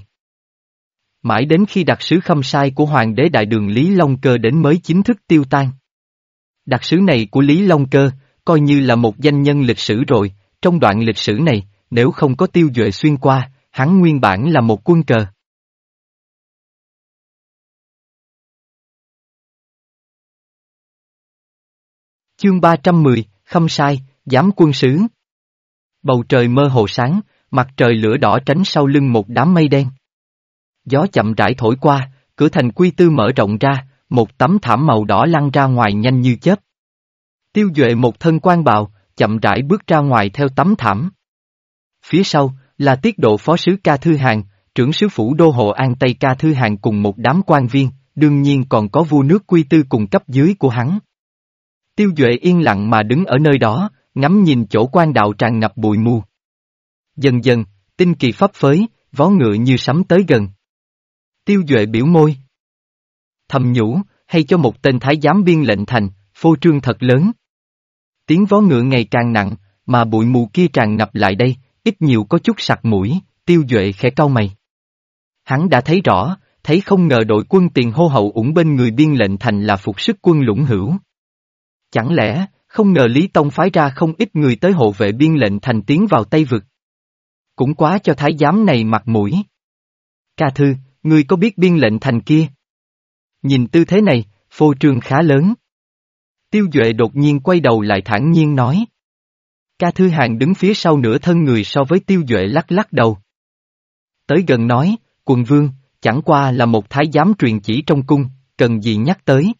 Mãi đến khi đặc sứ khâm sai của Hoàng đế Đại đường Lý Long Cơ đến mới chính thức tiêu tan. Đặc sứ này của Lý Long Cơ, coi như là một danh nhân lịch sử rồi, trong đoạn lịch sử này, nếu không có tiêu duệ xuyên qua, hắn nguyên bản là một quân cờ. Chương 310, Khâm Sai, Giám quân sứ. Bầu trời mơ hồ sáng, mặt trời lửa đỏ tránh sau lưng một đám mây đen. Gió chậm rãi thổi qua, cửa thành quy tư mở rộng ra, một tấm thảm màu đỏ lăn ra ngoài nhanh như chớp. Tiêu Duệ một thân quan bào, chậm rãi bước ra ngoài theo tấm thảm. Phía sau, là tiết độ phó sứ ca thư hàng, trưởng sứ phủ đô hộ an Tây ca thư hàng cùng một đám quan viên, đương nhiên còn có vua nước quy tư cùng cấp dưới của hắn. Tiêu Duệ yên lặng mà đứng ở nơi đó, ngắm nhìn chỗ quan đạo tràn ngập bụi mù. Dần dần, tinh kỳ pháp phới, vó ngựa như sắm tới gần. Tiêu Duệ biểu môi. Thầm nhủ, hay cho một tên thái giám biên lệnh thành, phô trương thật lớn. Tiếng vó ngựa ngày càng nặng, mà bụi mù kia tràn ngập lại đây, ít nhiều có chút sặc mũi, tiêu duệ khẽ cau mày. Hắn đã thấy rõ, thấy không ngờ đội quân tiền hô hậu ủng bên người biên lệnh thành là phục sức quân lũng hữu. Chẳng lẽ, không ngờ Lý Tông phái ra không ít người tới hộ vệ biên lệnh thành tiến vào Tây Vực. Cũng quá cho thái giám này mặt mũi. Ca thư, ngươi có biết biên lệnh thành kia? Nhìn tư thế này, phô trương khá lớn. Tiêu Duệ đột nhiên quay đầu lại thản nhiên nói. Ca Thư Hàng đứng phía sau nửa thân người so với Tiêu Duệ lắc lắc đầu. Tới gần nói, quần vương, chẳng qua là một thái giám truyền chỉ trong cung, cần gì nhắc tới.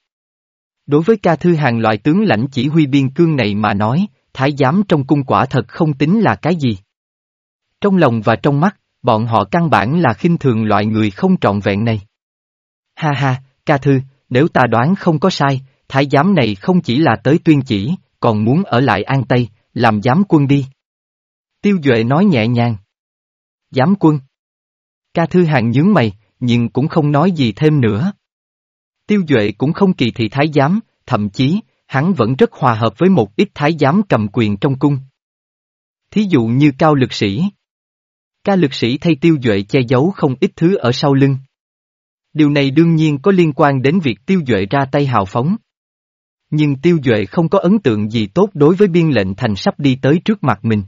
Đối với ca thư hàng loại tướng lãnh chỉ huy biên cương này mà nói, thái giám trong cung quả thật không tính là cái gì. Trong lòng và trong mắt, bọn họ căn bản là khinh thường loại người không trọn vẹn này. Ha ha, ca thư, nếu ta đoán không có sai, thái giám này không chỉ là tới tuyên chỉ, còn muốn ở lại An Tây, làm giám quân đi. Tiêu Duệ nói nhẹ nhàng. Giám quân. Ca Thư Hàng nhướng mày, nhưng cũng không nói gì thêm nữa. Tiêu Duệ cũng không kỳ thị thái giám, thậm chí, hắn vẫn rất hòa hợp với một ít thái giám cầm quyền trong cung. Thí dụ như cao lực sĩ. Ca lực sĩ thay tiêu duệ che giấu không ít thứ ở sau lưng. Điều này đương nhiên có liên quan đến việc tiêu duệ ra tay hào phóng. Nhưng tiêu duệ không có ấn tượng gì tốt đối với biên lệnh thành sắp đi tới trước mặt mình.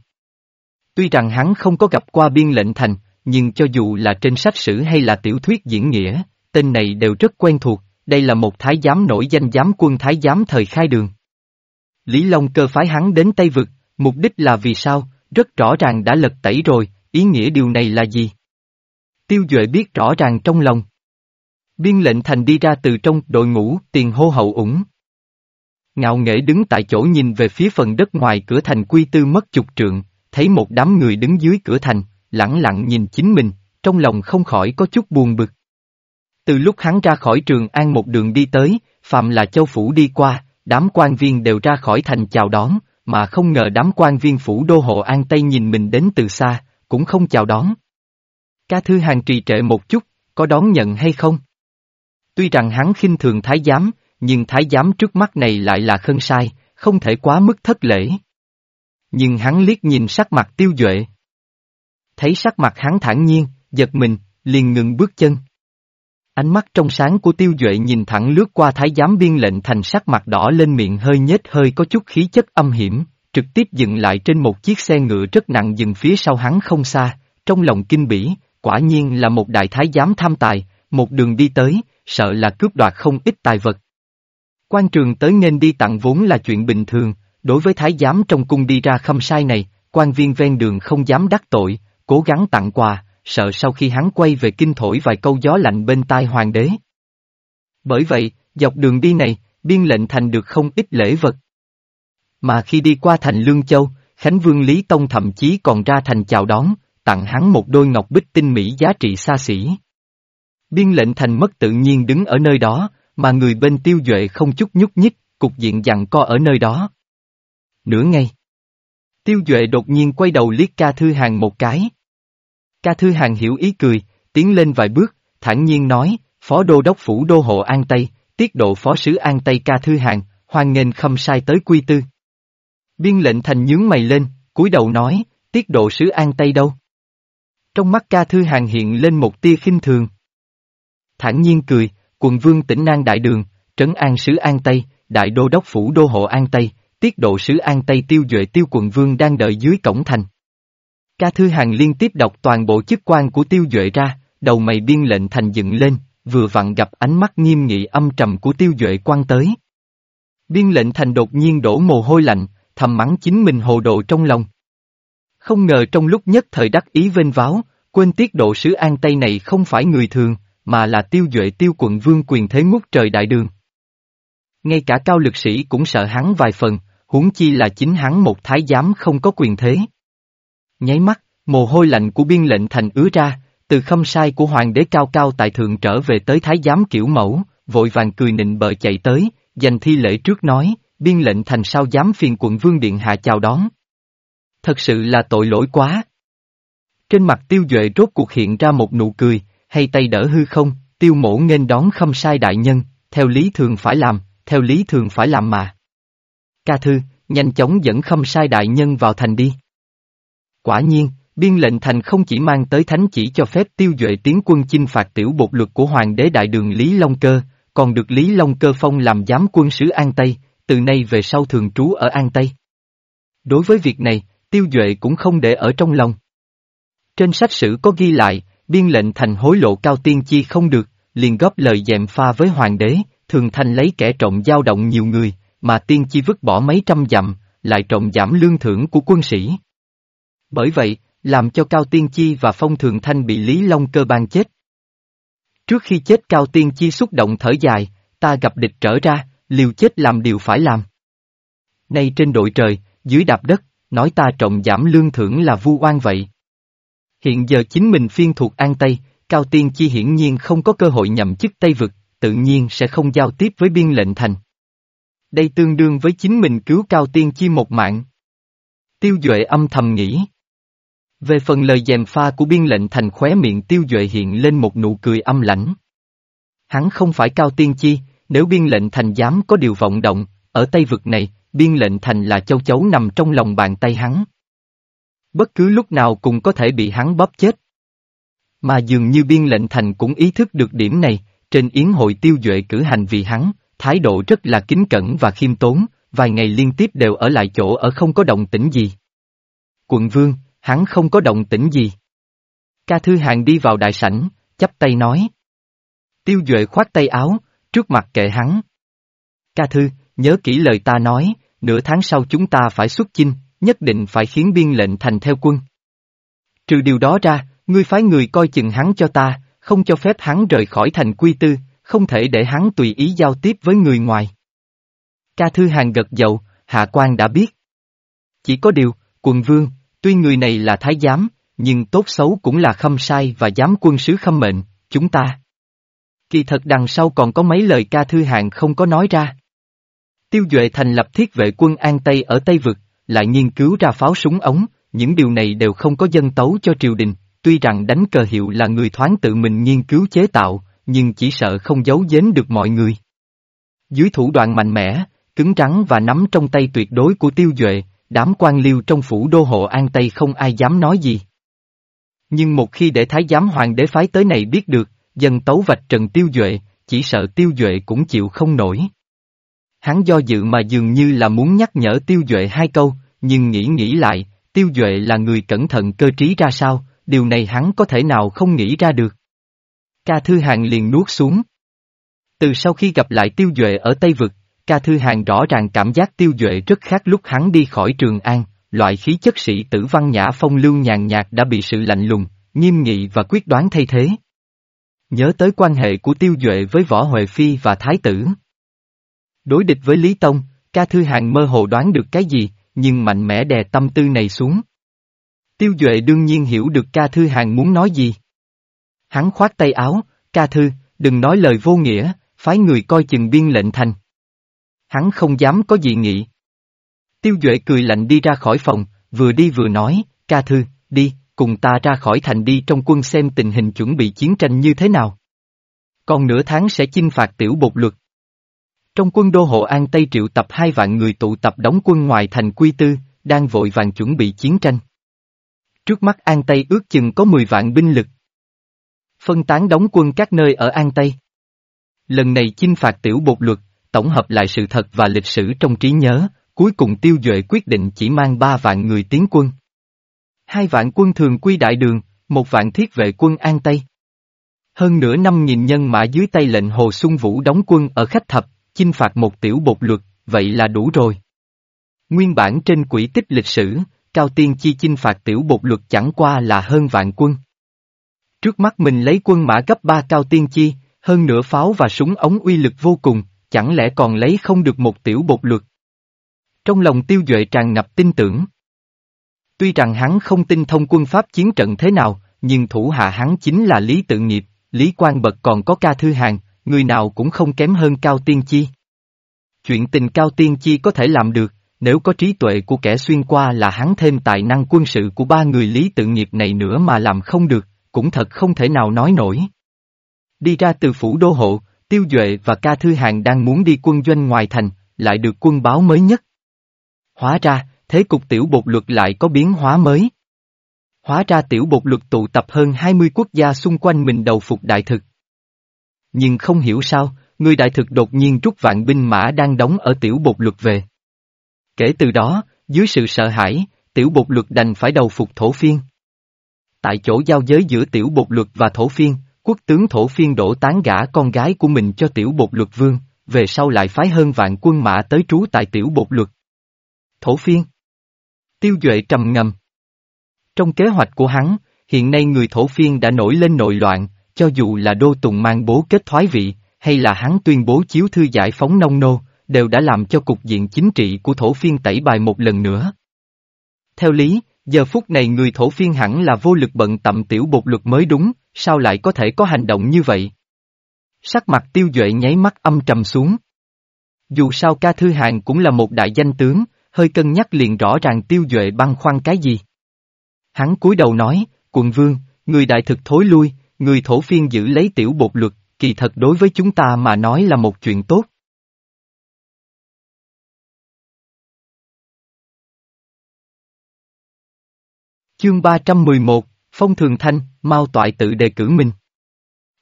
Tuy rằng hắn không có gặp qua biên lệnh thành, nhưng cho dù là trên sách sử hay là tiểu thuyết diễn nghĩa, tên này đều rất quen thuộc, đây là một thái giám nổi danh giám quân thái giám thời khai đường. Lý Long cơ phái hắn đến Tây Vực, mục đích là vì sao, rất rõ ràng đã lật tẩy rồi, ý nghĩa điều này là gì? Tiêu Duệ biết rõ ràng trong lòng. Biên lệnh thành đi ra từ trong đội ngũ, tiền hô hậu ủng. Ngạo nghễ đứng tại chỗ nhìn về phía phần đất ngoài cửa thành quy tư mất chục trượng, thấy một đám người đứng dưới cửa thành, lẳng lặng nhìn chính mình, trong lòng không khỏi có chút buồn bực. Từ lúc hắn ra khỏi trường an một đường đi tới, phạm là châu phủ đi qua, đám quan viên đều ra khỏi thành chào đón, mà không ngờ đám quan viên phủ đô hộ an Tây nhìn mình đến từ xa, cũng không chào đón. Ca thư hàng trì trệ một chút, có đón nhận hay không? Tuy rằng hắn khinh thường thái giám, nhưng thái giám trước mắt này lại là khân sai, không thể quá mức thất lễ. Nhưng hắn liếc nhìn sắc mặt tiêu duệ. Thấy sắc mặt hắn thản nhiên, giật mình, liền ngừng bước chân. Ánh mắt trong sáng của tiêu duệ nhìn thẳng lướt qua thái giám biên lệnh thành sắc mặt đỏ lên miệng hơi nhếch hơi có chút khí chất âm hiểm, trực tiếp dừng lại trên một chiếc xe ngựa rất nặng dừng phía sau hắn không xa, trong lòng kinh bỉ, quả nhiên là một đại thái giám tham tài, một đường đi tới, sợ là cướp đoạt không ít tài vật. Quan trường tới nên đi tặng vốn là chuyện bình thường, đối với thái giám trong cung đi ra khâm sai này, quan viên ven đường không dám đắc tội, cố gắng tặng quà, sợ sau khi hắn quay về kinh thổi vài câu gió lạnh bên tai hoàng đế. Bởi vậy, dọc đường đi này, biên lệnh thành được không ít lễ vật. Mà khi đi qua thành Lương Châu, Khánh Vương Lý Tông thậm chí còn ra thành chào đón, tặng hắn một đôi ngọc bích tinh mỹ giá trị xa xỉ. Biên lệnh thành mất tự nhiên đứng ở nơi đó, mà người bên tiêu duệ không chút nhúc nhích, cục diện dặn co ở nơi đó. Nửa ngày. Tiêu duệ đột nhiên quay đầu liếc ca thư hàng một cái. Ca thư hàng hiểu ý cười, tiến lên vài bước, thản nhiên nói, phó đô đốc phủ đô hộ An Tây, tiết độ phó sứ An Tây ca thư hàng, hoan nghênh khâm sai tới quy tư. Biên lệnh thành nhướng mày lên, cúi đầu nói, tiết độ sứ An Tây đâu? Trong mắt ca thư hàng hiện lên một tia khinh thường. Thản nhiên cười, quần vương tỉnh An Đại Đường, trấn an sứ An Tây, đại đô đốc phủ đô hộ An Tây, tiết độ sứ An Tây tiêu duệ tiêu quận vương đang đợi dưới cổng thành. Ca Thư Hàng liên tiếp đọc toàn bộ chức quan của tiêu duệ ra, đầu mày biên lệnh thành dựng lên, vừa vặn gặp ánh mắt nghiêm nghị âm trầm của tiêu duệ quan tới. Biên lệnh thành đột nhiên đổ mồ hôi lạnh, thầm mắng chính mình hồ độ trong lòng. Không ngờ trong lúc nhất thời đắc ý vênh váo, quên tiết độ sứ An Tây này không phải người thường, mà là tiêu duệ tiêu quận vương quyền thế ngút trời đại đường. Ngay cả cao lực sĩ cũng sợ hắn vài phần, huống chi là chính hắn một thái giám không có quyền thế. Nháy mắt, mồ hôi lạnh của biên lệnh thành ứa ra, từ khâm sai của hoàng đế cao cao tại thượng trở về tới thái giám kiểu mẫu, vội vàng cười nịnh bợ chạy tới, dành thi lễ trước nói, biên lệnh thành sao dám phiền quận vương điện hạ chào đón. Thật sự là tội lỗi quá. Trên mặt tiêu duệ rốt cuộc hiện ra một nụ cười, hay tay đỡ hư không, tiêu mổ nghênh đón khâm sai đại nhân, theo lý thường phải làm, theo lý thường phải làm mà. Ca thư, nhanh chóng dẫn khâm sai đại nhân vào thành đi. Quả nhiên, biên lệnh thành không chỉ mang tới thánh chỉ cho phép tiêu duệ tiến quân chinh phạt tiểu bột luật của hoàng đế đại đường Lý Long Cơ, còn được Lý Long Cơ phong làm giám quân sứ An Tây, từ nay về sau thường trú ở An Tây. Đối với việc này, tiêu duệ cũng không để ở trong lòng. Trên sách sử có ghi lại, biên lệnh thành hối lộ cao tiên chi không được, liền góp lời dèm pha với hoàng đế, thường thành lấy kẻ trộm giao động nhiều người, mà tiên chi vứt bỏ mấy trăm dặm, lại trộm giảm lương thưởng của quân sĩ. Bởi vậy, làm cho Cao Tiên Chi và Phong Thường Thanh bị Lý Long cơ ban chết. Trước khi chết Cao Tiên Chi xúc động thở dài, ta gặp địch trở ra, liều chết làm điều phải làm. Nay trên đội trời, dưới đạp đất, nói ta trọng giảm lương thưởng là vu oan vậy. Hiện giờ chính mình phiên thuộc An Tây, Cao Tiên Chi hiển nhiên không có cơ hội nhậm chức Tây Vực, tự nhiên sẽ không giao tiếp với biên lệnh thành. Đây tương đương với chính mình cứu Cao Tiên Chi một mạng. Tiêu Duệ âm thầm nghĩ. Về phần lời dèm pha của biên lệnh thành khóe miệng Tiêu Duệ hiện lên một nụ cười âm lãnh. Hắn không phải Cao Tiên Chi, nếu biên lệnh thành dám có điều vọng động, ở Tây Vực này, biên lệnh thành là châu chấu nằm trong lòng bàn tay hắn. Bất cứ lúc nào cũng có thể bị hắn bóp chết. Mà dường như biên lệnh thành cũng ý thức được điểm này, trên yến hội tiêu duệ cử hành vì hắn, thái độ rất là kính cẩn và khiêm tốn, vài ngày liên tiếp đều ở lại chỗ ở không có động tĩnh gì. Quận vương, hắn không có động tĩnh gì. Ca Thư Hàng đi vào đại sảnh, chắp tay nói. Tiêu Duệ khoát tay áo, trước mặt kệ hắn. Ca Thư, nhớ kỹ lời ta nói, nửa tháng sau chúng ta phải xuất chinh, nhất định phải khiến biên lệnh thành theo quân. Trừ điều đó ra, ngươi phái người coi chừng hắn cho ta, không cho phép hắn rời khỏi thành quy tư, không thể để hắn tùy ý giao tiếp với người ngoài. Ca Thư Hàng gật dầu, Hạ quan đã biết. Chỉ có điều, quần vương, tuy người này là thái giám, nhưng tốt xấu cũng là khâm sai và giám quân sứ khâm mệnh, chúng ta. Kỳ thật đằng sau còn có mấy lời ca thư hạng không có nói ra. Tiêu Duệ thành lập thiết vệ quân An Tây ở Tây Vực, lại nghiên cứu ra pháo súng ống, những điều này đều không có dân tấu cho triều đình, tuy rằng đánh cờ hiệu là người thoáng tự mình nghiên cứu chế tạo, nhưng chỉ sợ không giấu giếm được mọi người. Dưới thủ đoạn mạnh mẽ, cứng rắn và nắm trong tay tuyệt đối của tiêu duệ, đám quan liêu trong phủ đô hộ An Tây không ai dám nói gì. Nhưng một khi để thái giám hoàng đế phái tới này biết được, dân tấu vạch trần tiêu duệ, chỉ sợ tiêu duệ cũng chịu không nổi. Hắn do dự mà dường như là muốn nhắc nhở tiêu duệ hai câu, nhưng nghĩ nghĩ lại, tiêu duệ là người cẩn thận cơ trí ra sao, điều này hắn có thể nào không nghĩ ra được. Ca Thư Hàng liền nuốt xuống. Từ sau khi gặp lại tiêu duệ ở Tây Vực, Ca Thư Hàng rõ ràng cảm giác tiêu duệ rất khác lúc hắn đi khỏi Trường An, loại khí chất sĩ tử văn nhã phong lưu nhàn nhạt đã bị sự lạnh lùng, nghiêm nghị và quyết đoán thay thế. Nhớ tới quan hệ của tiêu duệ với Võ Huệ Phi và Thái tử. Đối địch với Lý Tông, Ca Thư Hàng mơ hồ đoán được cái gì, nhưng mạnh mẽ đè tâm tư này xuống. Tiêu Duệ đương nhiên hiểu được Ca Thư Hàng muốn nói gì. Hắn khoát tay áo, Ca Thư, đừng nói lời vô nghĩa, phái người coi chừng biên lệnh thành. Hắn không dám có gì nghị. Tiêu Duệ cười lạnh đi ra khỏi phòng, vừa đi vừa nói, Ca Thư, đi, cùng ta ra khỏi thành đi trong quân xem tình hình chuẩn bị chiến tranh như thế nào. Còn nửa tháng sẽ chinh phạt tiểu bột luật. Trong quân đô hộ An Tây triệu tập hai vạn người tụ tập đóng quân ngoài thành Quy Tư, đang vội vàng chuẩn bị chiến tranh. Trước mắt An Tây ước chừng có 10 vạn binh lực. Phân tán đóng quân các nơi ở An Tây. Lần này chinh phạt tiểu bột luật, tổng hợp lại sự thật và lịch sử trong trí nhớ, cuối cùng tiêu duệ quyết định chỉ mang 3 vạn người tiến quân. Hai vạn quân thường quy đại đường, một vạn thiết vệ quân An Tây. Hơn nửa năm nghìn nhân mã dưới tay lệnh Hồ Xuân Vũ đóng quân ở khách thập, chinh phạt một tiểu bột luật, vậy là đủ rồi. Nguyên bản trên quỹ tích lịch sử, Cao Tiên Chi chinh phạt tiểu bột luật chẳng qua là hơn vạn quân. Trước mắt mình lấy quân mã cấp 3 Cao Tiên Chi, hơn nửa pháo và súng ống uy lực vô cùng, chẳng lẽ còn lấy không được một tiểu bột luật. Trong lòng tiêu duệ tràn ngập tin tưởng. Tuy rằng hắn không tin thông quân pháp chiến trận thế nào, nhưng thủ hạ hắn chính là Lý Tự Nghiệp, Lý Quang Bật còn có ca thư hàng, người nào cũng không kém hơn Cao Tiên Chi. Chuyện tình Cao Tiên Chi có thể làm được, nếu có trí tuệ của kẻ xuyên qua là hắn thêm tài năng quân sự của ba người Lý Tự Nghiệp này nữa mà làm không được, cũng thật không thể nào nói nổi. Đi ra từ phủ đô hộ, Tiêu Duệ và ca thư hàng đang muốn đi quân doanh ngoài thành, lại được quân báo mới nhất. Hóa ra, thế cục tiểu bột luật lại có biến hóa mới. Hóa ra tiểu bột luật tụ tập hơn 20 quốc gia xung quanh mình đầu phục đại thực. Nhưng không hiểu sao, người đại thực đột nhiên rút vạn binh mã đang đóng ở tiểu bột luật về. Kể từ đó, dưới sự sợ hãi, tiểu bột luật đành phải đầu phục thổ phiên. Tại chỗ giao giới giữa tiểu bột luật và thổ phiên, quốc tướng thổ phiên đổ tán gả con gái của mình cho tiểu bột luật vương, về sau lại phái hơn vạn quân mã tới trú tại tiểu bột luật. Thổ phiên Tiêu Duệ trầm ngầm. Trong kế hoạch của hắn, hiện nay người thổ phiên đã nổi lên nội loạn, cho dù là Đô Tùng mang bố kết thoái vị, hay là hắn tuyên bố chiếu thư giải phóng nông nô, đều đã làm cho cục diện chính trị của thổ phiên tẩy bài một lần nữa. Theo lý, giờ phút này người thổ phiên hẳn là vô lực bận tậm tiểu bột luật mới đúng, sao lại có thể có hành động như vậy? Sắc mặt tiêu duệ nháy mắt âm trầm xuống. Dù sao ca thư hàng cũng là một đại danh tướng, hơi cân nhắc liền rõ ràng tiêu duệ băn khoăn cái gì. Hắn cúi đầu nói, quận vương, người đại thực thối lui, người thổ phiên giữ lấy tiểu bột luật, kỳ thật đối với chúng ta mà nói là một chuyện tốt. Chương 311, Phong Thường Thanh, Mao Toại tự đề cử mình.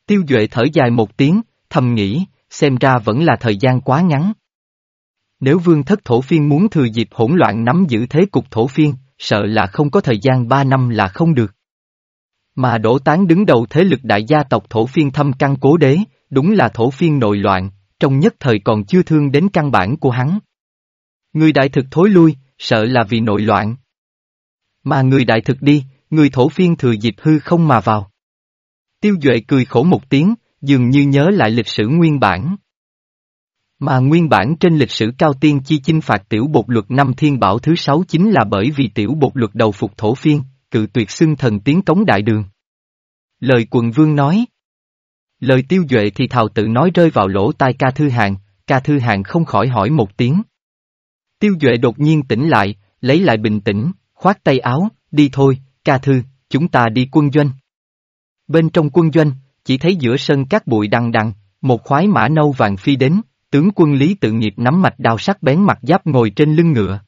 Tiêu Duệ thở dài một tiếng, thầm nghĩ, xem ra vẫn là thời gian quá ngắn. Nếu vương thất thổ phiên muốn thừa dịp hỗn loạn nắm giữ thế cục thổ phiên, sợ là không có thời gian ba năm là không được. Mà đổ tán đứng đầu thế lực đại gia tộc thổ phiên thâm căn cố đế, đúng là thổ phiên nội loạn, trong nhất thời còn chưa thương đến căn bản của hắn. Người đại thực thối lui, sợ là vì nội loạn. Mà người đại thực đi, người thổ phiên thừa dịp hư không mà vào. Tiêu Duệ cười khổ một tiếng, dường như nhớ lại lịch sử nguyên bản. Mà nguyên bản trên lịch sử cao tiên chi chinh phạt tiểu bột luật năm thiên bảo thứ sáu chính là bởi vì tiểu bột luật đầu phục thổ phiên, cự tuyệt xưng thần tiến cống đại đường. Lời quần vương nói. Lời tiêu duệ thì thào tự nói rơi vào lỗ tai ca thư hàng, ca thư hàng không khỏi hỏi một tiếng. Tiêu duệ đột nhiên tỉnh lại, lấy lại bình tĩnh, khoát tay áo, đi thôi, ca thư, chúng ta đi quân doanh. Bên trong quân doanh, chỉ thấy giữa sân các bụi đằng đằng, một khoái mã nâu vàng phi đến, tướng quân Lý tự nghiệp nắm mạch đào sắc bén mặt giáp ngồi trên lưng ngựa.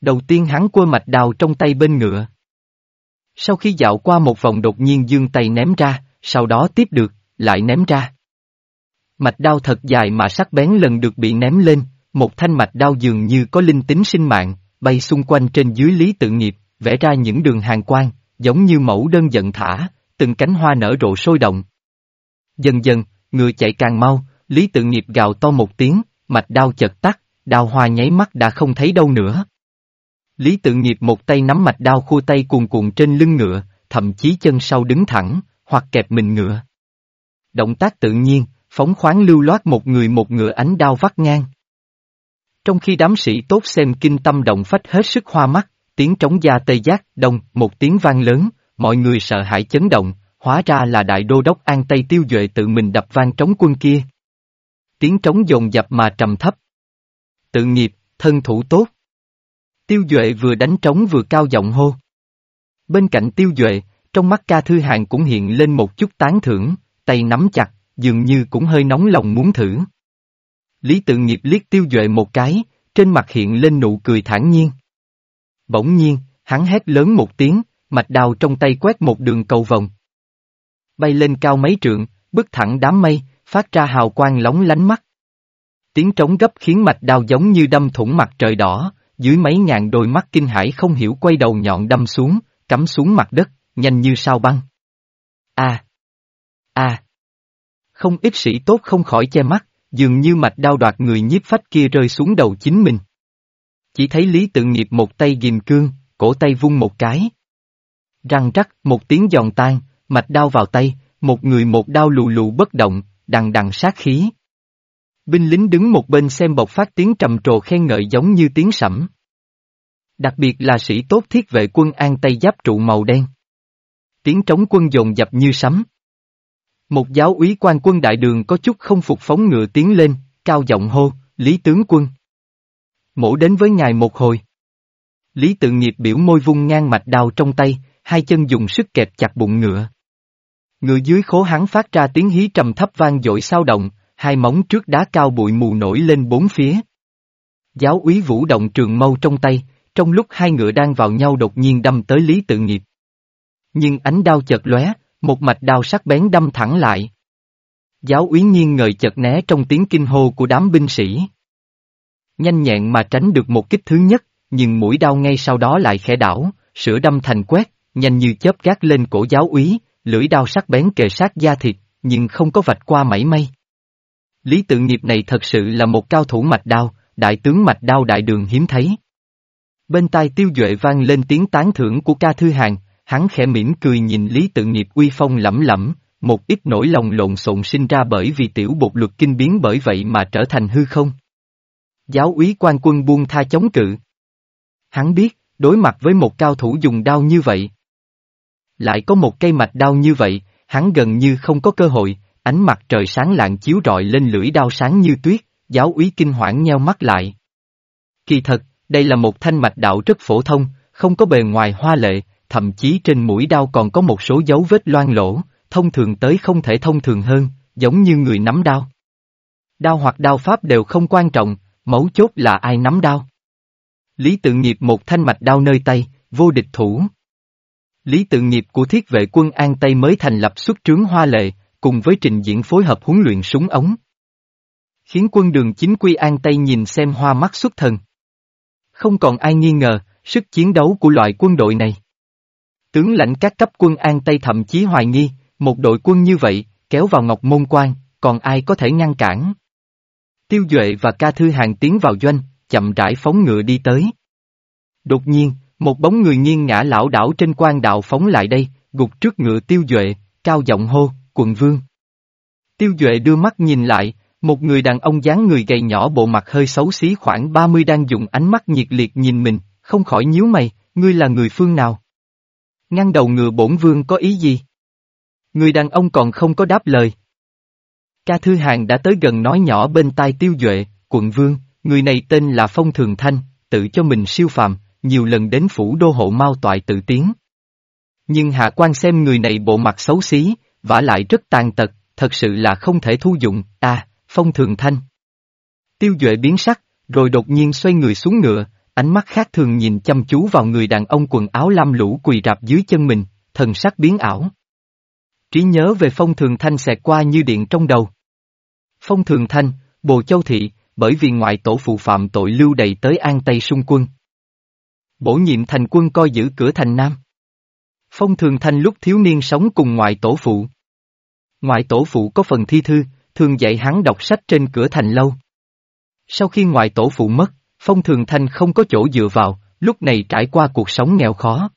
Đầu tiên hắn quơ mạch đào trong tay bên ngựa. Sau khi dạo qua một vòng đột nhiên dương tay ném ra, sau đó tiếp được, lại ném ra. Mạch đao thật dài mà sắc bén lần được bị ném lên, một thanh mạch đao dường như có linh tính sinh mạng, bay xung quanh trên dưới lý tự nghiệp, vẽ ra những đường hàng quang, giống như mẫu đơn giận thả, từng cánh hoa nở rộ sôi động. Dần dần, ngựa chạy càng mau, lý tự nghiệp gào to một tiếng, mạch đao chật tắt, đao hoa nháy mắt đã không thấy đâu nữa. Lý tự nghiệp một tay nắm mạch đao khua tay cuồn cuộn trên lưng ngựa, thậm chí chân sau đứng thẳng, hoặc kẹp mình ngựa. Động tác tự nhiên, phóng khoáng lưu loát một người một ngựa ánh đao vắt ngang. Trong khi đám sĩ tốt xem kinh tâm động phách hết sức hoa mắt, tiếng trống gia tây giác, đông, một tiếng vang lớn, mọi người sợ hãi chấn động, hóa ra là đại đô đốc An Tây Tiêu Duệ tự mình đập vang trống quân kia. Tiếng trống dồn dập mà trầm thấp. Tự nghiệp, thân thủ tốt. Tiêu Duệ vừa đánh trống vừa cao giọng hô. Bên cạnh Tiêu Duệ, trong mắt ca thư hàng cũng hiện lên một chút tán thưởng, tay nắm chặt, dường như cũng hơi nóng lòng muốn thử. Lý tự nghiệp liếc Tiêu Duệ một cái, trên mặt hiện lên nụ cười thản nhiên. Bỗng nhiên, hắn hét lớn một tiếng, mạch đào trong tay quét một đường cầu vòng. Bay lên cao mấy trượng, bước thẳng đám mây, phát ra hào quang lóng lánh mắt. Tiếng trống gấp khiến mạch đao giống như đâm thủng mặt trời đỏ, dưới mấy ngàn đôi mắt kinh hãi không hiểu quay đầu nhọn đâm xuống, cắm xuống mặt đất, nhanh như sao băng. A, a, Không ít sĩ tốt không khỏi che mắt, dường như mạch đao đoạt người nhiếp phách kia rơi xuống đầu chính mình. Chỉ thấy Lý tự nghiệp một tay ghim cương, cổ tay vung một cái. Răng rắc, một tiếng giòn tan, mạch đao vào tay, một người một đao lù lù bất động, đằng đằng sát khí. Binh lính đứng một bên xem bộc phát tiếng trầm trồ khen ngợi giống như tiếng sẩm. Đặc biệt là sĩ tốt thiết vệ quân an tay giáp trụ màu đen. Tiếng trống quân dồn dập như sấm. Một giáo úy quan quân đại đường có chút không phục phóng ngựa tiến lên, cao giọng hô, Lý tướng quân. Mổ đến với ngài một hồi. Lý tự nghiệp biểu môi vung ngang mạch đao trong tay, hai chân dùng sức kẹp chặt bụng ngựa. Ngựa dưới khố hắn phát ra tiếng hí trầm thấp vang dội sao động, hai móng trước đá cao bụi mù nổi lên bốn phía. Giáo úy vũ động trường mâu trong tay, trong lúc hai ngựa đang vào nhau đột nhiên đâm tới Lý Tự Nghiệp. Nhưng ánh đao chợt lóe, một mạch đao sắc bén đâm thẳng lại. Giáo úy nghiêng ngời chợt né trong tiếng kinh hô của đám binh sĩ. Nhanh nhẹn mà tránh được một kích thứ nhất, nhưng mũi đao ngay sau đó lại khẽ đảo, sửa đâm thành quét, nhanh như chớp gác lên cổ giáo úy, lưỡi đao sắc bén kề sát da thịt, nhưng không có vạch qua mảy may. Lý tự nghiệp này thật sự là một cao thủ mạch đao, đại tướng mạch đao đại đường hiếm thấy. Bên tai tiêu duệ vang lên tiếng tán thưởng của ca thư hàng, hắn khẽ mỉm cười nhìn Lý tự nghiệp uy phong lẫm lẫm, một ít nỗi lòng lộn xộn sinh ra bởi vì tiểu bột luật kinh biến bởi vậy mà trở thành hư không. Giáo úy quan quân buông tha chống cự. Hắn biết, đối mặt với một cao thủ dùng đao như vậy. Lại có một cây mạch đao như vậy, hắn gần như không có cơ hội, ánh mặt trời sáng lạng chiếu rọi lên lưỡi đao sáng như tuyết, giáo úy kinh hoảng nheo mắt lại. Kỳ thật, đây là một thanh mạch đạo rất phổ thông, không có bề ngoài hoa lệ, thậm chí trên mũi đao còn có một số dấu vết loang lỗ, thông thường tới không thể thông thường hơn, giống như người nắm đao. Đao hoặc đao pháp đều không quan trọng, mấu chốt là ai nắm đao. Lý tự nghiệp một thanh mạch đao nơi tay, vô địch thủ. Lý tự nghiệp của thiết vệ quân An Tây mới thành lập xuất trướng hoa lệ, cùng với trình diễn phối hợp huấn luyện súng ống. Khiến quân đường chính quy An Tây nhìn xem hoa mắt xuất thần. Không còn ai nghi ngờ, sức chiến đấu của loại quân đội này. Tướng lãnh các cấp quân An Tây thậm chí hoài nghi, một đội quân như vậy, kéo vào Ngọc Môn Quan, còn ai có thể ngăn cản. Tiêu Duệ và ca thư hàng tiến vào doanh, chậm rãi phóng ngựa đi tới. Đột nhiên, một bóng người nghiêng ngã lão đảo trên quan đạo phóng lại đây, gục trước ngựa tiêu duệ, cao giọng hô, quận vương. Tiêu duệ đưa mắt nhìn lại, một người đàn ông dáng người gầy nhỏ bộ mặt hơi xấu xí khoảng 30 đang dùng ánh mắt nhiệt liệt nhìn mình, không khỏi nhíu mày, ngươi là người phương nào? Ngăn đầu ngựa bổn vương có ý gì? Người đàn ông còn không có đáp lời. Ca Thư Hàng đã tới gần nói nhỏ bên tai tiêu duệ, quận vương, người này tên là Phong Thường Thanh, tự cho mình siêu phàm, nhiều lần đến phủ đô hộ mau toại tự tiến. Nhưng hạ quan xem người này bộ mặt xấu xí, vả lại rất tàn tật, thật sự là không thể thu dụng, à, Phong Thường Thanh. Tiêu Duệ biến sắc, rồi đột nhiên xoay người xuống ngựa, ánh mắt khác thường nhìn chăm chú vào người đàn ông quần áo lam lũ quỳ rạp dưới chân mình, thần sắc biến ảo. Trí nhớ về Phong Thường Thanh xẹt qua như điện trong đầu. Phong Thường Thanh, Bồ Châu Thị, bởi vì ngoại tổ phụ phạm tội lưu đầy tới An Tây xung quân. Bổ nhiệm thành quân coi giữ cửa thành Nam. Phong Thường Thanh lúc thiếu niên sống cùng ngoại tổ phụ. Ngoại tổ phụ có phần thi thư, thường dạy hắn đọc sách trên cửa thành lâu. Sau khi ngoại tổ phụ mất, Phong Thường Thanh không có chỗ dựa vào, lúc này trải qua cuộc sống nghèo khó.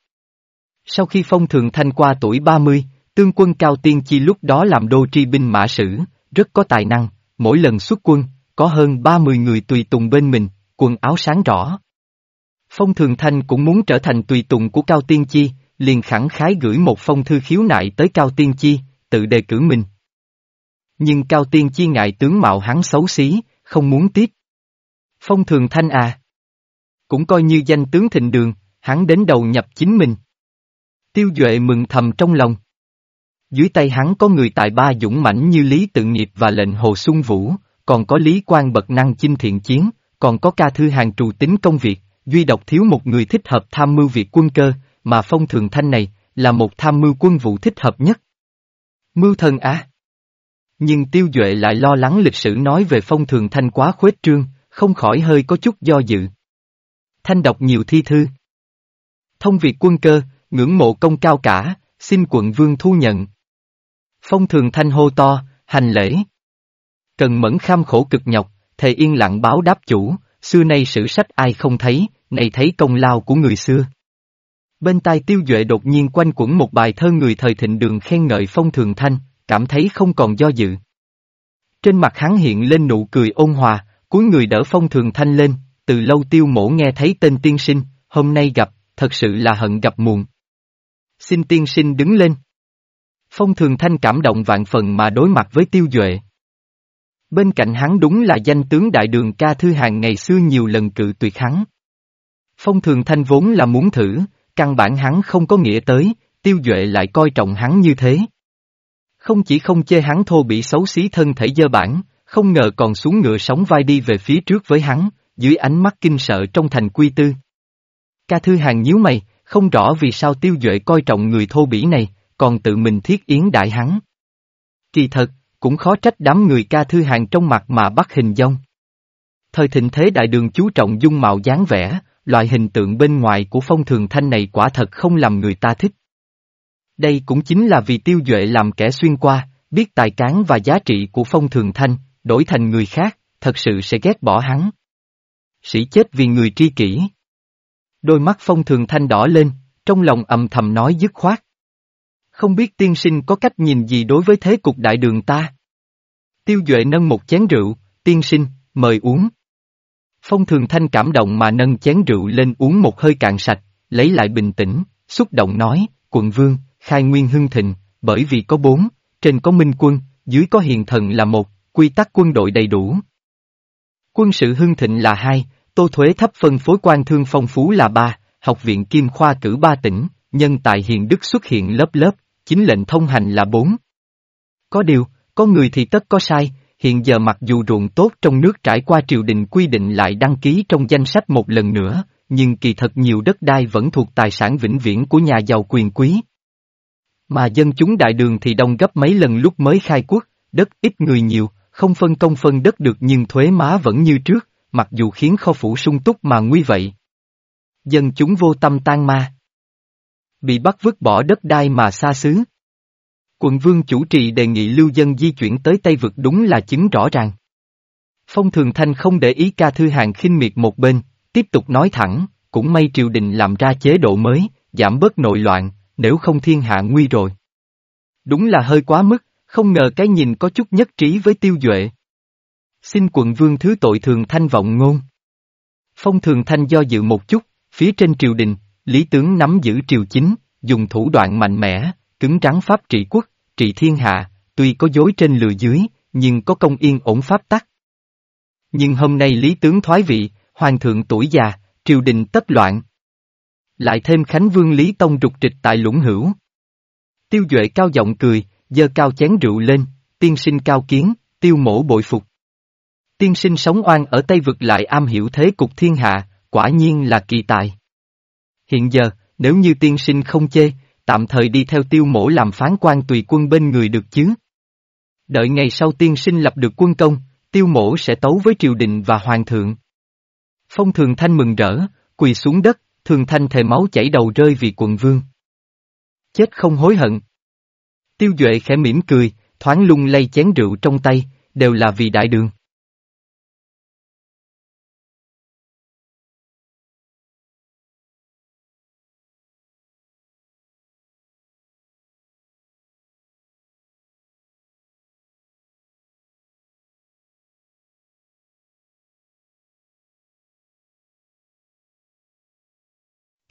Sau khi Phong Thường Thanh qua tuổi 30, tương quân Cao Tiên Chi lúc đó làm đô tri binh mã sử, rất có tài năng, mỗi lần xuất quân, có hơn 30 người tùy tùng bên mình, quần áo sáng rõ. Phong Thường Thanh cũng muốn trở thành tùy tùng của Cao Tiên Chi, liền khẳng khái gửi một phong thư khiếu nại tới Cao Tiên Chi, tự đề cử mình. Nhưng Cao Tiên Chi ngại tướng mạo hắn xấu xí, không muốn tiếp. Phong Thường Thanh à. Cũng coi như danh tướng thịnh đường, hắn đến đầu nhập chính mình. Tiêu Duệ mừng thầm trong lòng. Dưới tay hắn có người tài ba dũng mãnh như Lý Tự Nghiệp và lệnh Hồ Xuân Vũ, còn có Lý Quang bậc năng chinh thiện chiến, còn có ca thư hàng trù tính công việc, duy độc thiếu một người thích hợp tham mưu việc quân cơ, mà Phong Thường Thanh này, là một tham mưu quân vụ thích hợp nhất. Mưu thần á. Nhưng Tiêu Duệ lại lo lắng lịch sử nói về Phong Thường Thanh quá khuếch trương, không khỏi hơi có chút do dự. Thanh đọc nhiều thi thư. Thông việc quân cơ, ngưỡng mộ công cao cả, xin quận vương thu nhận. Phong Thường Thanh hô to, hành lễ. Cần mẫn kham khổ cực nhọc, thề yên lặng báo đáp chủ, xưa nay sử sách ai không thấy, này thấy công lao của người xưa. Bên tai tiêu duệ đột nhiên quanh quẩn một bài thơ người thời thịnh đường khen ngợi phong thường thanh, cảm thấy không còn do dự. Trên mặt hắn hiện lên nụ cười ôn hòa, cuối người đỡ phong thường thanh lên, từ lâu tiêu mổ nghe thấy tên tiên sinh, hôm nay gặp, thật sự là hận gặp muộn. Xin tiên sinh đứng lên. Phong thường thanh cảm động vạn phần mà đối mặt với tiêu duệ. Bên cạnh hắn đúng là danh tướng đại đường ca thư hàng ngày xưa nhiều lần cự tuyệt hắn. Phong thường thanh vốn là muốn thử, căn bản hắn không có nghĩa tới, tiêu duệ lại coi trọng hắn như thế. Không chỉ không chê hắn thô bị xấu xí thân thể dơ bản, không ngờ còn xuống ngựa sóng vai đi về phía trước với hắn, dưới ánh mắt kinh sợ trong thành quy tư. Ca thư hàng nhíu mày, không rõ vì sao tiêu duệ coi trọng người thô bỉ này, còn tự mình thiết yến đại hắn. Kỳ thật, cũng khó trách đám người ca thư hàng trong mặt mà bắt hình dông. Thời thịnh thế đại đường chú trọng dung mạo dáng vẻ, loại hình tượng bên ngoài của phong thường thanh này quả thật không làm người ta thích. Đây cũng chính là vì tiêu duệ làm kẻ xuyên qua, biết tài cán và giá trị của phong thường thanh, đổi thành người khác, thật sự sẽ ghét bỏ hắn. Sĩ chết vì người tri kỷ. Đôi mắt phong thường thanh đỏ lên, trong lòng ầm thầm nói dứt khoát. Không biết tiên sinh có cách nhìn gì đối với thế cục đại đường ta? Tiêu Duệ nâng một chén rượu, tiên sinh, mời uống. Phong thường thanh cảm động mà nâng chén rượu lên uống một hơi cạn sạch, lấy lại bình tĩnh, xúc động nói, quận vương, khai nguyên hưng thịnh, bởi vì có bốn, trên có minh quân, dưới có hiền thần là một, quy tắc quân đội đầy đủ. Quân sự hưng thịnh là hai, tô thuế thấp phân phối quan thương phong phú là ba, học viện kim khoa cử ba tỉnh, nhân tài hiền đức xuất hiện lớp lớp, chính lệnh thông hành là bốn. Có điều, có người thì tất có sai, hiện giờ mặc dù ruộng tốt trong nước trải qua triều đình quy định lại đăng ký trong danh sách một lần nữa, nhưng kỳ thật nhiều đất đai vẫn thuộc tài sản vĩnh viễn của nhà giàu quyền quý. Mà dân chúng đại đường thì đông gấp mấy lần lúc mới khai quốc, đất ít người nhiều, không phân công phân đất được nhưng thuế má vẫn như trước, mặc dù khiến kho phủ sung túc mà nguy vậy. Dân chúng vô tâm tan ma. Bị bắt vứt bỏ đất đai mà xa xứ. Quận vương chủ trì đề nghị lưu dân di chuyển tới Tây Vực đúng là chứng rõ ràng. Phong Thường Thanh không để ý ca thư hàng khinh miệt một bên, tiếp tục nói thẳng, cũng may triều đình làm ra chế độ mới, giảm bớt nội loạn, nếu không thiên hạ nguy rồi. Đúng là hơi quá mức, không ngờ cái nhìn có chút nhất trí với tiêu duệ. Xin quận vương thứ tội thường thanh vọng ngôn. Phong thường thanh do dự một chút, phía trên triều đình, lý tướng nắm giữ triều chính, dùng thủ đoạn mạnh mẽ, cứng rắn pháp trị quốc, trị thiên hạ, tuy có dối trên lừa dưới, nhưng có công yên ổn pháp tắc. Nhưng hôm nay lý tướng thoái vị, hoàng thượng tuổi già, triều đình tất loạn. Lại thêm Khánh Vương Lý Tông rục trịch tại lũng hữu. Tiêu Duệ cao giọng cười, giơ cao chén rượu lên, tiên sinh cao kiến, tiêu mổ bội phục. Tiên sinh sống oan ở Tây Vực lại am hiểu thế cục thiên hạ, quả nhiên là kỳ tài. Hiện giờ, nếu như tiên sinh không chê, tạm thời đi theo tiêu mổ làm phán quan tùy quân bên người được chứ. Đợi ngày sau tiên sinh lập được quân công, tiêu mổ sẽ tấu với triều đình và hoàng thượng. Phong thường thanh mừng rỡ, quỳ xuống đất, thường thanh thề máu chảy đầu rơi vì quận vương. Chết không hối hận. Tiêu Duệ khẽ mỉm cười, thoáng lung lay chén rượu trong tay, đều là vì đại đường.